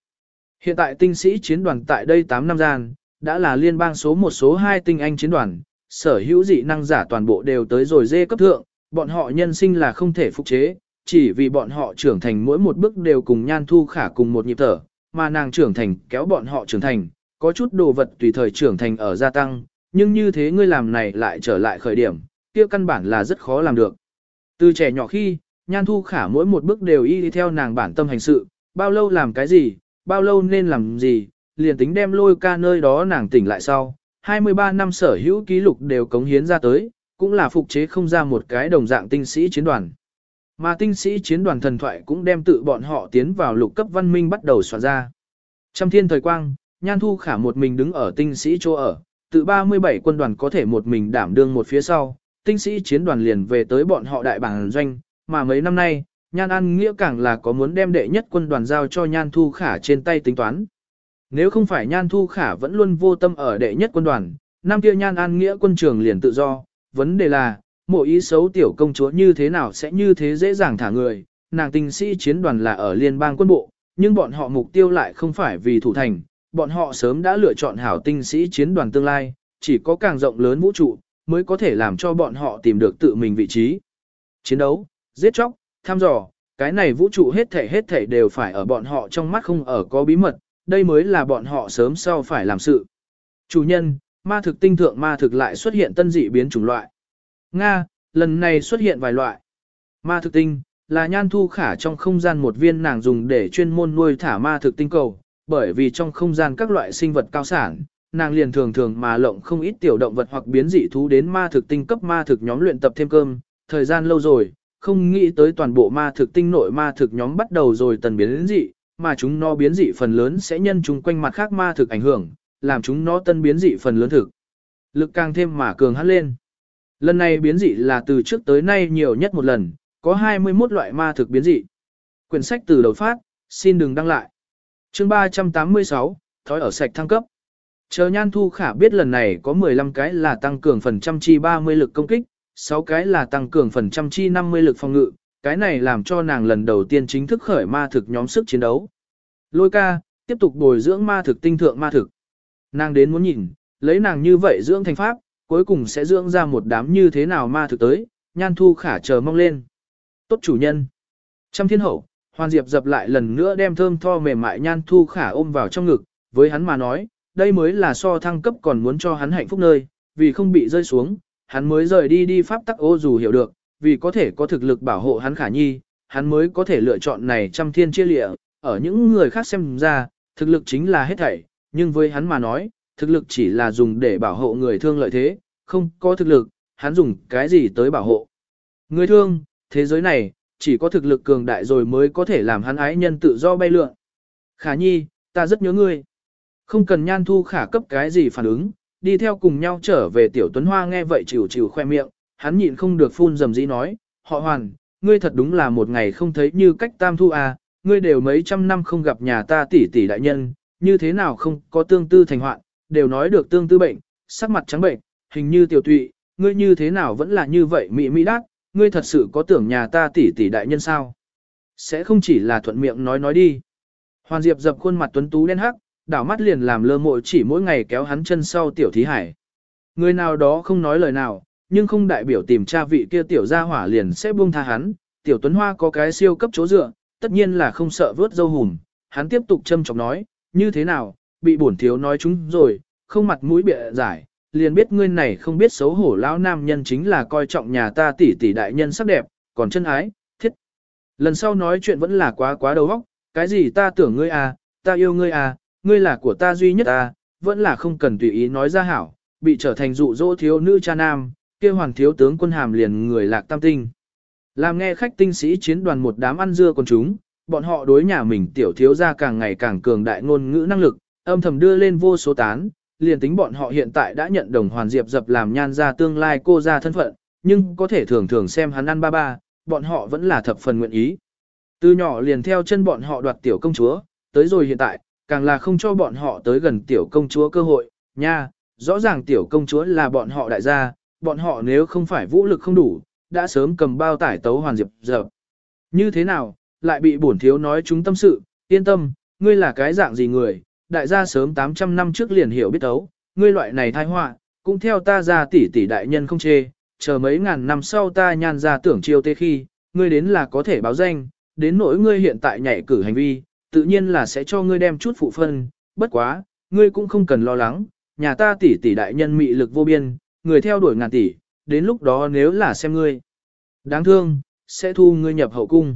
Hiện tại tinh sĩ chiến đoàn tại đây 8 năm gian, đã là liên bang số 1 số 2 tinh anh chiến đoàn, sở hữu dị năng giả toàn bộ đều tới rồi dê cấp thượng, bọn họ nhân sinh là không thể phục chế, chỉ vì bọn họ trưởng thành mỗi một bước đều cùng nhan thu khả cùng một nhịp thở, mà nàng trưởng thành kéo bọn họ trưởng thành, có chút đồ vật tùy thời trưởng thành ở gia tăng, nhưng như thế ngươi làm này lại trở lại khởi điểm, kia căn bản là rất khó làm được. Từ trẻ nhỏ khi, nhan thu khả mỗi một bước đều y đi theo nàng bản tâm hành sự, bao lâu làm cái gì, bao lâu nên làm gì, liền tính đem lôi ca nơi đó nàng tỉnh lại sau. 23 năm sở hữu ký lục đều cống hiến ra tới, cũng là phục chế không ra một cái đồng dạng tinh sĩ chiến đoàn. Mà tinh sĩ chiến đoàn thần thoại cũng đem tự bọn họ tiến vào lục cấp văn minh bắt đầu soạn ra. Trăm thiên thời quang, Nhan Thu Khả một mình đứng ở tinh sĩ chỗ ở, tự 37 quân đoàn có thể một mình đảm đương một phía sau, tinh sĩ chiến đoàn liền về tới bọn họ đại bản doanh, mà mấy năm nay, Nhan An Nghĩa càng là có muốn đem đệ nhất quân đoàn giao cho Nhan Thu Khả trên tay tính toán. Nếu không phải Nhan Thu Khả vẫn luôn vô tâm ở đệ nhất quân đoàn, năm kia Nhan An Nghĩa quân trường liền tự do, vấn đề là, mộ ý xấu tiểu công chúa như thế nào sẽ như thế dễ dàng thả người, nàng tinh sĩ chiến đoàn là ở liên bang quân bộ, nhưng bọn họ mục tiêu lại không phải vì thủ thành, bọn họ sớm đã lựa chọn hảo tinh sĩ chiến đoàn tương lai, chỉ có càng rộng lớn vũ trụ, mới có thể làm cho bọn họ tìm được tự mình vị trí. Chiến đấu, giết chóc, thăm dò, cái này vũ trụ hết thể hết thể đều phải ở bọn họ trong mắt không ở có bí mật, đây mới là bọn họ sớm sau phải làm sự. Chủ nhân, ma thực tinh thượng ma thực lại xuất hiện tân dị biến chủng loại. Nga, lần này xuất hiện vài loại. Ma thực tinh, là nhan thu khả trong không gian một viên nàng dùng để chuyên môn nuôi thả ma thực tinh cầu, bởi vì trong không gian các loại sinh vật cao sản, nàng liền thường thường mà lộng không ít tiểu động vật hoặc biến dị thú đến ma thực tinh cấp ma thực nhóm luyện tập thêm cơm, thời gian lâu rồi, không nghĩ tới toàn bộ ma thực tinh nội ma thực nhóm bắt đầu rồi tần biến dị, mà chúng nó biến dị phần lớn sẽ nhân chúng quanh mặt khác ma thực ảnh hưởng, làm chúng nó tân biến dị phần lớn thực. Lực càng thêm mà cường hát lên. Lần này biến dị là từ trước tới nay nhiều nhất một lần, có 21 loại ma thực biến dị. Quyển sách từ đầu phát, xin đừng đăng lại. chương 386, thói ở sạch thăng cấp. Chờ nhan thu khả biết lần này có 15 cái là tăng cường phần trăm chi 30 lực công kích, 6 cái là tăng cường phần trăm chi 50 lực phòng ngự, cái này làm cho nàng lần đầu tiên chính thức khởi ma thực nhóm sức chiến đấu. Lôi ca, tiếp tục bồi dưỡng ma thực tinh thượng ma thực. Nàng đến muốn nhìn, lấy nàng như vậy dưỡng thành pháp, cuối cùng sẽ dưỡng ra một đám như thế nào ma thực tới, nhan thu khả chờ mong lên. Tốt chủ nhân. Trăm thiên hậu, hoàn diệp dập lại lần nữa đem thơm tho mềm mại nhan thu khả ôm vào trong ngực, với hắn mà nói, đây mới là so thăng cấp còn muốn cho hắn hạnh phúc nơi, vì không bị rơi xuống, hắn mới rời đi đi pháp tắc ô dù hiểu được, vì có thể có thực lực bảo hộ hắn khả nhi, hắn mới có thể lựa chọn này trăm thiên chia lịa, ở những người khác xem ra, thực lực chính là hết thảy, nhưng với hắn mà nói, thực lực chỉ là dùng để bảo hộ người thương lợi thế, không có thực lực, hắn dùng cái gì tới bảo hộ. Người thương, thế giới này, chỉ có thực lực cường đại rồi mới có thể làm hắn ái nhân tự do bay lượn. Khả nhi, ta rất nhớ ngươi. Không cần nhan thu khả cấp cái gì phản ứng, đi theo cùng nhau trở về tiểu tuấn hoa nghe vậy chịu chịu khoe miệng, hắn nhịn không được phun dầm dĩ nói, họ hoàn, ngươi thật đúng là một ngày không thấy như cách tam thu à, ngươi đều mấy trăm năm không gặp nhà ta tỷ tỷ đại nhân, như thế nào không có tương tư thành hoạn, đều nói được tương tư bệnh, sắc mặt trắng bệnh, hình như tiểu tụy, ngươi như thế nào vẫn là như vậy mị mị đát, ngươi thật sự có tưởng nhà ta tỷ tỷ đại nhân sao? Sẽ không chỉ là thuận miệng nói nói đi. Hoàn Diệp dập khuôn mặt tuấn tú đen hắc, đảo mắt liền làm lơ mội chỉ mỗi ngày kéo hắn chân sau tiểu thí hải. Người nào đó không nói lời nào, nhưng không đại biểu tìm tra vị kia tiểu gia hỏa liền sẽ buông tha hắn, tiểu tuấn hoa có cái siêu cấp chỗ dựa, tất nhiên là không sợ vớt dâu hùm, hắn tiếp tục châm chọc nói, như thế nào, bị bổn thiếu nói chúng rồi, không mặt mũi bịa giải, liền biết ngươi này không biết xấu hổ lão nam nhân chính là coi trọng nhà ta tỷ tỷ đại nhân sắc đẹp, còn chân ái, thiết. Lần sau nói chuyện vẫn là quá quá đầu óc, cái gì ta tưởng ngươi à, ta yêu ngươi à, ngươi là của ta duy nhất à, vẫn là không cần tùy ý nói ra hảo, bị trở thành dụ dỗ thiếu nữ cha nam, kia hoàng thiếu tướng quân hàm liền người lạc tam tinh. Làm nghe khách tinh sĩ chiến đoàn một đám ăn dưa con chúng, bọn họ đối nhà mình tiểu thiếu ra càng ngày càng cường đại ngôn ngữ năng lực, âm thầm đưa lên vô số tán, liền tính bọn họ hiện tại đã nhận đồng hoàn diệp dập làm nhan ra tương lai cô ra thân phận, nhưng có thể thường thường xem hắn ăn ba ba, bọn họ vẫn là thập phần nguyện ý. Từ nhỏ liền theo chân bọn họ đoạt tiểu công chúa, tới rồi hiện tại, càng là không cho bọn họ tới gần tiểu công chúa cơ hội, nha, rõ ràng tiểu công chúa là bọn họ đại gia, bọn họ nếu không phải vũ lực không đủ, đã sớm cầm bao tải tấu hoàn diệp dập. Như thế nào, lại bị bổn thiếu nói chúng tâm sự, yên tâm, ngươi là cái dạng gì người, đại gia sớm 800 năm trước liền hiểu biết tấu, ngươi loại này thai họa cũng theo ta ra tỷ tỷ đại nhân không chê, chờ mấy ngàn năm sau ta nhan ra tưởng chiêu tê khi, ngươi đến là có thể báo danh, đến nỗi ngươi hiện tại nhảy cử hành vi, tự nhiên là sẽ cho ngươi đem chút phụ phân, bất quá, ngươi cũng không cần lo lắng, nhà ta tỷ tỷ đại nhân mị lực vô biên, người theo đuổi ngàn tỷ, đến lúc đó nếu là xem ngươi. Đáng thương, sẽ thu ngươi nhập hậu cung.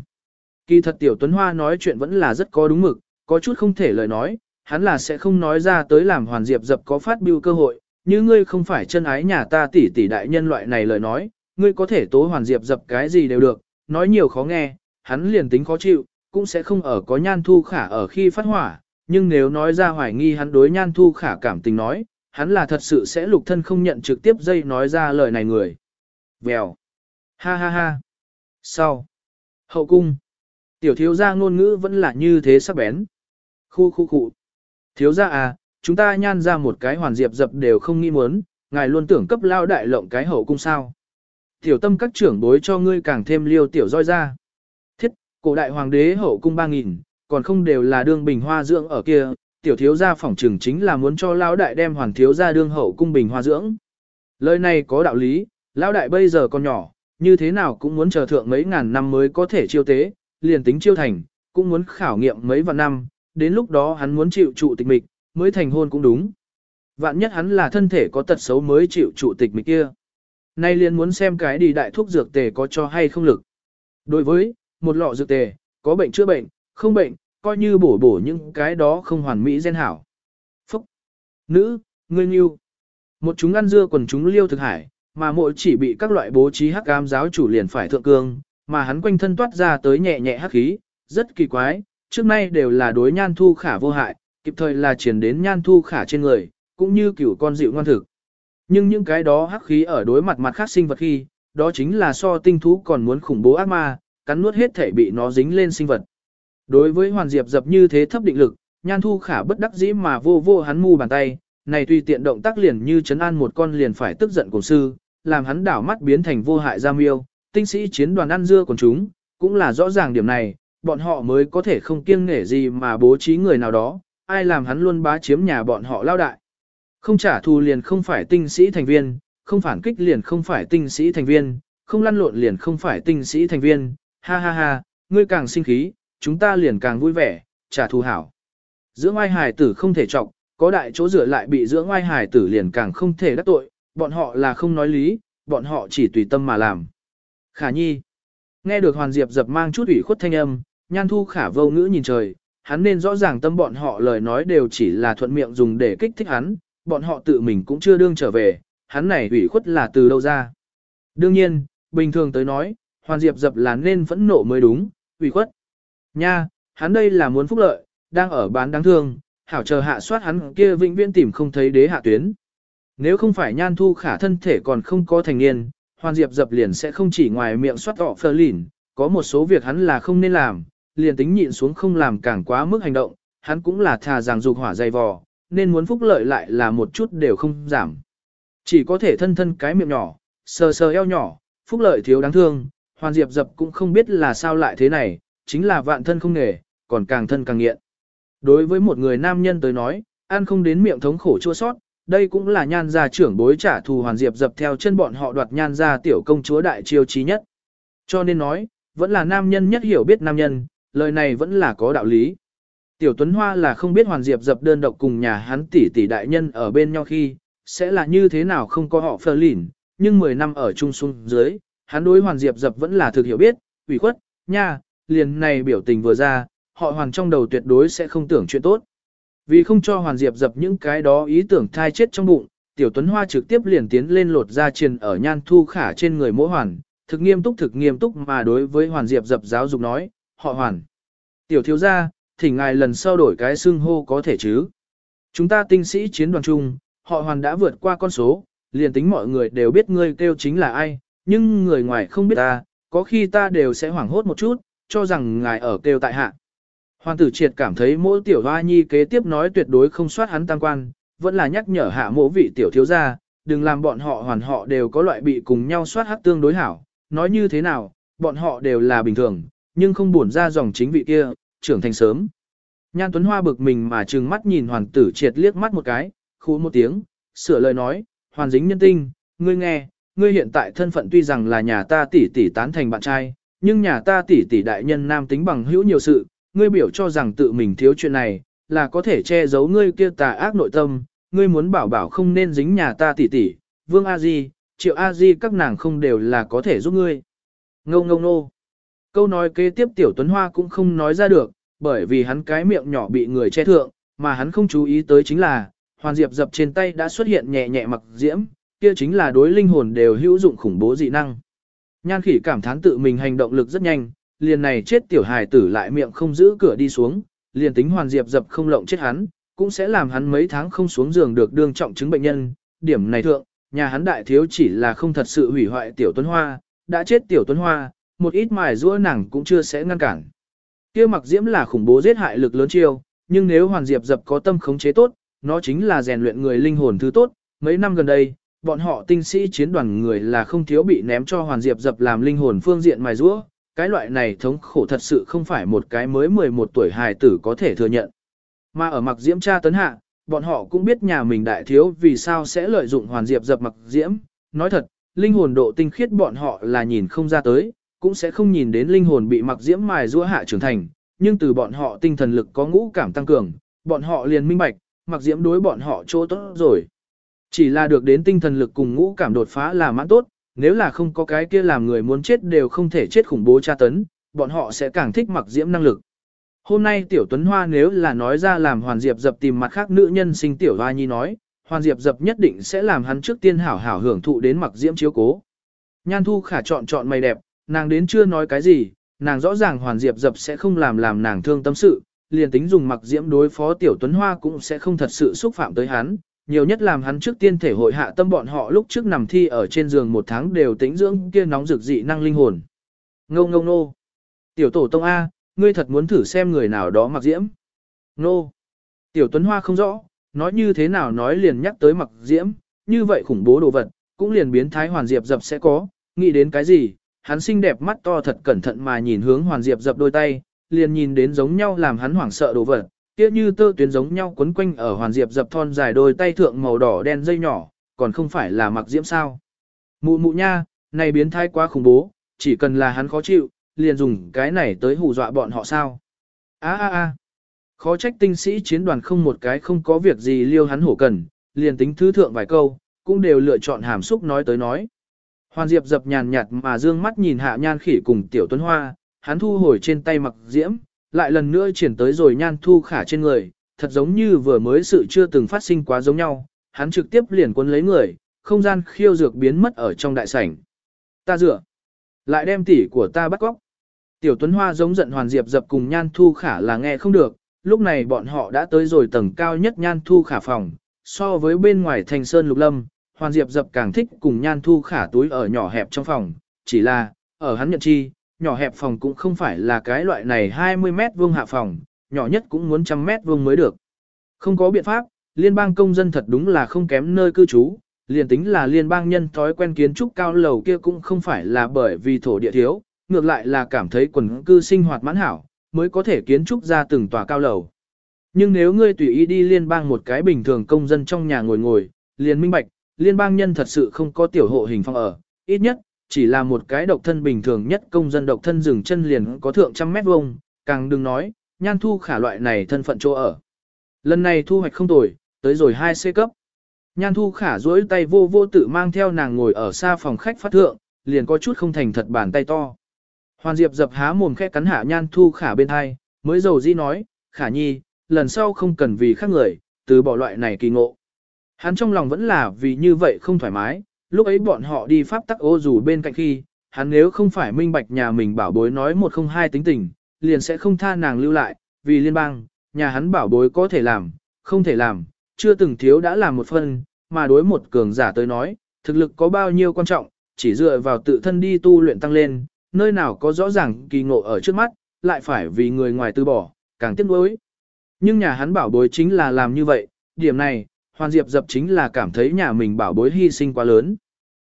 Kỳ thật tiểu Tuấn Hoa nói chuyện vẫn là rất có đúng mực, có chút không thể lời nói, hắn là sẽ không nói ra tới làm hoàn diệp dập có phát biểu cơ hội, như ngươi không phải chân ái nhà ta tỷ tỷ đại nhân loại này lời nói, ngươi có thể tố hoàn diệp dập cái gì đều được, nói nhiều khó nghe, hắn liền tính khó chịu, cũng sẽ không ở có nhan thu khả ở khi phát hỏa, nhưng nếu nói ra hoài nghi hắn đối nhan thu khả cảm tình nói, hắn là thật sự sẽ lục thân không nhận trực tiếp dây nói ra lời này người. Vèo. Ha ha ha. Sau. Hậu cung. Tiểu thiếu gia ngôn ngữ vẫn là như thế sắc bén. Khu khu khu. Thiếu gia à, chúng ta nhan ra một cái hoàn diệp dập đều không nghĩ muốn, ngài luôn tưởng cấp lao đại lộng cái hậu cung sao. Tiểu tâm các trưởng bối cho ngươi càng thêm liêu tiểu roi ra. Thiết, cổ đại hoàng đế hậu cung ba nghìn, còn không đều là đương bình hoa dưỡng ở kia, tiểu thiếu gia phỏng trừng chính là muốn cho lão đại đem hoàn thiếu gia đương hậu cung bình hoa dưỡng. Lời này có đạo lý, lão đại bây giờ còn nhỏ, như thế nào cũng muốn chờ thượng mấy ngàn năm mới có thể chiêu tế, liền tính chiêu thành, cũng muốn khảo nghiệm mấy vạn năm, đến lúc đó hắn muốn chịu trụ tịch mịch, mới thành hôn cũng đúng. Vạn nhất hắn là thân thể có tật xấu mới chịu trụ tịch mịch kia. Nay liền muốn xem cái đi đại thuốc dược tề có cho hay không lực. Đối với, một lọ dược tề, có bệnh chữa bệnh, không bệnh, coi như bổ bổ những cái đó không hoàn mỹ gen hảo. Phúc! Nữ, ngươi nghiêu. Một chúng ăn dưa còn chúng liêu thực hải, mà mỗi chỉ bị các loại bố trí hắc ám giáo chủ liền phải thượng cương, mà hắn quanh thân toát ra tới nhẹ nhẹ hắc khí, rất kỳ quái, trước nay đều là đối nhan thu khả vô hại, kịp thời là triển đến nhan thu khả trên người, cũng như kiểu con dịu ngoan thực. Nhưng những cái đó hắc khí ở đối mặt mặt khác sinh vật khi, đó chính là so tinh thú còn muốn khủng bố ác ma, cắn nuốt hết thể bị nó dính lên sinh vật. Đối với Hoàn Diệp dập như thế thấp định lực, Nhan Thu Khả bất đắc dĩ mà vô vô hắn mu bàn tay, này tùy tiện động tác liền như chấn an một con liền phải tức giận cổ sư, làm hắn đảo mắt biến thành vô hại giam miêu, tinh sĩ chiến đoàn ăn dưa của chúng, cũng là rõ ràng điểm này, bọn họ mới có thể không kiêng nể gì mà bố trí người nào đó, ai làm hắn luôn bá chiếm nhà bọn họ lao đại. Không trả thù liền không phải tinh sĩ thành viên, không phản kích liền không phải tinh sĩ thành viên, không lăn lộn liền không phải tinh sĩ thành viên, ha ha ha, ngươi càng sinh khí, chúng ta liền càng vui vẻ, trả thù hảo. Dưỡng ai hài tử không thể trọng, có đại chỗ rửa lại bị dưỡng ai hài tử liền càng không thể đắc tội, bọn họ là không nói lý, bọn họ chỉ tùy tâm mà làm. Khả nhi. Nghe được Hoàn Diệp dập mang chút ủy khuất thanh âm, nhan thu khả vô ngữ nhìn trời, hắn nên rõ ràng tâm bọn họ lời nói đều chỉ là thuận miệng dùng để kích thích hắn, bọn họ tự mình cũng chưa đương trở về, hắn này ủy khuất là từ đâu ra. Đương nhiên, bình thường tới nói, Hoàn Diệp dập là nên phẫn nộ mới đúng, ủy khuất. Nha, hắn đây là muốn phúc lợi, đang ở bán đáng thương, hảo chờ hạ soát hắn kia vĩnh viễn tìm không thấy đế hạ tuyến. Nếu không phải nhan thu khả thân thể còn không có thành niên, Hoàn Diệp dập liền sẽ không chỉ ngoài miệng soát tỏ phơ lỉn, có một số việc hắn là không nên làm, liền tính nhịn xuống không làm càng quá mức hành động, hắn cũng là thà rằng dục hỏa dày vò, nên muốn phúc lợi lại là một chút đều không giảm. Chỉ có thể thân thân cái miệng nhỏ, sờ sờ eo nhỏ, phúc lợi thiếu đáng thương, Hoàn Diệp dập cũng không biết là sao lại thế này, chính là vạn thân không nghề, còn càng thân càng nghiện. Đối với một người nam nhân tới nói, ăn không đến miệng thống khổ chua sót, đây cũng là nhan gia trưởng bối trả thù Hoàn Diệp dập theo chân bọn họ đoạt nhan gia tiểu công chúa đại chiêu trí nhất. Cho nên nói, vẫn là nam nhân nhất hiểu biết nam nhân, lời này vẫn là có đạo lý. Tiểu Tuấn Hoa là không biết Hoàn Diệp dập đơn độc cùng nhà hắn tỷ tỷ đại nhân ở bên nhau khi, sẽ là như thế nào không có họ phơ lỉn, nhưng 10 năm ở chung xuống dưới, hắn đối Hoàn Diệp dập vẫn là thực hiểu biết, ủy khuất, nha, liền này biểu tình vừa ra, họ hoàn trong đầu tuyệt đối sẽ không tưởng chuyện tốt. Vì không cho Hoàn Diệp dập những cái đó ý tưởng thai chết trong bụng, Tiểu Tuấn Hoa trực tiếp liền tiến lên lột ra truyền ở nhan thu khả trên người mỗi hoàn, thực nghiêm túc thực nghiêm túc mà đối với Hoàn Diệp dập giáo dục nói, họ hoàn. Tiểu thiếu gia, thỉnh ngài lần sau đổi cái xưng hô có thể chứ. Chúng ta tinh sĩ chiến đoàn chung, họ hoàn đã vượt qua con số, liền tính mọi người đều biết ngươi kêu chính là ai, nhưng người ngoài không biết ta, có khi ta đều sẽ hoảng hốt một chút, cho rằng ngài ở kêu tại hạ. Hoàng tử triệt cảm thấy mỗi tiểu hoa nhi kế tiếp nói tuyệt đối không soát hắn tăng quan, vẫn là nhắc nhở hạ mỗ vị tiểu thiếu gia, đừng làm bọn họ hoàn họ đều có loại bị cùng nhau soát hắc tương đối hảo, nói như thế nào, bọn họ đều là bình thường, nhưng không buồn ra dòng chính vị kia, trưởng thành sớm. Nhan Tuấn Hoa bực mình mà trừng mắt nhìn hoàng tử triệt liếc mắt một cái, khu một tiếng, sửa lời nói, hoàn dính nhân tinh, ngươi nghe, ngươi hiện tại thân phận tuy rằng là nhà ta tỷ tỷ tán thành bạn trai, nhưng nhà ta tỷ tỷ đại nhân nam tính bằng hữu nhiều sự, ngươi biểu cho rằng tự mình thiếu chuyện này, là có thể che giấu ngươi kia tà ác nội tâm, ngươi muốn bảo bảo không nên dính nhà ta tỷ tỷ, Vương A Di, Triệu A Di các nàng không đều là có thể giúp ngươi. Ngô ngô nô. Câu nói kế tiếp Tiểu Tuấn Hoa cũng không nói ra được, bởi vì hắn cái miệng nhỏ bị người che thượng, mà hắn không chú ý tới chính là, Hoàn Diệp dập trên tay đã xuất hiện nhẹ nhẹ mặc diễm, kia chính là đối linh hồn đều hữu dụng khủng bố dị năng. Nhan khỉ cảm thán tự mình hành động lực rất nhanh, liền này chết tiểu hài tử lại miệng không giữ cửa đi xuống, liền tính Hoàn Diệp dập không lộng chết hắn, cũng sẽ làm hắn mấy tháng không xuống giường được đương trọng chứng bệnh nhân. Điểm này thượng, nhà hắn đại thiếu chỉ là không thật sự hủy hoại tiểu tuấn hoa, đã chết tiểu tuấn hoa, một ít mài rũa nàng cũng chưa sẽ ngăn cản. Kia mặc diễm là khủng bố giết hại lực lớn chiêu, nhưng nếu Hoàn Diệp dập có tâm khống chế tốt, nó chính là rèn luyện người linh hồn thứ tốt. Mấy năm gần đây, bọn họ tinh sĩ chiến đoàn người là không thiếu bị ném cho Hoàn Diệp dập làm linh hồn phương diện mài rũa. Cái loại này thống khổ thật sự không phải một cái mới 11 tuổi hài tử có thể thừa nhận. Mà ở mặc diễm cha tấn hạ, bọn họ cũng biết nhà mình đại thiếu vì sao sẽ lợi dụng Hoàn Diệp dập mặc diễm. Nói thật, linh hồn độ tinh khiết bọn họ là nhìn không ra tới, cũng sẽ không nhìn đến linh hồn bị mặc diễm mài giũa hạ trưởng thành, nhưng từ bọn họ tinh thần lực có ngũ cảm tăng cường, bọn họ liền minh bạch, mặc diễm đối bọn họ chỗ tốt rồi. Chỉ là được đến tinh thần lực cùng ngũ cảm đột phá là mãn tốt, nếu là không có cái kia làm người muốn chết đều không thể chết khủng bố tra tấn, bọn họ sẽ càng thích mặc diễm năng lực. Hôm nay Tiểu Tuấn Hoa nếu là nói ra làm Hoàn Diệp dập tìm mặt khác nữ nhân sinh Tiểu Hoa Nhi nói, Hoàn Diệp dập nhất định sẽ làm hắn trước tiên hảo hảo hưởng thụ đến mặc diễm chiếu cố. Nhan Thu khả chọn chọn mày đẹp, nàng đến chưa nói cái gì, nàng rõ ràng Hoàn Diệp dập sẽ không làm làm nàng thương tâm sự, liền tính dùng mặc diễm đối phó Tiểu Tuấn Hoa cũng sẽ không thật sự xúc phạm tới hắn, nhiều nhất làm hắn trước tiên thể hội hạ tâm bọn họ lúc trước nằm thi ở trên giường một tháng đều tĩnh dưỡng kia nóng rực dị năng linh hồn. Ngô ngô nô. Tiểu tổ tông A, ngươi thật muốn thử xem người nào đó mặc diễm. Nô. Tiểu Tuấn Hoa không rõ, nói như thế nào nói liền nhắc tới mặc diễm, như vậy khủng bố đồ vật, cũng liền biến thái hoàn diệp dập sẽ có, nghĩ đến cái gì, hắn xinh đẹp mắt to thật cẩn thận mà nhìn hướng hoàn diệp dập đôi tay, liền nhìn đến giống nhau làm hắn hoảng sợ đồ vật, kia như tơ tuyến giống nhau quấn quanh ở hoàn diệp dập thon dài đôi tay thượng màu đỏ đen dây nhỏ, còn không phải là mặc diễm sao. Mụ mụ nha, này biến thái quá khủng bố, chỉ cần là hắn khó chịu, liền dùng cái này tới hù dọa bọn họ sao. a a a khó trách tinh sĩ chiến đoàn không một cái không có việc gì liêu hắn hổ cần, liền tính thứ thượng vài câu, cũng đều lựa chọn hàm xúc nói tới nói. Hoàn Diệp dập nhàn nhạt mà dương mắt nhìn hạ nhan khỉ cùng tiểu tuấn hoa, hắn thu hồi trên tay mặc diễm, lại lần nữa chuyển tới rồi nhan thu khả trên người, thật giống như vừa mới sự chưa từng phát sinh quá giống nhau, hắn trực tiếp liền quân lấy người, không gian khiêu dược biến mất ở trong đại sảnh. Ta dựa, lại đem tỷ của ta bắt cóc. Tiểu Tuấn Hoa giống giận Hoàn Diệp dập cùng Nhan Thu Khả là nghe không được, lúc này bọn họ đã tới rồi tầng cao nhất Nhan Thu Khả phòng, so với bên ngoài thành sơn lục lâm, Hoàn Diệp dập càng thích cùng Nhan Thu Khả túi ở nhỏ hẹp trong phòng, chỉ là, ở hắn nhận chi, nhỏ hẹp phòng cũng không phải là cái loại này 20 mét vuông hạ phòng, nhỏ nhất cũng muốn trăm mét vuông mới được. Không có biện pháp, liên bang công dân thật đúng là không kém nơi cư trú, liền tính là liên bang nhân thói quen kiến trúc cao lầu kia cũng không phải là bởi vì thổ địa thiếu, ngược lại là cảm thấy quần cư sinh hoạt mãn hảo, mới có thể kiến trúc ra từng tòa cao lầu. Nhưng nếu ngươi tùy ý đi liên bang một cái bình thường công dân trong nhà ngồi ngồi, liền minh bạch, liên bang nhân thật sự không có tiểu hộ hình phong ở, ít nhất, chỉ là một cái độc thân bình thường nhất công dân độc thân dừng chân liền có thượng trăm mét vuông, càng đừng nói, nhan thu khả loại này thân phận chỗ ở. Lần này thu hoạch không tồi, tới rồi 2C cấp. Nhan thu khả duỗi tay vô vô tự mang theo nàng ngồi ở xa phòng khách phát thượng, liền có chút không thành thật bàn tay to. Hoàn Diệp dập há mồm khẽ cắn hạ nhan thu khả bên hai, mới dầu di nói, khả nhi, lần sau không cần vì khác người, từ bỏ loại này kỳ ngộ. Hắn trong lòng vẫn là vì như vậy không thoải mái, lúc ấy bọn họ đi pháp tắc ô dù bên cạnh khi, hắn nếu không phải minh bạch nhà mình bảo bối nói một không hai tính tình, liền sẽ không tha nàng lưu lại, vì liên bang, nhà hắn bảo bối có thể làm, không thể làm, chưa từng thiếu đã làm một phần, mà đối một cường giả tới nói, thực lực có bao nhiêu quan trọng, chỉ dựa vào tự thân đi tu luyện tăng lên, nơi nào có rõ ràng kỳ ngộ ở trước mắt, lại phải vì người ngoài từ bỏ, càng tiếc nuối. Nhưng nhà hắn bảo bối chính là làm như vậy, điểm này, Hoàn Diệp dập chính là cảm thấy nhà mình bảo bối hy sinh quá lớn.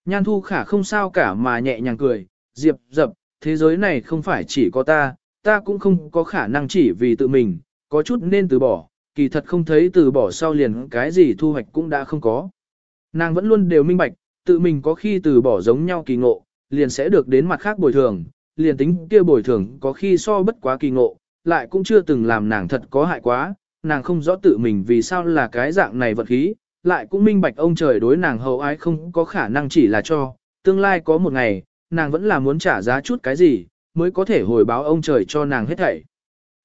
Nhan Thu Khả không sao cả mà nhẹ nhàng cười, Diệp dập, thế giới này không phải chỉ có ta, ta cũng không có khả năng chỉ vì tự mình, có chút nên từ bỏ, kỳ thật không thấy từ bỏ sau liền cái gì thu hoạch cũng đã không có. Nàng vẫn luôn đều minh bạch, tự mình có khi từ bỏ giống nhau kỳ ngộ, liền sẽ được đến mặt khác bồi thường, liền tính kia bồi thường có khi so bất quá kỳ ngộ, lại cũng chưa từng làm nàng thật có hại quá, nàng không rõ tự mình vì sao là cái dạng này vật khí, lại cũng minh bạch ông trời đối nàng hậu ái không có khả năng chỉ là cho, tương lai có một ngày, nàng vẫn là muốn trả giá chút cái gì, mới có thể hồi báo ông trời cho nàng hết thảy.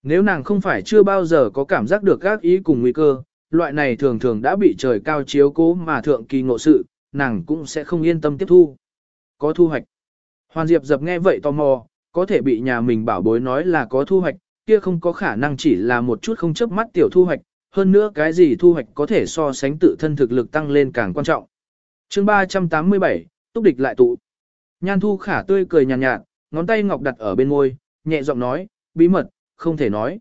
Nếu nàng không phải chưa bao giờ có cảm giác được các ý cùng nguy cơ, loại này thường thường đã bị trời cao chiếu cố mà thượng kỳ ngộ sự, nàng cũng sẽ không yên tâm tiếp thu. Có thu hoạch. Hoàn Diệp dập nghe vậy tò mò, có thể bị nhà mình bảo bối nói là có thu hoạch, kia không có khả năng chỉ là một chút không chấp mắt tiểu thu hoạch, hơn nữa cái gì thu hoạch có thể so sánh tự thân thực lực tăng lên càng quan trọng. chương 387, túc địch lại tụ. Nhan thu khả tươi cười nhàn nhạt, nhạt, ngón tay ngọc đặt ở bên môi, nhẹ giọng nói, bí mật, không thể nói.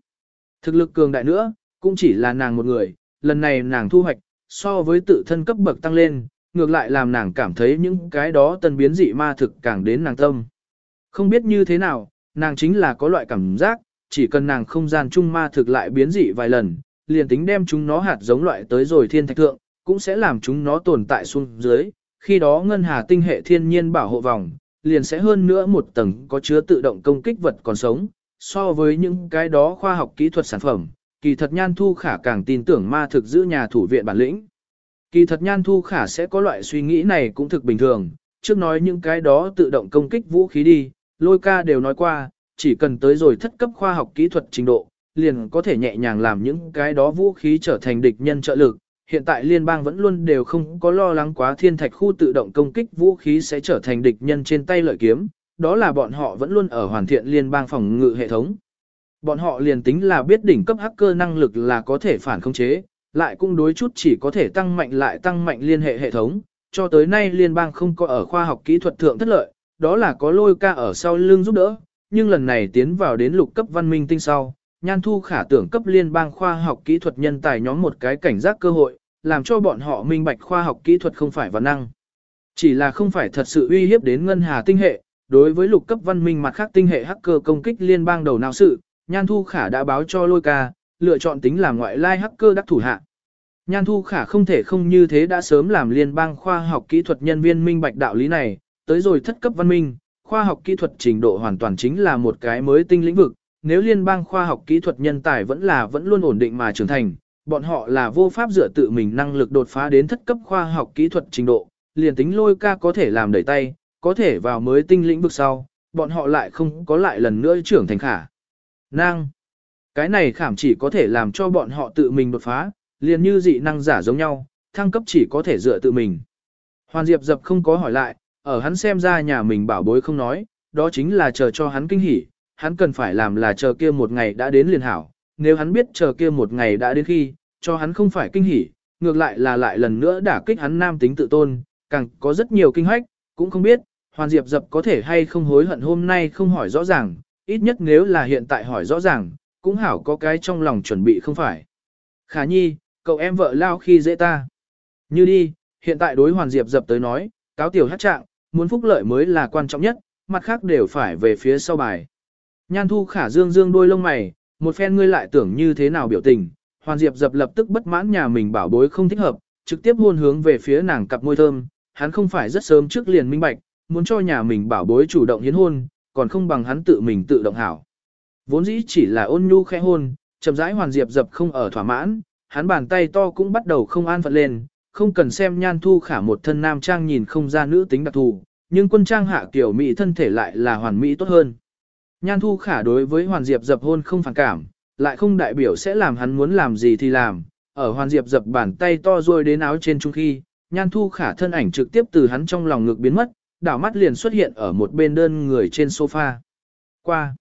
Thực lực cường đại nữa, cũng chỉ là nàng một người, lần này nàng thu hoạch, so với tự thân cấp bậc tăng lên, ngược lại làm nàng cảm thấy những cái đó tân biến dị ma thực càng đến nàng tâm. Không biết như thế nào, nàng chính là có loại cảm giác, chỉ cần nàng không gian chung ma thực lại biến dị vài lần, liền tính đem chúng nó hạt giống loại tới rồi thiên thạch thượng, cũng sẽ làm chúng nó tồn tại xuống dưới, khi đó ngân hà tinh hệ thiên nhiên bảo hộ vòng, liền sẽ hơn nữa một tầng có chứa tự động công kích vật còn sống, so với những cái đó khoa học kỹ thuật sản phẩm, kỳ thật nhan thu khả càng tin tưởng ma thực giữ nhà thủ viện bản lĩnh. Kỳ thật nhan thu khả sẽ có loại suy nghĩ này cũng thực bình thường, trước nói những cái đó tự động công kích vũ khí đi, lôi ca đều nói qua, chỉ cần tới rồi thất cấp khoa học kỹ thuật trình độ, liền có thể nhẹ nhàng làm những cái đó vũ khí trở thành địch nhân trợ lực. Hiện tại liên bang vẫn luôn đều không có lo lắng quá thiên thạch khu tự động công kích vũ khí sẽ trở thành địch nhân trên tay lợi kiếm, đó là bọn họ vẫn luôn ở hoàn thiện liên bang phòng ngự hệ thống. Bọn họ liền tính là biết đỉnh cấp hacker năng lực là có thể phản khống chế, lại cũng đối chút chỉ có thể tăng mạnh lại tăng mạnh liên hệ hệ thống, cho tới nay liên bang không có ở khoa học kỹ thuật thượng thất lợi, đó là có lôi ca ở sau lưng giúp đỡ, nhưng lần này tiến vào đến lục cấp văn minh tinh sau, nhan thu khả tưởng cấp liên bang khoa học kỹ thuật nhân tài nhóm một cái cảnh giác cơ hội, làm cho bọn họ minh bạch khoa học kỹ thuật không phải văn năng. Chỉ là không phải thật sự uy hiếp đến ngân hà tinh hệ, đối với lục cấp văn minh mặt khác tinh hệ hacker công kích liên bang đầu nào sự, nhan thu khả đã báo cho lôi ca, lựa chọn tính là ngoại lai hacker đắc thủ hạ. Nhan thu khả không thể không như thế đã sớm làm liên bang khoa học kỹ thuật nhân viên minh bạch đạo lý này, tới rồi thất cấp văn minh, khoa học kỹ thuật trình độ hoàn toàn chính là một cái mới tinh lĩnh vực, nếu liên bang khoa học kỹ thuật nhân tài vẫn là vẫn luôn ổn định mà trưởng thành, bọn họ là vô pháp dựa tự mình năng lực đột phá đến thất cấp khoa học kỹ thuật trình độ, liền tính lôi ca có thể làm đẩy tay, có thể vào mới tinh lĩnh vực sau, bọn họ lại không có lại lần nữa trưởng thành khả. Năng. Cái này khảm chỉ có thể làm cho bọn họ tự mình đột phá, liền như dị năng giả giống nhau, thăng cấp chỉ có thể dựa tự mình. Hoàn Diệp dập không có hỏi lại, ở hắn xem ra nhà mình bảo bối không nói, đó chính là chờ cho hắn kinh hỉ, hắn cần phải làm là chờ kia một ngày đã đến liền hảo, nếu hắn biết chờ kia một ngày đã đến khi, cho hắn không phải kinh hỉ, ngược lại là lại lần nữa đả kích hắn nam tính tự tôn, càng có rất nhiều kinh hách, cũng không biết, Hoàn Diệp dập có thể hay không hối hận hôm nay không hỏi rõ ràng, ít nhất nếu là hiện tại hỏi rõ ràng, cũng hảo có cái trong lòng chuẩn bị không phải. Khả nhi, cậu em vợ lao khi dễ ta. Như đi, hiện tại đối Hoàn Diệp dập tới nói, cáo tiểu hát trạng, muốn phúc lợi mới là quan trọng nhất, mặt khác đều phải về phía sau bài. Nhan thu khả dương dương đôi lông mày, một phen ngươi lại tưởng như thế nào biểu tình, Hoàn Diệp dập lập tức bất mãn nhà mình bảo bối không thích hợp, trực tiếp hôn hướng về phía nàng cặp môi thơm, hắn không phải rất sớm trước liền minh bạch, muốn cho nhà mình bảo bối chủ động hiến hôn, còn không bằng hắn tự mình tự động hảo. Vốn dĩ chỉ là ôn nhu khẽ hôn, chậm rãi Hoàn Diệp dập không ở thỏa mãn, hắn bàn tay to cũng bắt đầu không an phận lên, không cần xem nhan thu khả một thân nam trang nhìn không ra nữ tính đặc thù, nhưng quân trang hạ kiểu mỹ thân thể lại là hoàn mỹ tốt hơn. Nhan thu khả đối với Hoàn Diệp dập hôn không phản cảm, lại không đại biểu sẽ làm hắn muốn làm gì thì làm. Ở Hoàn Diệp dập bàn tay to rồi đến áo trên trung khi, Nhan Thu Khả thân ảnh trực tiếp từ hắn trong lòng ngực biến mất, đảo mắt liền xuất hiện ở một bên đơn người trên sofa. Qua.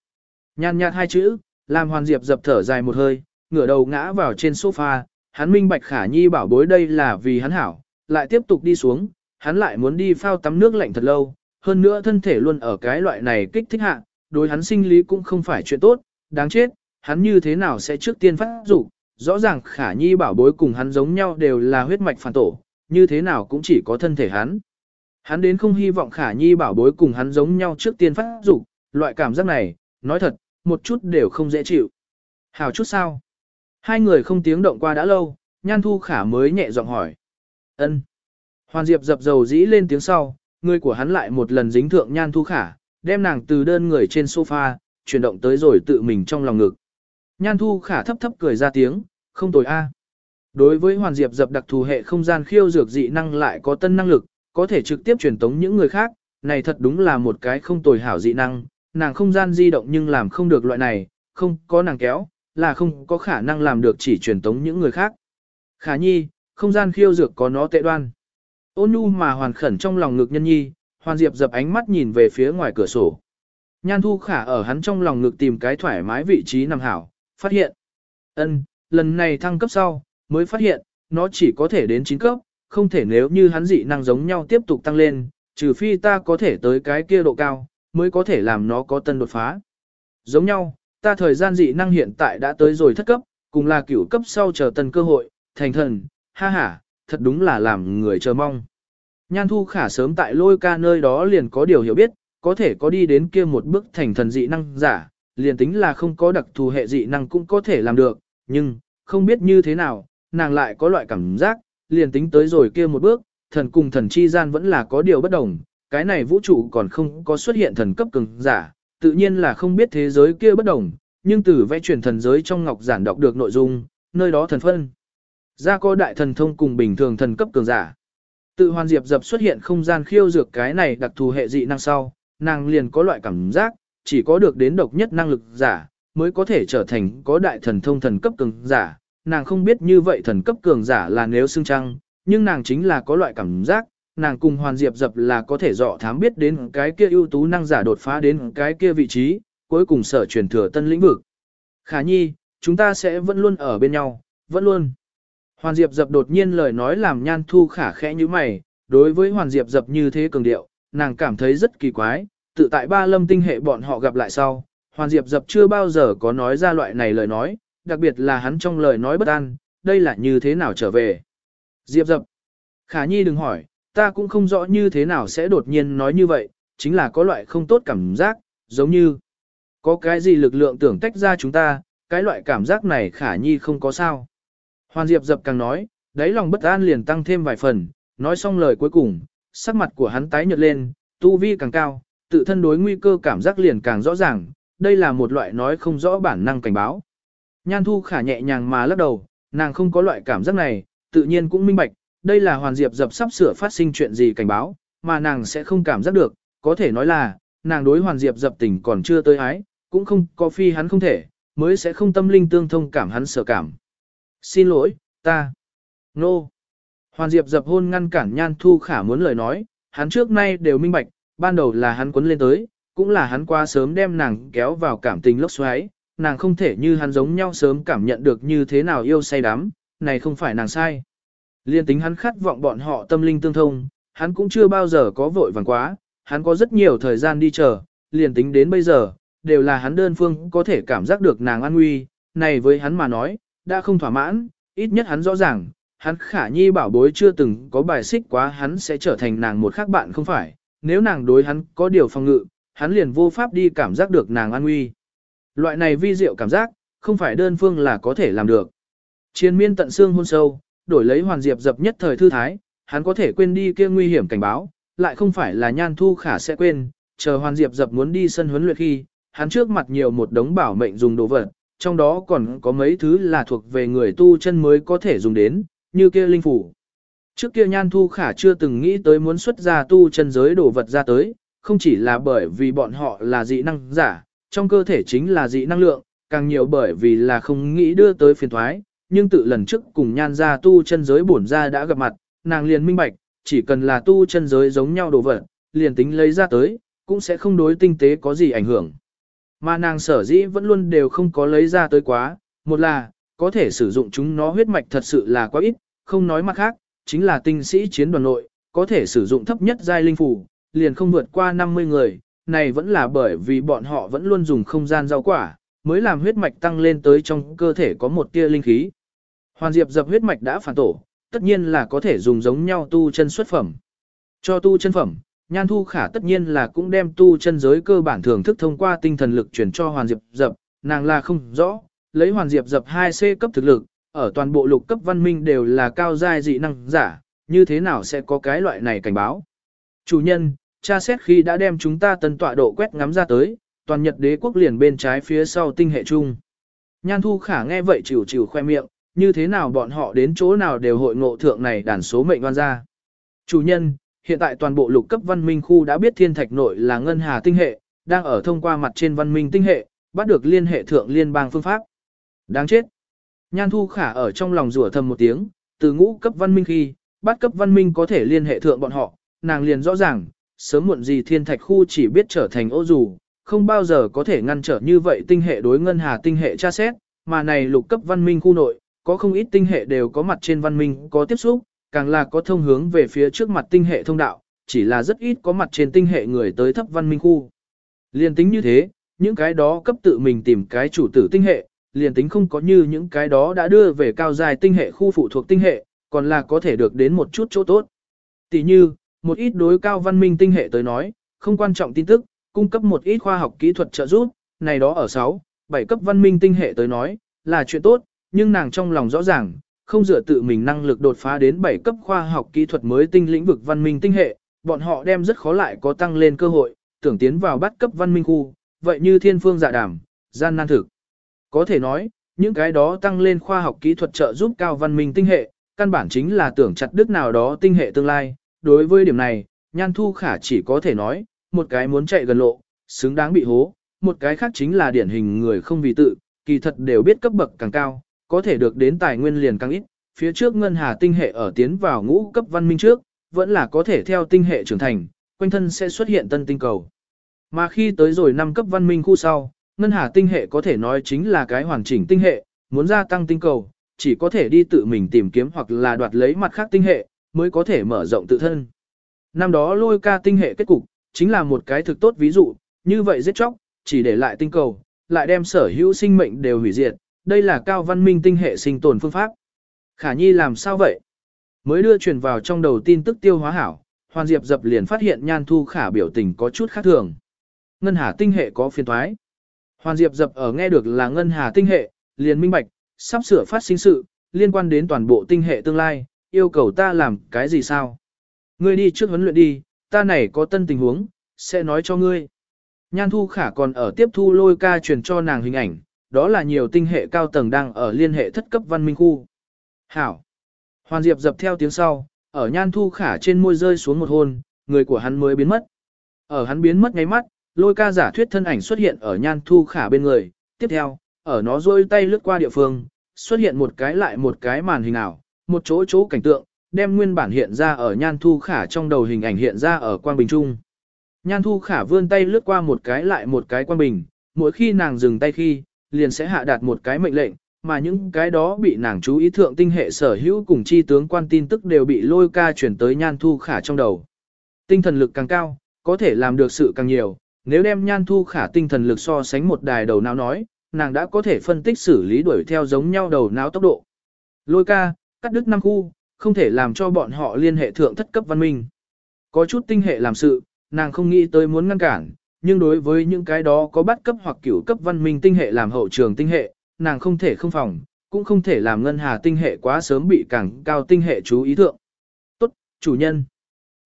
Nhan nhạt hai chữ, làm Hoàn Diệp dập thở dài một hơi, ngửa đầu ngã vào trên sofa, hắn minh bạch Khả Nhi bảo bối đây là vì hắn hảo, lại tiếp tục đi xuống, hắn lại muốn đi phao tắm nước lạnh thật lâu, hơn nữa thân thể luôn ở cái loại này kích thích hạ, đối hắn sinh lý cũng không phải chuyện tốt, đáng chết, hắn như thế nào sẽ trước tiên phát dục rõ ràng khả nhi bảo bối cùng hắn giống nhau đều là huyết mạch phản tổ, như thế nào cũng chỉ có thân thể hắn. Hắn đến không hy vọng khả nhi bảo bối cùng hắn giống nhau trước tiên phát dục loại cảm giác này, nói thật, một chút đều không dễ chịu. Hảo chút sao? Hai người không tiếng động qua đã lâu, nhan thu khả mới nhẹ giọng hỏi. ân Hoàn Diệp dập dầu dĩ lên tiếng sau, người của hắn lại một lần dính thượng nhan thu khả, đem nàng từ đơn người trên sofa, chuyển động tới rồi tự mình trong lòng ngực. Nhan thu khả thấp thấp cười ra tiếng, không tồi a. Đối với hoàn diệp dập đặc thù hệ không gian khiêu dược dị năng lại có tân năng lực, có thể trực tiếp truyền tống những người khác, này thật đúng là một cái không tồi hảo dị năng, nàng không gian di động nhưng làm không được loại này, không có nàng kéo, là không có khả năng làm được chỉ truyền tống những người khác. Khả nhi, không gian khiêu dược có nó tệ đoan. Ôn nhu mà hoàn khẩn trong lòng ngực nhân nhi, hoàn diệp dập ánh mắt nhìn về phía ngoài cửa sổ. Nhan thu khả ở hắn trong lòng ngực tìm cái thoải mái vị trí nằm hảo, phát hiện. ân lần này thăng cấp sau, mới phát hiện, nó chỉ có thể đến 9 cấp, không thể nếu như hắn dị năng giống nhau tiếp tục tăng lên, trừ phi ta có thể tới cái kia độ cao, mới có thể làm nó có tân đột phá. Giống nhau, ta thời gian dị năng hiện tại đã tới rồi thất cấp, cùng là cửu cấp sau chờ tần cơ hội, thành thần, ha ha, thật đúng là làm người chờ mong. Nhan thu khả sớm tại lôi ca nơi đó liền có điều hiểu biết, có thể có đi đến kia một bước thành thần dị năng giả, liền tính là không có đặc thù hệ dị năng cũng có thể làm được, nhưng, không biết như thế nào, nàng lại có loại cảm giác, liền tính tới rồi kia một bước, thần cùng thần chi gian vẫn là có điều bất đồng, cái này vũ trụ còn không có xuất hiện thần cấp cường giả, tự nhiên là không biết thế giới kia bất đồng, nhưng từ vẽ truyền thần giới trong ngọc giản đọc được nội dung, nơi đó thần phân. Ra có đại thần thông cùng bình thường thần cấp cường giả. Tự hoàn diệp dập xuất hiện không gian khiêu dược cái này đặc thù hệ dị năng sau, nàng liền có loại cảm giác, chỉ có được đến độc nhất năng lực giả, mới có thể trở thành có đại thần thông thần cấp cường giả. Nàng không biết như vậy thần cấp cường giả là nếu xưng trăng, nhưng nàng chính là có loại cảm giác, nàng cùng Hoàn Diệp dập là có thể dọ thám biết đến cái kia ưu tú năng giả đột phá đến cái kia vị trí, cuối cùng sở truyền thừa tân lĩnh vực. Khả nhi, chúng ta sẽ vẫn luôn ở bên nhau, vẫn luôn. Hoàn Diệp dập đột nhiên lời nói làm nhan thu khả khẽ như mày, đối với Hoàn Diệp dập như thế cường điệu, nàng cảm thấy rất kỳ quái, tự tại ba lâm tinh hệ bọn họ gặp lại sau, Hoàn Diệp dập chưa bao giờ có nói ra loại này lời nói, đặc biệt là hắn trong lời nói bất an, đây là như thế nào trở về. Diệp dập, khả nhi đừng hỏi, ta cũng không rõ như thế nào sẽ đột nhiên nói như vậy, chính là có loại không tốt cảm giác, giống như có cái gì lực lượng tưởng tách ra chúng ta, cái loại cảm giác này khả nhi không có sao. Hoàn Diệp dập càng nói, đáy lòng bất an liền tăng thêm vài phần, nói xong lời cuối cùng, sắc mặt của hắn tái nhợt lên, tu vi càng cao, tự thân đối nguy cơ cảm giác liền càng rõ ràng, đây là một loại nói không rõ bản năng cảnh báo. Nhan thu khả nhẹ nhàng mà lắc đầu, nàng không có loại cảm giác này, tự nhiên cũng minh bạch, đây là hoàn diệp dập sắp sửa phát sinh chuyện gì cảnh báo, mà nàng sẽ không cảm giác được, có thể nói là, nàng đối hoàn diệp dập tình còn chưa tới ái, cũng không có phi hắn không thể, mới sẽ không tâm linh tương thông cảm hắn sở cảm. Xin lỗi, ta. Nô. No. Hoàn Diệp dập hôn ngăn cản Nhan Thu Khả muốn lời nói, hắn trước nay đều minh bạch, ban đầu là hắn quấn lên tới, cũng là hắn qua sớm đem nàng kéo vào cảm tình lốc xoáy, nàng không thể như hắn giống nhau sớm cảm nhận được như thế nào yêu say đắm, này không phải nàng sai. Liên tính hắn khát vọng bọn họ tâm linh tương thông, hắn cũng chưa bao giờ có vội vàng quá, hắn có rất nhiều thời gian đi chờ, liền tính đến bây giờ, đều là hắn đơn phương có thể cảm giác được nàng an nguy, này với hắn mà nói, đã không thỏa mãn, ít nhất hắn rõ ràng, hắn khả nhi bảo bối chưa từng có bài xích quá hắn sẽ trở thành nàng một khác bạn không phải, nếu nàng đối hắn có điều phòng ngự, hắn liền vô pháp đi cảm giác được nàng an nguy. Loại này vi diệu cảm giác, không phải đơn phương là có thể làm được. Chiến miên tận xương hôn sâu, đổi lấy hoàn diệp dập nhất thời thư thái, hắn có thể quên đi kia nguy hiểm cảnh báo, lại không phải là nhan thu khả sẽ quên, chờ hoàn diệp dập muốn đi sân huấn luyện khi, hắn trước mặt nhiều một đống bảo mệnh dùng đồ vật, trong đó còn có mấy thứ là thuộc về người tu chân mới có thể dùng đến, như kia linh phủ. Trước kia nhan thu khả chưa từng nghĩ tới muốn xuất ra tu chân giới đồ vật ra tới, không chỉ là bởi vì bọn họ là dị năng giả, trong cơ thể chính là dị năng lượng, càng nhiều bởi vì là không nghĩ đưa tới phiền thoái, nhưng tự lần trước cùng nhan ra tu chân giới bổn ra đã gặp mặt, nàng liền minh bạch, chỉ cần là tu chân giới giống nhau đồ vật, liền tính lấy ra tới, cũng sẽ không đối tinh tế có gì ảnh hưởng. Mà nàng sở dĩ vẫn luôn đều không có lấy ra tới quá, một là, có thể sử dụng chúng nó huyết mạch thật sự là quá ít, không nói mặt khác, chính là tinh sĩ chiến đoàn nội, có thể sử dụng thấp nhất giai linh phủ, liền không vượt qua 50 người, này vẫn là bởi vì bọn họ vẫn luôn dùng không gian rau quả, mới làm huyết mạch tăng lên tới trong cơ thể có một tia linh khí. Hoàn Diệp dập huyết mạch đã phản tổ, tất nhiên là có thể dùng giống nhau tu chân xuất phẩm. Cho tu chân phẩm, Nhan Thu Khả tất nhiên là cũng đem tu chân giới cơ bản thưởng thức thông qua tinh thần lực chuyển cho Hoàn Diệp dập, nàng là không rõ, lấy Hoàn Diệp dập 2C cấp thực lực, ở toàn bộ lục cấp văn minh đều là cao giai dị năng giả, như thế nào sẽ có cái loại này cảnh báo. Chủ nhân, cha xét khi đã đem chúng ta tân tọa độ quét ngắm ra tới, toàn Nhật đế quốc liền bên trái phía sau tinh hệ chung. Nhan Thu Khả nghe vậy chịu chịu khoe miệng, như thế nào bọn họ đến chỗ nào đều hội ngộ thượng này đàn số mệnh oan gia. Chủ nhân, hiện tại toàn bộ lục cấp văn minh khu đã biết thiên thạch nội là ngân hà tinh hệ, đang ở thông qua mặt trên văn minh tinh hệ, bắt được liên hệ thượng liên bang phương pháp. Đáng chết. Nhan Thu Khả ở trong lòng rủa thầm một tiếng, từ ngũ cấp văn minh khi, bắt cấp văn minh có thể liên hệ thượng bọn họ, nàng liền rõ ràng, sớm muộn gì thiên thạch khu chỉ biết trở thành ô dù, không bao giờ có thể ngăn trở như vậy tinh hệ đối ngân hà tinh hệ tra xét, mà này lục cấp văn minh khu nội, có không ít tinh hệ đều có mặt trên văn minh có tiếp xúc, càng là có thông hướng về phía trước mặt tinh hệ thông đạo, chỉ là rất ít có mặt trên tinh hệ người tới thấp văn minh khu. Liên tính như thế, những cái đó cấp tự mình tìm cái chủ tử tinh hệ, liền tính không có như những cái đó đã đưa về cao dài tinh hệ khu phụ thuộc tinh hệ, còn là có thể được đến một chút chỗ tốt. Tỷ như, một ít đối cao văn minh tinh hệ tới nói, không quan trọng tin tức, cung cấp một ít khoa học kỹ thuật trợ giúp, này đó ở 6, 7 cấp văn minh tinh hệ tới nói, là chuyện tốt, nhưng nàng trong lòng rõ ràng, không dựa tự mình năng lực đột phá đến 7 cấp khoa học kỹ thuật mới tinh lĩnh vực văn minh tinh hệ, bọn họ đem rất khó lại có tăng lên cơ hội, tưởng tiến vào bắt cấp văn minh khu, vậy như thiên phương dạ đảm gian nan thực. Có thể nói, những cái đó tăng lên khoa học kỹ thuật trợ giúp cao văn minh tinh hệ, căn bản chính là tưởng chặt đứt nào đó tinh hệ tương lai. Đối với điểm này, Nhan Thu Khả chỉ có thể nói, một cái muốn chạy gần lộ, xứng đáng bị hố, một cái khác chính là điển hình người không vì tự, kỳ thật đều biết cấp bậc càng cao, có thể được đến tài nguyên liền càng ít. Phía trước ngân hà tinh hệ ở tiến vào ngũ cấp văn minh trước, vẫn là có thể theo tinh hệ trưởng thành, quanh thân sẽ xuất hiện tân tinh cầu. Mà khi tới rồi năm cấp văn minh khu sau, ngân hà tinh hệ có thể nói chính là cái hoàn chỉnh tinh hệ, muốn gia tăng tinh cầu, chỉ có thể đi tự mình tìm kiếm hoặc là đoạt lấy mặt khác tinh hệ, mới có thể mở rộng tự thân. Năm đó lôi ca tinh hệ kết cục, chính là một cái thực tốt ví dụ, như vậy giết chóc, chỉ để lại tinh cầu, lại đem sở hữu sinh mệnh đều hủy diệt, đây là cao văn minh tinh hệ sinh tồn phương pháp. Khả nhi làm sao vậy? Mới đưa truyền vào trong đầu tin tức tiêu hóa hảo, Hoàn Diệp dập liền phát hiện nhan thu khả biểu tình có chút khác thường. Ngân hà tinh hệ có phiền thoái. Hoàn Diệp dập ở nghe được là ngân hà tinh hệ, liền minh bạch, sắp sửa phát sinh sự, liên quan đến toàn bộ tinh hệ tương lai, yêu cầu ta làm cái gì sao? Ngươi đi trước huấn luyện đi, ta này có tân tình huống, sẽ nói cho ngươi. Nhan Thu Khả còn ở tiếp thu lôi ca truyền cho nàng hình ảnh, đó là nhiều tinh hệ cao tầng đang ở liên hệ thất cấp văn minh khu. Hảo. Hoàn Diệp dập theo tiếng sau, ở Nhan Thu Khả trên môi rơi xuống một hôn, người của hắn mới biến mất. Ở hắn biến mất ngay mắt, lôi ca giả thuyết thân ảnh xuất hiện ở Nhan Thu Khả bên người, tiếp theo, ở nó rôi tay lướt qua địa phương, xuất hiện một cái lại một cái màn hình ảo, một chỗ chỗ cảnh tượng, đem nguyên bản hiện ra ở nhan thu khả trong đầu hình ảnh hiện ra ở quang bình trung. Nhan thu khả vươn tay lướt qua một cái lại một cái quang bình, mỗi khi nàng dừng tay khi, liền sẽ hạ đạt một cái mệnh lệnh, mà những cái đó bị nàng chú ý thượng tinh hệ sở hữu cùng chi tướng quan tin tức đều bị lôi ca chuyển tới nhan thu khả trong đầu. Tinh thần lực càng cao, có thể làm được sự càng nhiều, nếu đem nhan thu khả tinh thần lực so sánh một đài đầu não nói, nàng đã có thể phân tích xử lý đuổi theo giống nhau đầu não tốc độ. Lôi ca, cắt đứt năm khu, không thể làm cho bọn họ liên hệ thượng thất cấp văn minh. Có chút tinh hệ làm sự, nàng không nghĩ tới muốn ngăn cản, nhưng đối với những cái đó có bắt cấp hoặc cửu cấp văn minh tinh hệ làm hậu trường tinh hệ, nàng không thể không phòng, cũng không thể làm ngân hà tinh hệ quá sớm bị càng cao tinh hệ chú ý thượng. Tốt, chủ nhân.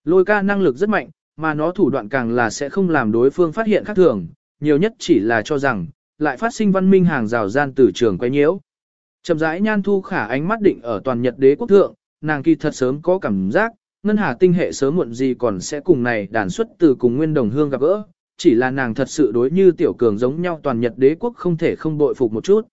Lôi ca năng lực rất mạnh, mà nó thủ đoạn càng là sẽ không làm đối phương phát hiện khác thường, nhiều nhất chỉ là cho rằng, lại phát sinh văn minh hàng rào gian từ trường quay nhiễu. Chậm rãi nhan thu khả ánh mắt định ở toàn Nhật đế quốc thượng, nàng kỳ thật sớm có cảm giác, ngân hà tinh hệ sớm muộn gì còn sẽ cùng này đàn xuất từ cùng nguyên đồng hương gặp gỡ, chỉ là nàng thật sự đối như tiểu cường giống nhau toàn Nhật đế quốc không thể không bội phục một chút.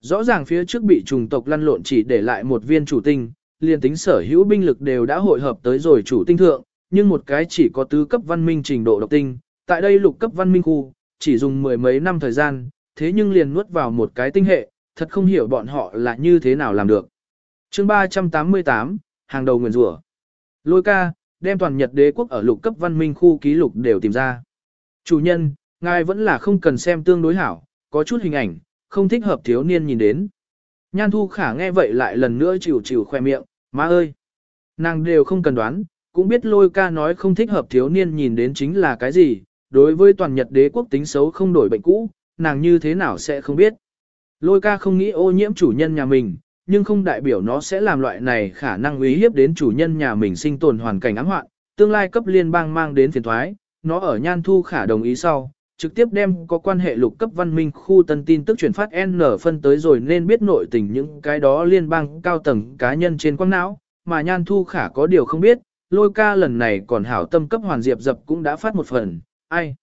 Rõ ràng phía trước bị trùng tộc lăn lộn chỉ để lại một viên chủ tinh, liền tính sở hữu binh lực đều đã hội hợp tới rồi chủ tinh thượng, nhưng một cái chỉ có tứ cấp văn minh trình độ độc tinh, tại đây lục cấp văn minh khu, chỉ dùng mười mấy năm thời gian, thế nhưng liền nuốt vào một cái tinh hệ, thật không hiểu bọn họ là như thế nào làm được. chương 388, hàng đầu nguyền rủa Lôi ca, đem toàn Nhật đế quốc ở lục cấp văn minh khu ký lục đều tìm ra. Chủ nhân, ngài vẫn là không cần xem tương đối hảo, có chút hình ảnh, không thích hợp thiếu niên nhìn đến. Nhan thu khả nghe vậy lại lần nữa chịu chịu khoe miệng, má ơi. Nàng đều không cần đoán, cũng biết lôi ca nói không thích hợp thiếu niên nhìn đến chính là cái gì, đối với toàn Nhật đế quốc tính xấu không đổi bệnh cũ, nàng như thế nào sẽ không biết. Lôi ca không nghĩ ô nhiễm chủ nhân nhà mình, nhưng không đại biểu nó sẽ làm loại này khả năng uy hiếp đến chủ nhân nhà mình sinh tồn hoàn cảnh ám hoạn, tương lai cấp liên bang mang đến phiền thoái, nó ở nhan thu khả đồng ý sau, trực tiếp đem có quan hệ lục cấp văn minh khu tân tin tức truyền phát N phân tới rồi nên biết nội tình những cái đó liên bang cao tầng cá nhân trên quang não, mà nhan thu khả có điều không biết, lôi ca lần này còn hảo tâm cấp hoàn diệp dập cũng đã phát một phần, ai?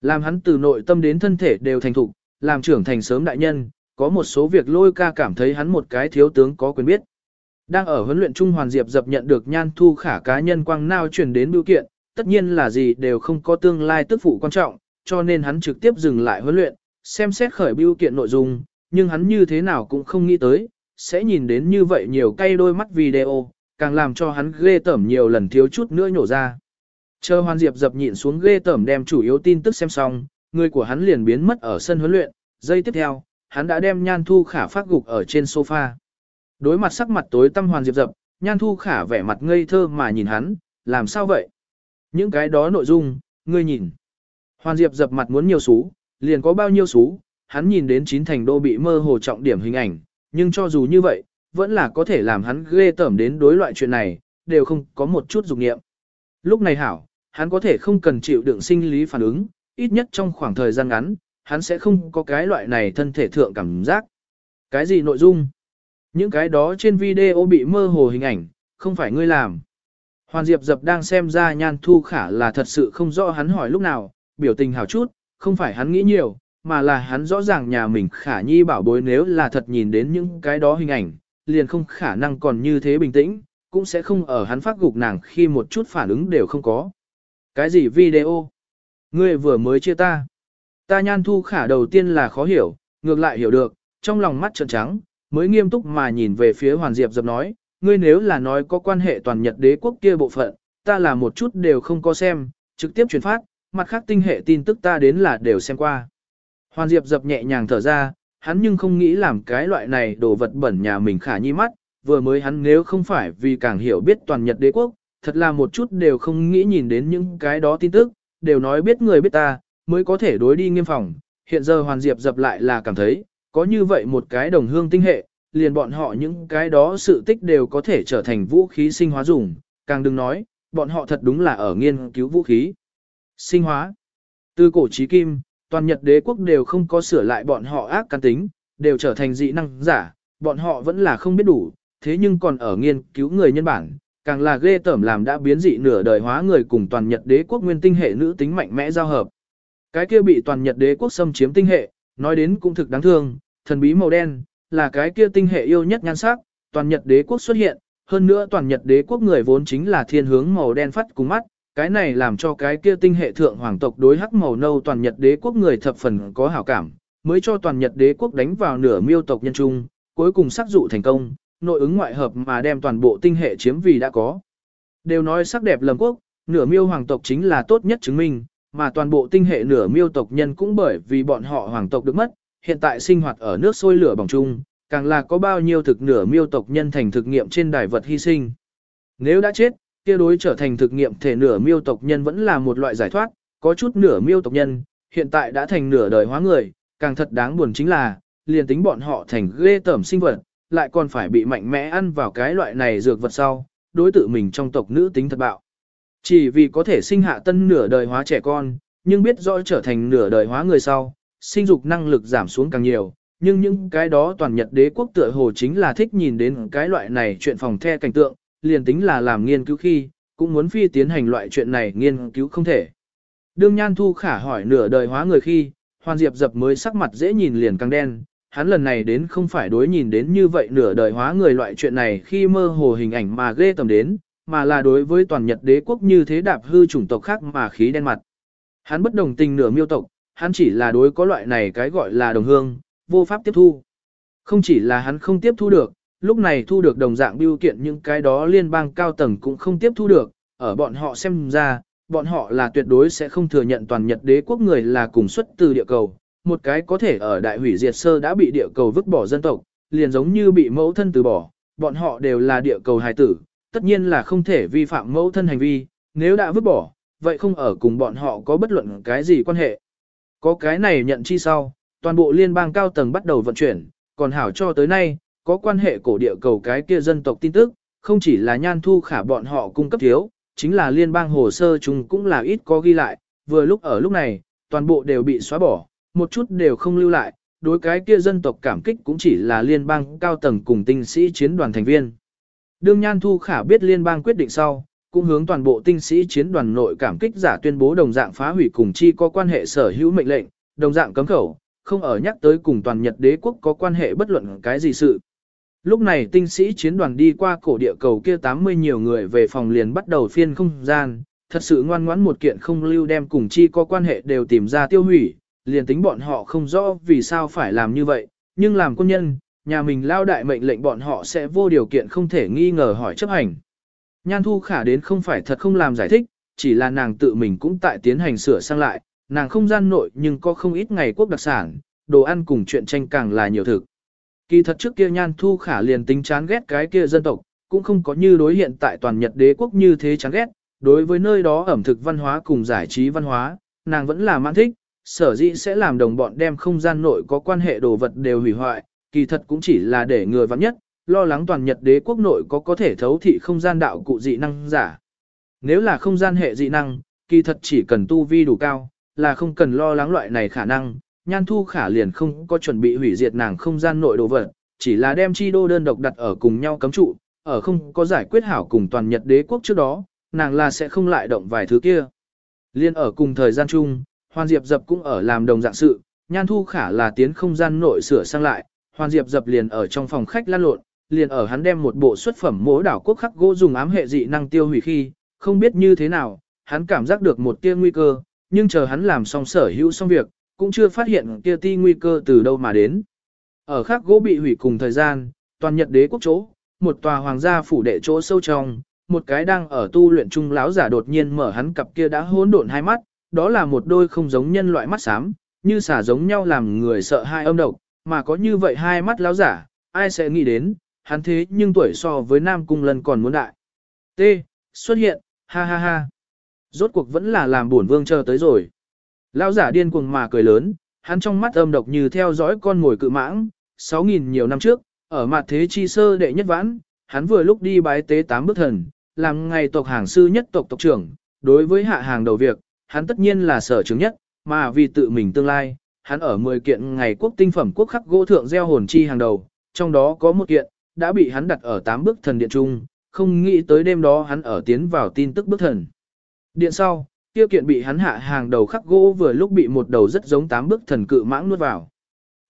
Làm hắn từ nội tâm đến thân thể đều thành thục, làm trưởng thành sớm đại nhân, có một số việc lôi ca cảm thấy hắn một cái thiếu tướng có quyền biết. Đang ở huấn luyện Trung Hoàn Diệp dập nhận được nhan thu khả cá nhân quang nào chuyển đến biểu kiện, tất nhiên là gì đều không có tương lai tức phụ quan trọng, cho nên hắn trực tiếp dừng lại huấn luyện, xem xét khởi biểu kiện nội dung, nhưng hắn như thế nào cũng không nghĩ tới, sẽ nhìn đến như vậy nhiều cay đôi mắt video, càng làm cho hắn ghê tởm nhiều lần thiếu chút nữa nhổ ra. Chờ Hoàn Diệp dập nhịn xuống ghê tởm đem chủ yếu tin tức xem xong, người của hắn liền biến mất ở sân huấn luyện, giây tiếp theo, hắn đã đem Nhan Thu Khả phát gục ở trên sofa. Đối mặt sắc mặt tối tăm Hoàn Diệp dập, Nhan Thu Khả vẻ mặt ngây thơ mà nhìn hắn, làm sao vậy? Những cái đó nội dung, ngươi nhìn. Hoàn Diệp dập mặt muốn nhiều xú, liền có bao nhiêu xú, hắn nhìn đến chín thành đô bị mơ hồ trọng điểm hình ảnh, nhưng cho dù như vậy, vẫn là có thể làm hắn ghê tởm đến đối loại chuyện này, đều không có một chút dục nghiệm. Lúc này hảo, hắn có thể không cần chịu đựng sinh lý phản ứng, ít nhất trong khoảng thời gian ngắn, hắn sẽ không có cái loại này thân thể thượng cảm giác. Cái gì nội dung? Những cái đó trên video bị mơ hồ hình ảnh, không phải ngươi làm. Hoàn Diệp Dập đang xem ra Nhan Thu Khả là thật sự không rõ hắn hỏi lúc nào, biểu tình hảo chút, không phải hắn nghĩ nhiều, mà là hắn rõ ràng nhà mình Khả Nhi bảo bối nếu là thật nhìn đến những cái đó hình ảnh, liền không khả năng còn như thế bình tĩnh, cũng sẽ không ở hắn phát gục nàng khi một chút phản ứng đều không có. Cái gì video? Ngươi vừa mới chia ta. Ta nhan thu khả đầu tiên là khó hiểu, ngược lại hiểu được, trong lòng mắt trợn trắng, mới nghiêm túc mà nhìn về phía Hoàn Diệp dập nói, ngươi nếu là nói có quan hệ toàn Nhật đế quốc kia bộ phận, ta là một chút đều không có xem, trực tiếp truyền phát, mặt khác tinh hệ tin tức ta đến là đều xem qua. Hoàn Diệp dập nhẹ nhàng thở ra, hắn nhưng không nghĩ làm cái loại này đồ vật bẩn nhà mình khả nhi mắt, vừa mới hắn nếu không phải vì càng hiểu biết toàn Nhật đế quốc, thật là một chút đều không nghĩ nhìn đến những cái đó tin tức, đều nói biết người biết ta, mới có thể đối đi nghiêm phòng. Hiện giờ Hoàn Diệp dập lại là cảm thấy, có như vậy một cái đồng hương tinh hệ, liền bọn họ những cái đó sự tích đều có thể trở thành vũ khí sinh hóa dùng, càng đừng nói, bọn họ thật đúng là ở nghiên cứu vũ khí. Sinh hóa. Từ cổ chí kim, toàn Nhật đế quốc đều không có sửa lại bọn họ ác căn tính, đều trở thành dị năng giả, bọn họ vẫn là không biết đủ, thế nhưng còn ở nghiên cứu người nhân bản, càng là ghê tởm làm đã biến dị nửa đời hóa người cùng toàn Nhật đế quốc nguyên tinh hệ nữ tính mạnh mẽ giao hợp. Cái kia bị toàn Nhật đế quốc xâm chiếm tinh hệ, nói đến cũng thực đáng thương, thần bí màu đen, là cái kia tinh hệ yêu nhất nhan sắc, toàn Nhật đế quốc xuất hiện, hơn nữa toàn Nhật đế quốc người vốn chính là thiên hướng màu đen phát cùng mắt, cái này làm cho cái kia tinh hệ thượng hoàng tộc đối hắc màu nâu toàn Nhật đế quốc người thập phần có hảo cảm, mới cho toàn Nhật đế quốc đánh vào nửa miêu tộc nhân trung, cuối cùng sắc dụ thành công, nội ứng ngoại hợp mà đem toàn bộ tinh hệ chiếm vì đã có. Đều nói sắc đẹp lầm quốc, nửa miêu hoàng tộc chính là tốt nhất chứng minh, mà toàn bộ tinh hệ nửa miêu tộc nhân cũng bởi vì bọn họ hoàng tộc được mất, hiện tại sinh hoạt ở nước sôi lửa bỏng chung, càng là có bao nhiêu thực nửa miêu tộc nhân thành thực nghiệm trên đài vật hy sinh. Nếu đã chết, kia đối trở thành thực nghiệm thể nửa miêu tộc nhân vẫn là một loại giải thoát, có chút nửa miêu tộc nhân, hiện tại đã thành nửa đời hóa người, càng thật đáng buồn chính là, liền tính bọn họ thành ghê tởm sinh vật, lại còn phải bị mạnh mẽ ăn vào cái loại này dược vật sau, đối tự mình trong tộc nữ tính thật bạo. Chỉ vì có thể sinh hạ tân nửa đời hóa trẻ con, nhưng biết rõ trở thành nửa đời hóa người sau, sinh dục năng lực giảm xuống càng nhiều, nhưng những cái đó toàn Nhật đế quốc tựa hồ chính là thích nhìn đến cái loại này chuyện phòng the cảnh tượng, liền tính là làm nghiên cứu khi, cũng muốn phi tiến hành loại chuyện này nghiên cứu không thể. Đương Nhan Thu Khả hỏi nửa đời hóa người khi, Hoàn Diệp dập mới sắc mặt dễ nhìn liền càng đen, hắn lần này đến không phải đối nhìn đến như vậy nửa đời hóa người loại chuyện này khi mơ hồ hình ảnh mà ghê tầm đến, mà là đối với toàn Nhật đế quốc như thế đạp hư chủng tộc khác mà khí đen mặt. Hắn bất đồng tình nửa miêu tộc, hắn chỉ là đối có loại này cái gọi là đồng hương, vô pháp tiếp thu. Không chỉ là hắn không tiếp thu được, lúc này thu được đồng dạng biêu kiện những cái đó liên bang cao tầng cũng không tiếp thu được, ở bọn họ xem ra, bọn họ là tuyệt đối sẽ không thừa nhận toàn Nhật đế quốc người là cùng xuất từ địa cầu, một cái có thể ở đại hủy diệt sơ đã bị địa cầu vứt bỏ dân tộc, liền giống như bị mẫu thân từ bỏ, bọn họ đều là địa cầu hài tử, tất nhiên là không thể vi phạm mẫu thân hành vi, nếu đã vứt bỏ, vậy không ở cùng bọn họ có bất luận cái gì quan hệ. Có cái này nhận chi sau, toàn bộ liên bang cao tầng bắt đầu vận chuyển, còn hảo cho tới nay, có quan hệ cổ địa cầu cái kia dân tộc tin tức, không chỉ là nhan thu khả bọn họ cung cấp thiếu, chính là liên bang hồ sơ chúng cũng là ít có ghi lại, vừa lúc ở lúc này, toàn bộ đều bị xóa bỏ, một chút đều không lưu lại, đối cái kia dân tộc cảm kích cũng chỉ là liên bang cao tầng cùng tinh sĩ chiến đoàn thành viên. Đương Nhan Thu Khả biết liên bang quyết định sau, cũng hướng toàn bộ tinh sĩ chiến đoàn nội cảm kích giả tuyên bố đồng dạng phá hủy cùng chi có quan hệ sở hữu mệnh lệnh, đồng dạng cấm khẩu, không ở nhắc tới cùng toàn Nhật đế quốc có quan hệ bất luận cái gì sự. Lúc này tinh sĩ chiến đoàn đi qua cổ địa cầu kia 80 nhiều người về phòng liền bắt đầu phiên không gian, thật sự ngoan ngoãn một kiện không lưu đem cùng chi có quan hệ đều tìm ra tiêu hủy, liền tính bọn họ không rõ vì sao phải làm như vậy, nhưng làm quân nhân, nhà mình lao đại mệnh lệnh bọn họ sẽ vô điều kiện không thể nghi ngờ hỏi chấp hành. Nhan thu khả đến không phải thật không làm giải thích, chỉ là nàng tự mình cũng tại tiến hành sửa sang lại, nàng không gian nội nhưng có không ít ngày quốc đặc sản, đồ ăn cùng chuyện tranh càng là nhiều thực. Kỳ thật trước kia nhan thu khả liền tính chán ghét cái kia dân tộc, cũng không có như đối hiện tại toàn Nhật đế quốc như thế chán ghét, đối với nơi đó ẩm thực văn hóa cùng giải trí văn hóa, nàng vẫn là mãn thích, sở dĩ sẽ làm đồng bọn đem không gian nội có quan hệ đồ vật đều hủy hoại, kỳ thật cũng chỉ là để người vắng nhất, lo lắng toàn Nhật đế quốc nội có có thể thấu thị không gian đạo cụ dị năng giả. Nếu là không gian hệ dị năng, kỳ thật chỉ cần tu vi đủ cao, là không cần lo lắng loại này khả năng, nhan thu khả liền không có chuẩn bị hủy diệt nàng không gian nội đồ vật, chỉ là đem chi đô đơn độc đặt ở cùng nhau cấm trụ, ở không có giải quyết hảo cùng toàn Nhật đế quốc trước đó, nàng là sẽ không lại động vài thứ kia. Liên ở cùng thời gian chung, Hoàn Diệp Dập cũng ở làm đồng dạng sự, Nhan Thu Khả là tiến không gian nội sửa sang lại, Hoàn Diệp Dập liền ở trong phòng khách lan lộn, liền ở hắn đem một bộ xuất phẩm mỗ đảo quốc khắc gỗ dùng ám hệ dị năng tiêu hủy khi, không biết như thế nào, hắn cảm giác được một tia nguy cơ, nhưng chờ hắn làm xong sở hữu xong việc, cũng chưa phát hiện kia ti nguy cơ từ đâu mà đến. Ở khắc gỗ bị hủy cùng thời gian, toàn Nhật đế quốc chỗ, một tòa hoàng gia phủ đệ chỗ sâu trong, một cái đang ở tu luyện trung lão giả đột nhiên mở hắn cặp kia đã hỗn độn hai mắt, đó là một đôi không giống nhân loại mắt xám, như xả giống nhau làm người sợ hai âm độc, mà có như vậy hai mắt lão giả, ai sẽ nghĩ đến, hắn thế nhưng tuổi so với Nam Cung Lân còn muốn đại. T. Xuất hiện, ha ha ha. Rốt cuộc vẫn là làm buồn vương chờ tới rồi. Lão giả điên cuồng mà cười lớn, hắn trong mắt âm độc như theo dõi con ngồi cự mãng, 6.000 nhiều năm trước, ở mặt thế chi sơ đệ nhất vãn, hắn vừa lúc đi bái tế tám bức thần, làm ngày tộc hàng sư nhất tộc tộc trưởng, đối với hạ hàng đầu việc, hắn tất nhiên là sở chứng nhất, mà vì tự mình tương lai, hắn ở 10 kiện ngày quốc tinh phẩm quốc khắc gỗ thượng gieo hồn chi hàng đầu, trong đó có một kiện, đã bị hắn đặt ở tám bước thần điện trung, không nghĩ tới đêm đó hắn ở tiến vào tin tức bước thần. Điện sau, tiêu kiện bị hắn hạ hàng đầu khắc gỗ vừa lúc bị một đầu rất giống tám bước thần cự mãng nuốt vào.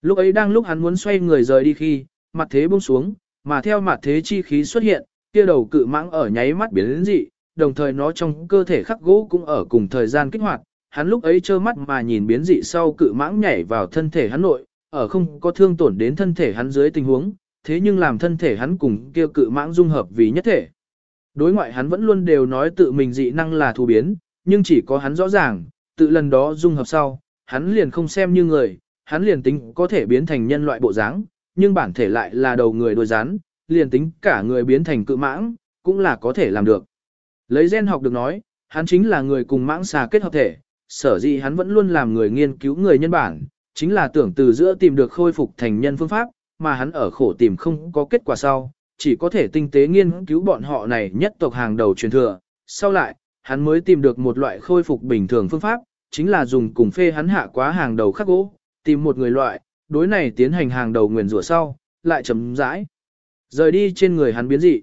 Lúc ấy đang lúc hắn muốn xoay người rời đi khi, mặt thế buông xuống, mà theo mặt thế chi khí xuất hiện, kia đầu cự mãng ở nháy mắt biến đến dị, đồng thời nó trong cơ thể khắc gỗ cũng ở cùng thời gian kích hoạt. Hắn lúc ấy trơ mắt mà nhìn biến dị sau cự mãng nhảy vào thân thể hắn nội, ở không có thương tổn đến thân thể hắn dưới tình huống, thế nhưng làm thân thể hắn cùng kia cự mãng dung hợp vì nhất thể. Đối ngoại hắn vẫn luôn đều nói tự mình dị năng là thù biến, nhưng chỉ có hắn rõ ràng, tự lần đó dung hợp sau, hắn liền không xem như người, hắn liền tính có thể biến thành nhân loại bộ dáng, nhưng bản thể lại là đầu người đôi rắn, liền tính cả người biến thành cự mãng, cũng là có thể làm được. Lấy gen học được nói, hắn chính là người cùng mãng xà kết hợp thể, sở dĩ hắn vẫn luôn làm người nghiên cứu người nhân bản, chính là tưởng từ giữa tìm được khôi phục thành nhân phương pháp, mà hắn ở khổ tìm không có kết quả sau, chỉ có thể tinh tế nghiên cứu bọn họ này nhất tộc hàng đầu truyền thừa. Sau lại, hắn mới tìm được một loại khôi phục bình thường phương pháp, chính là dùng cùng phê hắn hạ quá hàng đầu khắc gỗ, tìm một người loại, đối này tiến hành hàng đầu nguyền rủa sau, lại chấm rãi. Rời đi trên người hắn biến dị.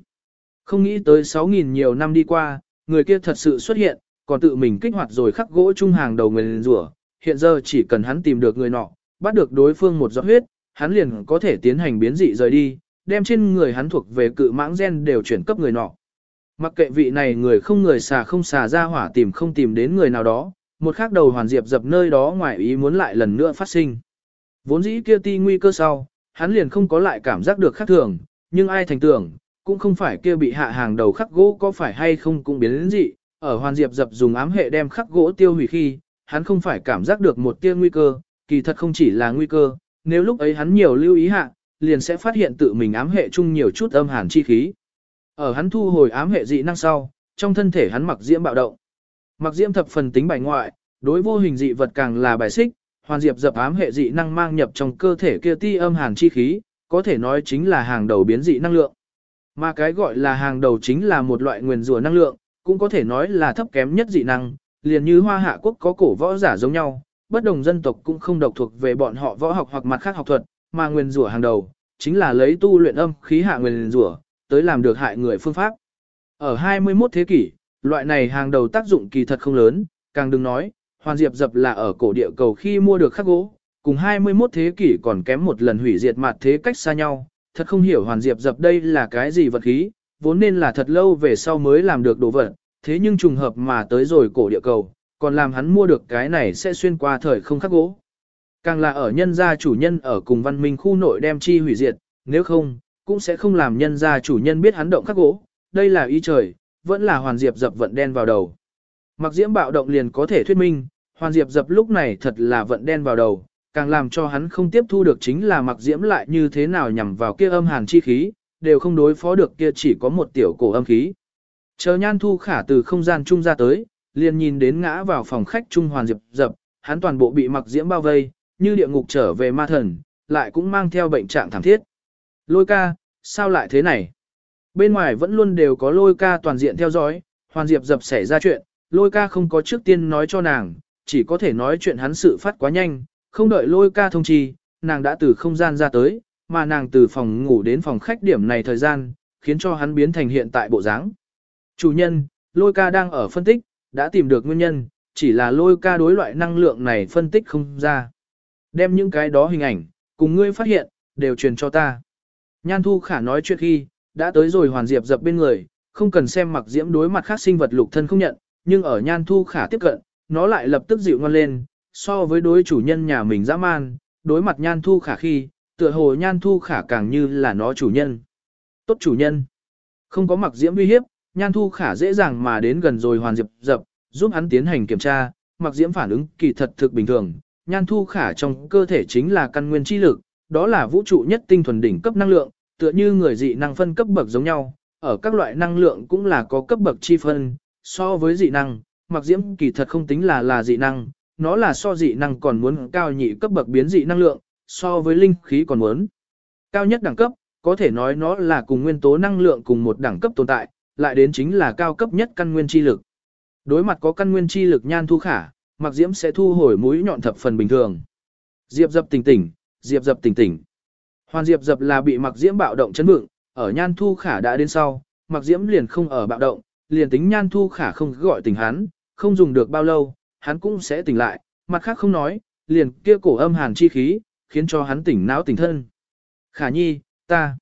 Không nghĩ tới 6.000 nhiều năm đi qua, người kia thật sự xuất hiện, còn tự mình kích hoạt rồi khắc gỗ chung hàng đầu nguyền rủa. Hiện giờ chỉ cần hắn tìm được người nọ, bắt được đối phương một giọt huyết, hắn liền có thể tiến hành biến dị rời đi, đem trên người hắn thuộc về cự mãng gen đều chuyển cấp người nọ. Mặc kệ vị này người không người xà không xà ra hỏa tìm không tìm đến người nào đó, một khắc đầu hoàn diệp dập nơi đó ngoài ý muốn lại lần nữa phát sinh. Vốn dĩ kia ti nguy cơ sau, hắn liền không có lại cảm giác được khác thường, nhưng ai thành tưởng, cũng không phải kia bị hạ hàng đầu khắc gỗ có phải hay không cũng biến đến dị, ở hoàn diệp dập dùng ám hệ đem khắc gỗ tiêu hủy khi, hắn không phải cảm giác được một tia nguy cơ, kỳ thật không chỉ là nguy cơ, nếu lúc ấy hắn nhiều lưu ý hạ, liền sẽ phát hiện tự mình ám hệ chung nhiều chút âm hàn chi khí. Ở hắn thu hồi ám hệ dị năng sau, trong thân thể hắn mặc diễm bạo động. Mặc diễm thập phần tính bài ngoại, đối vô hình dị vật càng là bài xích, hoàn diệp dập ám hệ dị năng mang nhập trong cơ thể kia ti âm hàn chi khí, có thể nói chính là hàng đầu biến dị năng lượng. Mà cái gọi là hàng đầu chính là một loại nguyền rùa năng lượng, cũng có thể nói là thấp kém nhất dị năng, liền như hoa hạ quốc có cổ võ giả giống nhau, bất đồng dân tộc cũng không độc thuộc về bọn họ võ học hoặc mặt khác học thuật, mà nguyên rủa hàng đầu, chính là lấy tu luyện âm khí hạ nguyên rủa, tới làm được hại người phương pháp. Ở 21 thế kỷ, loại này hàng đầu tác dụng kỳ thật không lớn, càng đừng nói, hoàn diệp dập là ở cổ địa cầu khi mua được khắc gỗ, cùng 21 thế kỷ còn kém một lần hủy diệt mặt thế cách xa nhau, thật không hiểu hoàn diệp dập đây là cái gì vật khí, vốn nên là thật lâu về sau mới làm được đồ vật, thế nhưng trùng hợp mà tới rồi cổ địa cầu, còn làm hắn mua được cái này sẽ xuyên qua thời không khắc gỗ. Càng là ở nhân gia chủ nhân ở cùng văn minh khu nội đem chi hủy diệt, nếu không, cũng sẽ không làm nhân gia chủ nhân biết hắn động khắc gỗ, đây là ý trời, vẫn là hoàn diệp dập vận đen vào đầu. Mặc diễm bạo động liền có thể thuyết minh, hoàn diệp dập lúc này thật là vận đen vào đầu, càng làm cho hắn không tiếp thu được chính là mặc diễm lại như thế nào nhằm vào kia âm hàn chi khí, đều không đối phó được kia chỉ có một tiểu cổ âm khí. Chờ nhan thu khả từ không gian trung ra tới, liền nhìn đến ngã vào phòng khách trung hoàn diệp dập, hắn toàn bộ bị mặc diễm bao vây, như địa ngục trở về ma thần, lại cũng mang theo bệnh trạng thảm thiết. Lôi ca, sao lại thế này? Bên ngoài vẫn luôn đều có lôi ca toàn diện theo dõi, hoàn diệp dập xảy ra chuyện, lôi ca không có trước tiên nói cho nàng, chỉ có thể nói chuyện hắn sự phát quá nhanh, không đợi lôi ca thông chi, nàng đã từ không gian ra tới, mà nàng từ phòng ngủ đến phòng khách điểm này thời gian, khiến cho hắn biến thành hiện tại bộ dáng. Chủ nhân, lôi ca đang ở phân tích, đã tìm được nguyên nhân, chỉ là lôi ca đối loại năng lượng này phân tích không ra. Đem những cái đó hình ảnh, cùng ngươi phát hiện, đều truyền cho ta. Nhan Thu Khả nói chuyện khi, đã tới rồi hoàn diệp dập bên người, không cần xem mặc diễm đối mặt khác sinh vật lục thân không nhận, nhưng ở Nhan Thu Khả tiếp cận, nó lại lập tức dịu ngon lên, so với đối chủ nhân nhà mình dã man, đối mặt Nhan Thu Khả khi, tựa hồ Nhan Thu Khả càng như là nó chủ nhân. Tốt chủ nhân. Không có mặc diễm uy hiếp, Nhan Thu Khả dễ dàng mà đến gần rồi hoàn diệp dập, giúp hắn tiến hành kiểm tra, mặc diễm phản ứng kỳ thật thực bình thường, nhan thu khả trong cơ thể chính là căn nguyên chi lực, đó là vũ trụ nhất tinh thuần đỉnh cấp năng lượng, tựa như người dị năng phân cấp bậc giống nhau, ở các loại năng lượng cũng là có cấp bậc chi phân, so với dị năng, mặc diễm kỳ thật không tính là là dị năng, nó là so dị năng còn muốn cao nhị cấp bậc biến dị năng lượng, so với linh khí còn muốn cao nhất đẳng cấp, có thể nói nó là cùng nguyên tố năng lượng cùng một đẳng cấp tồn tại, lại đến chính là cao cấp nhất căn nguyên chi lực. Đối mặt có căn nguyên chi lực nhan thu khả, Mặc Diễm sẽ thu hồi mũi nhọn thập phần bình thường. Diệp dập tỉnh tỉnh, Diệp dập tỉnh tỉnh. Hoàn Diệp dập là bị Mặc Diễm bạo động chấn vượng, ở Nhan Thu Khả đã đến sau, Mặc Diễm liền không ở bạo động, liền tính Nhan Thu Khả không gọi tỉnh hắn, không dùng được bao lâu, hắn cũng sẽ tỉnh lại, mặt khác không nói, liền kia cổ âm hàn chi khí, khiến cho hắn tỉnh não tỉnh thân. Khả nhi, ta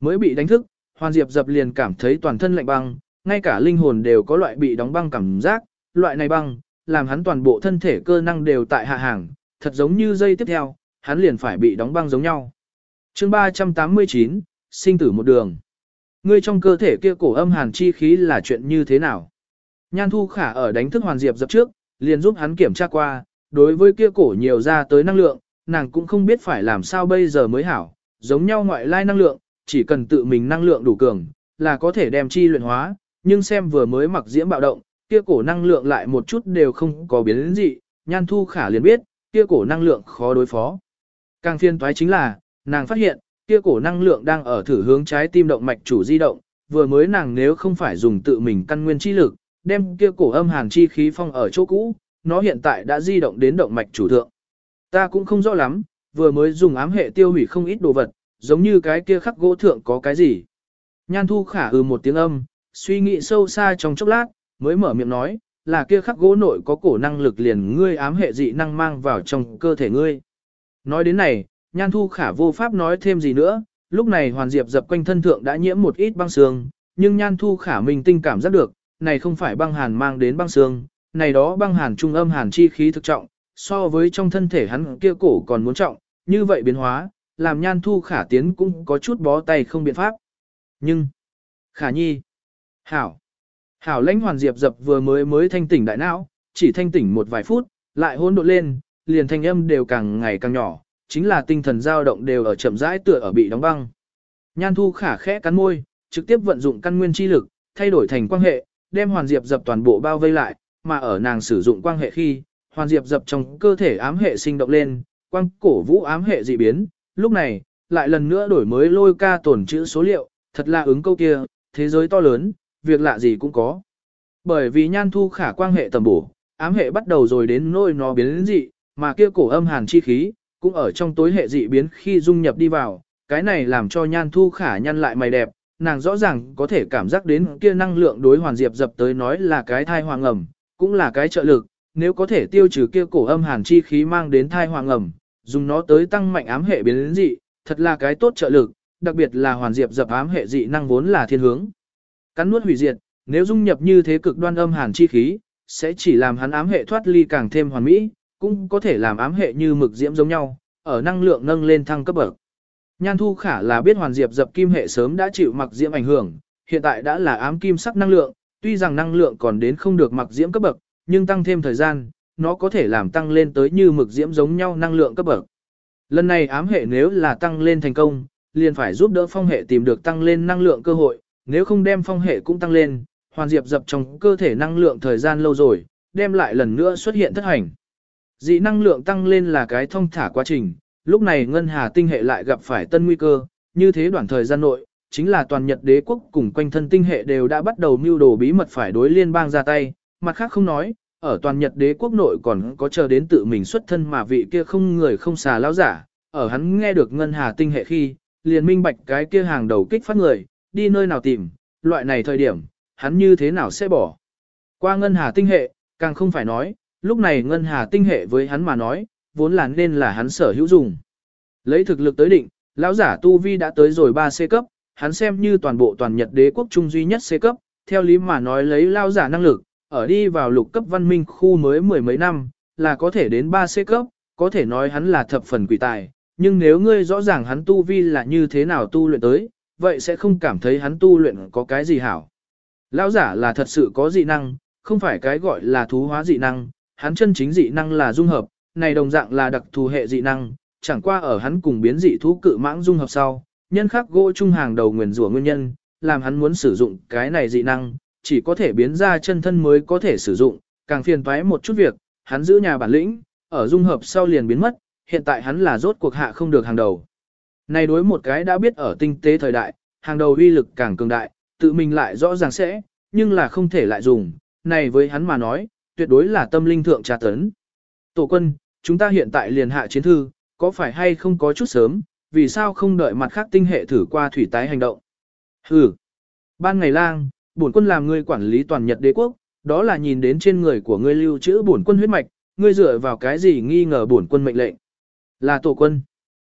mới bị đánh thức, Hoàn Diệp dập liền cảm thấy toàn thân lạnh băng, ngay cả linh hồn đều có loại bị đóng băng cảm giác, loại này băng, làm hắn toàn bộ thân thể cơ năng đều tại hạ hàng, thật giống như dây tiếp theo, hắn liền phải bị đóng băng giống nhau. chương 389, sinh tử một đường. Ngươi trong cơ thể kia cổ âm hàn chi khí là chuyện như thế nào? Nhan Thu Khả ở đánh thức Hoàn Diệp dập trước, liền giúp hắn kiểm tra qua, đối với kia cổ nhiều ra tới năng lượng, nàng cũng không biết phải làm sao bây giờ mới hảo, giống nhau ngoại lai năng lượng, chỉ cần tự mình năng lượng đủ cường, là có thể đem chi luyện hóa, nhưng xem vừa mới mặc diễm bạo động, kia cổ năng lượng lại một chút đều không có biến đến gì, Nhan Thu Khả liền biết, kia cổ năng lượng khó đối phó. Càng phiên toái chính là, nàng phát hiện, kia cổ năng lượng đang ở thử hướng trái tim động mạch chủ di động, vừa mới nàng nếu không phải dùng tự mình căn nguyên chi lực, đem kia cổ âm hàn chi khí phong ở chỗ cũ, nó hiện tại đã di động đến động mạch chủ thượng. Ta cũng không rõ lắm, vừa mới dùng ám hệ tiêu hủy không ít đồ vật, giống như cái kia khắc gỗ thượng có cái gì. Nhan thu khả ừ một tiếng âm, suy nghĩ sâu xa trong chốc lát, mới mở miệng nói, là kia khắc gỗ nội có cổ năng lực liền ngươi ám hệ dị năng mang vào trong cơ thể ngươi. Nói đến này, nhan thu khả vô pháp nói thêm gì nữa, lúc này hoàn diệp dập quanh thân thượng đã nhiễm một ít băng xương, nhưng nhan thu khả mình tinh cảm giác được, này không phải băng hàn mang đến băng xương, này đó băng hàn trung âm hàn chi khí thực trọng, so với trong thân thể hắn kia cổ còn muốn trọng, như vậy biến hóa, làm nhan thu khả tiến cũng có chút bó tay không biện pháp. Nhưng, khả nhi, hảo, hảo lãnh hoàn diệp dập vừa mới mới thanh tỉnh đại não, chỉ thanh tỉnh một vài phút, lại hôn đột lên, liền thanh âm đều càng ngày càng nhỏ, chính là tinh thần dao động đều ở chậm rãi tựa ở bị đóng băng. Nhan thu khả khẽ cắn môi, trực tiếp vận dụng căn nguyên chi lực, thay đổi thành quan hệ, đem hoàn diệp dập toàn bộ bao vây lại, mà ở nàng sử dụng quan hệ khi, hoàn diệp dập trong cơ thể ám hệ sinh động lên, quang cổ vũ ám hệ dị biến, lúc này, lại lần nữa đổi mới lôi ca tổn chữ số liệu, thật là ứng câu kia, thế giới to lớn, việc lạ gì cũng có. Bởi vì nhan thu khả quan hệ tầm bổ, ám hệ bắt đầu rồi đến nỗi nó biến đến dị, mà kia cổ âm hàn chi khí, cũng ở trong tối hệ dị biến khi dung nhập đi vào, cái này làm cho nhan thu khả nhăn lại mày đẹp, nàng rõ ràng có thể cảm giác đến kia năng lượng đối hoàn diệp dập tới nói là cái thai hoàng ẩm, cũng là cái trợ lực, nếu có thể tiêu trừ kia cổ âm hàn chi khí mang đến thai hoàng ẩm, dùng nó tới tăng mạnh ám hệ biến đến dị, thật là cái tốt trợ lực, đặc biệt là hoàn diệp dập ám hệ dị năng vốn là thiên hướng. Cắn nuốt hủy diệt, nếu dung nhập như thế cực đoan âm hàn chi khí, sẽ chỉ làm hắn ám hệ thoát ly càng thêm hoàn mỹ, cũng có thể làm ám hệ như mực diễm giống nhau, ở năng lượng nâng lên thăng cấp bậc. Nhan Thu Khả là biết Hoàn Diệp dập kim hệ sớm đã chịu mặc diễm ảnh hưởng, hiện tại đã là ám kim sắc năng lượng, tuy rằng năng lượng còn đến không được mặc diễm cấp bậc, nhưng tăng thêm thời gian, nó có thể làm tăng lên tới như mực diễm giống nhau năng lượng cấp bậc. Lần này ám hệ nếu là tăng lên thành công, liền phải giúp đỡ phong hệ tìm được tăng lên năng lượng cơ hội, nếu không đem phong hệ cũng tăng lên, hoàn diệp dập trong cơ thể năng lượng thời gian lâu rồi, đem lại lần nữa xuất hiện thất hành. Dị năng lượng tăng lên là cái thông thả quá trình, lúc này ngân hà tinh hệ lại gặp phải tân nguy cơ, như thế đoạn thời gian nội, chính là toàn Nhật đế quốc cùng quanh thân tinh hệ đều đã bắt đầu mưu đồ bí mật phải đối liên bang ra tay, mặt khác không nói, ở toàn Nhật đế quốc nội còn có chờ đến tự mình xuất thân mà vị kia không người không xà lão giả, ở hắn nghe được ngân hà tinh hệ khi, liền minh bạch cái kia hàng đầu kích phát người, đi nơi nào tìm, loại này thời điểm, hắn như thế nào sẽ bỏ. Qua ngân hà tinh hệ, càng không phải nói, lúc này ngân hà tinh hệ với hắn mà nói, vốn là nên là hắn sở hữu dùng. Lấy thực lực tới định, lão giả tu vi đã tới rồi 3C cấp, hắn xem như toàn bộ toàn Nhật đế quốc trung duy nhất C cấp, theo lý mà nói lấy lão giả năng lực, ở đi vào lục cấp văn minh khu mới mười mấy năm, là có thể đến 3C cấp, có thể nói hắn là thập phần quỷ tài, nhưng nếu ngươi rõ ràng hắn tu vi là như thế nào tu luyện tới, vậy sẽ không cảm thấy hắn tu luyện có cái gì hảo. Lão giả là thật sự có dị năng, không phải cái gọi là thú hóa dị năng, hắn chân chính dị năng là dung hợp, này đồng dạng là đặc thù hệ dị năng, chẳng qua ở hắn cùng biến dị thú cự mãng dung hợp sau, nhân khắc gỗ trung hàng đầu nguyền rủa nguyên nhân, làm hắn muốn sử dụng cái này dị năng, chỉ có thể biến ra chân thân mới có thể sử dụng, càng phiền toái một chút việc, hắn giữ nhà bản lĩnh, ở dung hợp sau liền biến mất, hiện tại hắn là rốt cuộc hạ không được hàng đầu. Này đối một cái đã biết ở tinh tế thời đại, hàng đầu uy lực càng cường đại, tự mình lại rõ ràng sẽ, nhưng là không thể lại dùng, này với hắn mà nói, tuyệt đối là tâm linh thượng trà tấn. Tổ quân, chúng ta hiện tại liền hạ chiến thư, có phải hay không có chút sớm, vì sao không đợi mặt khác tinh hệ thử qua thủy tái hành động? Hừ. Ban ngày lang, bổn quân làm ngươi quản lý toàn Nhật đế quốc, đó là nhìn đến trên người của ngươi lưu trữ bổn quân huyết mạch, ngươi dựa vào cái gì nghi ngờ bổn quân mệnh lệnh? Là tổ quân.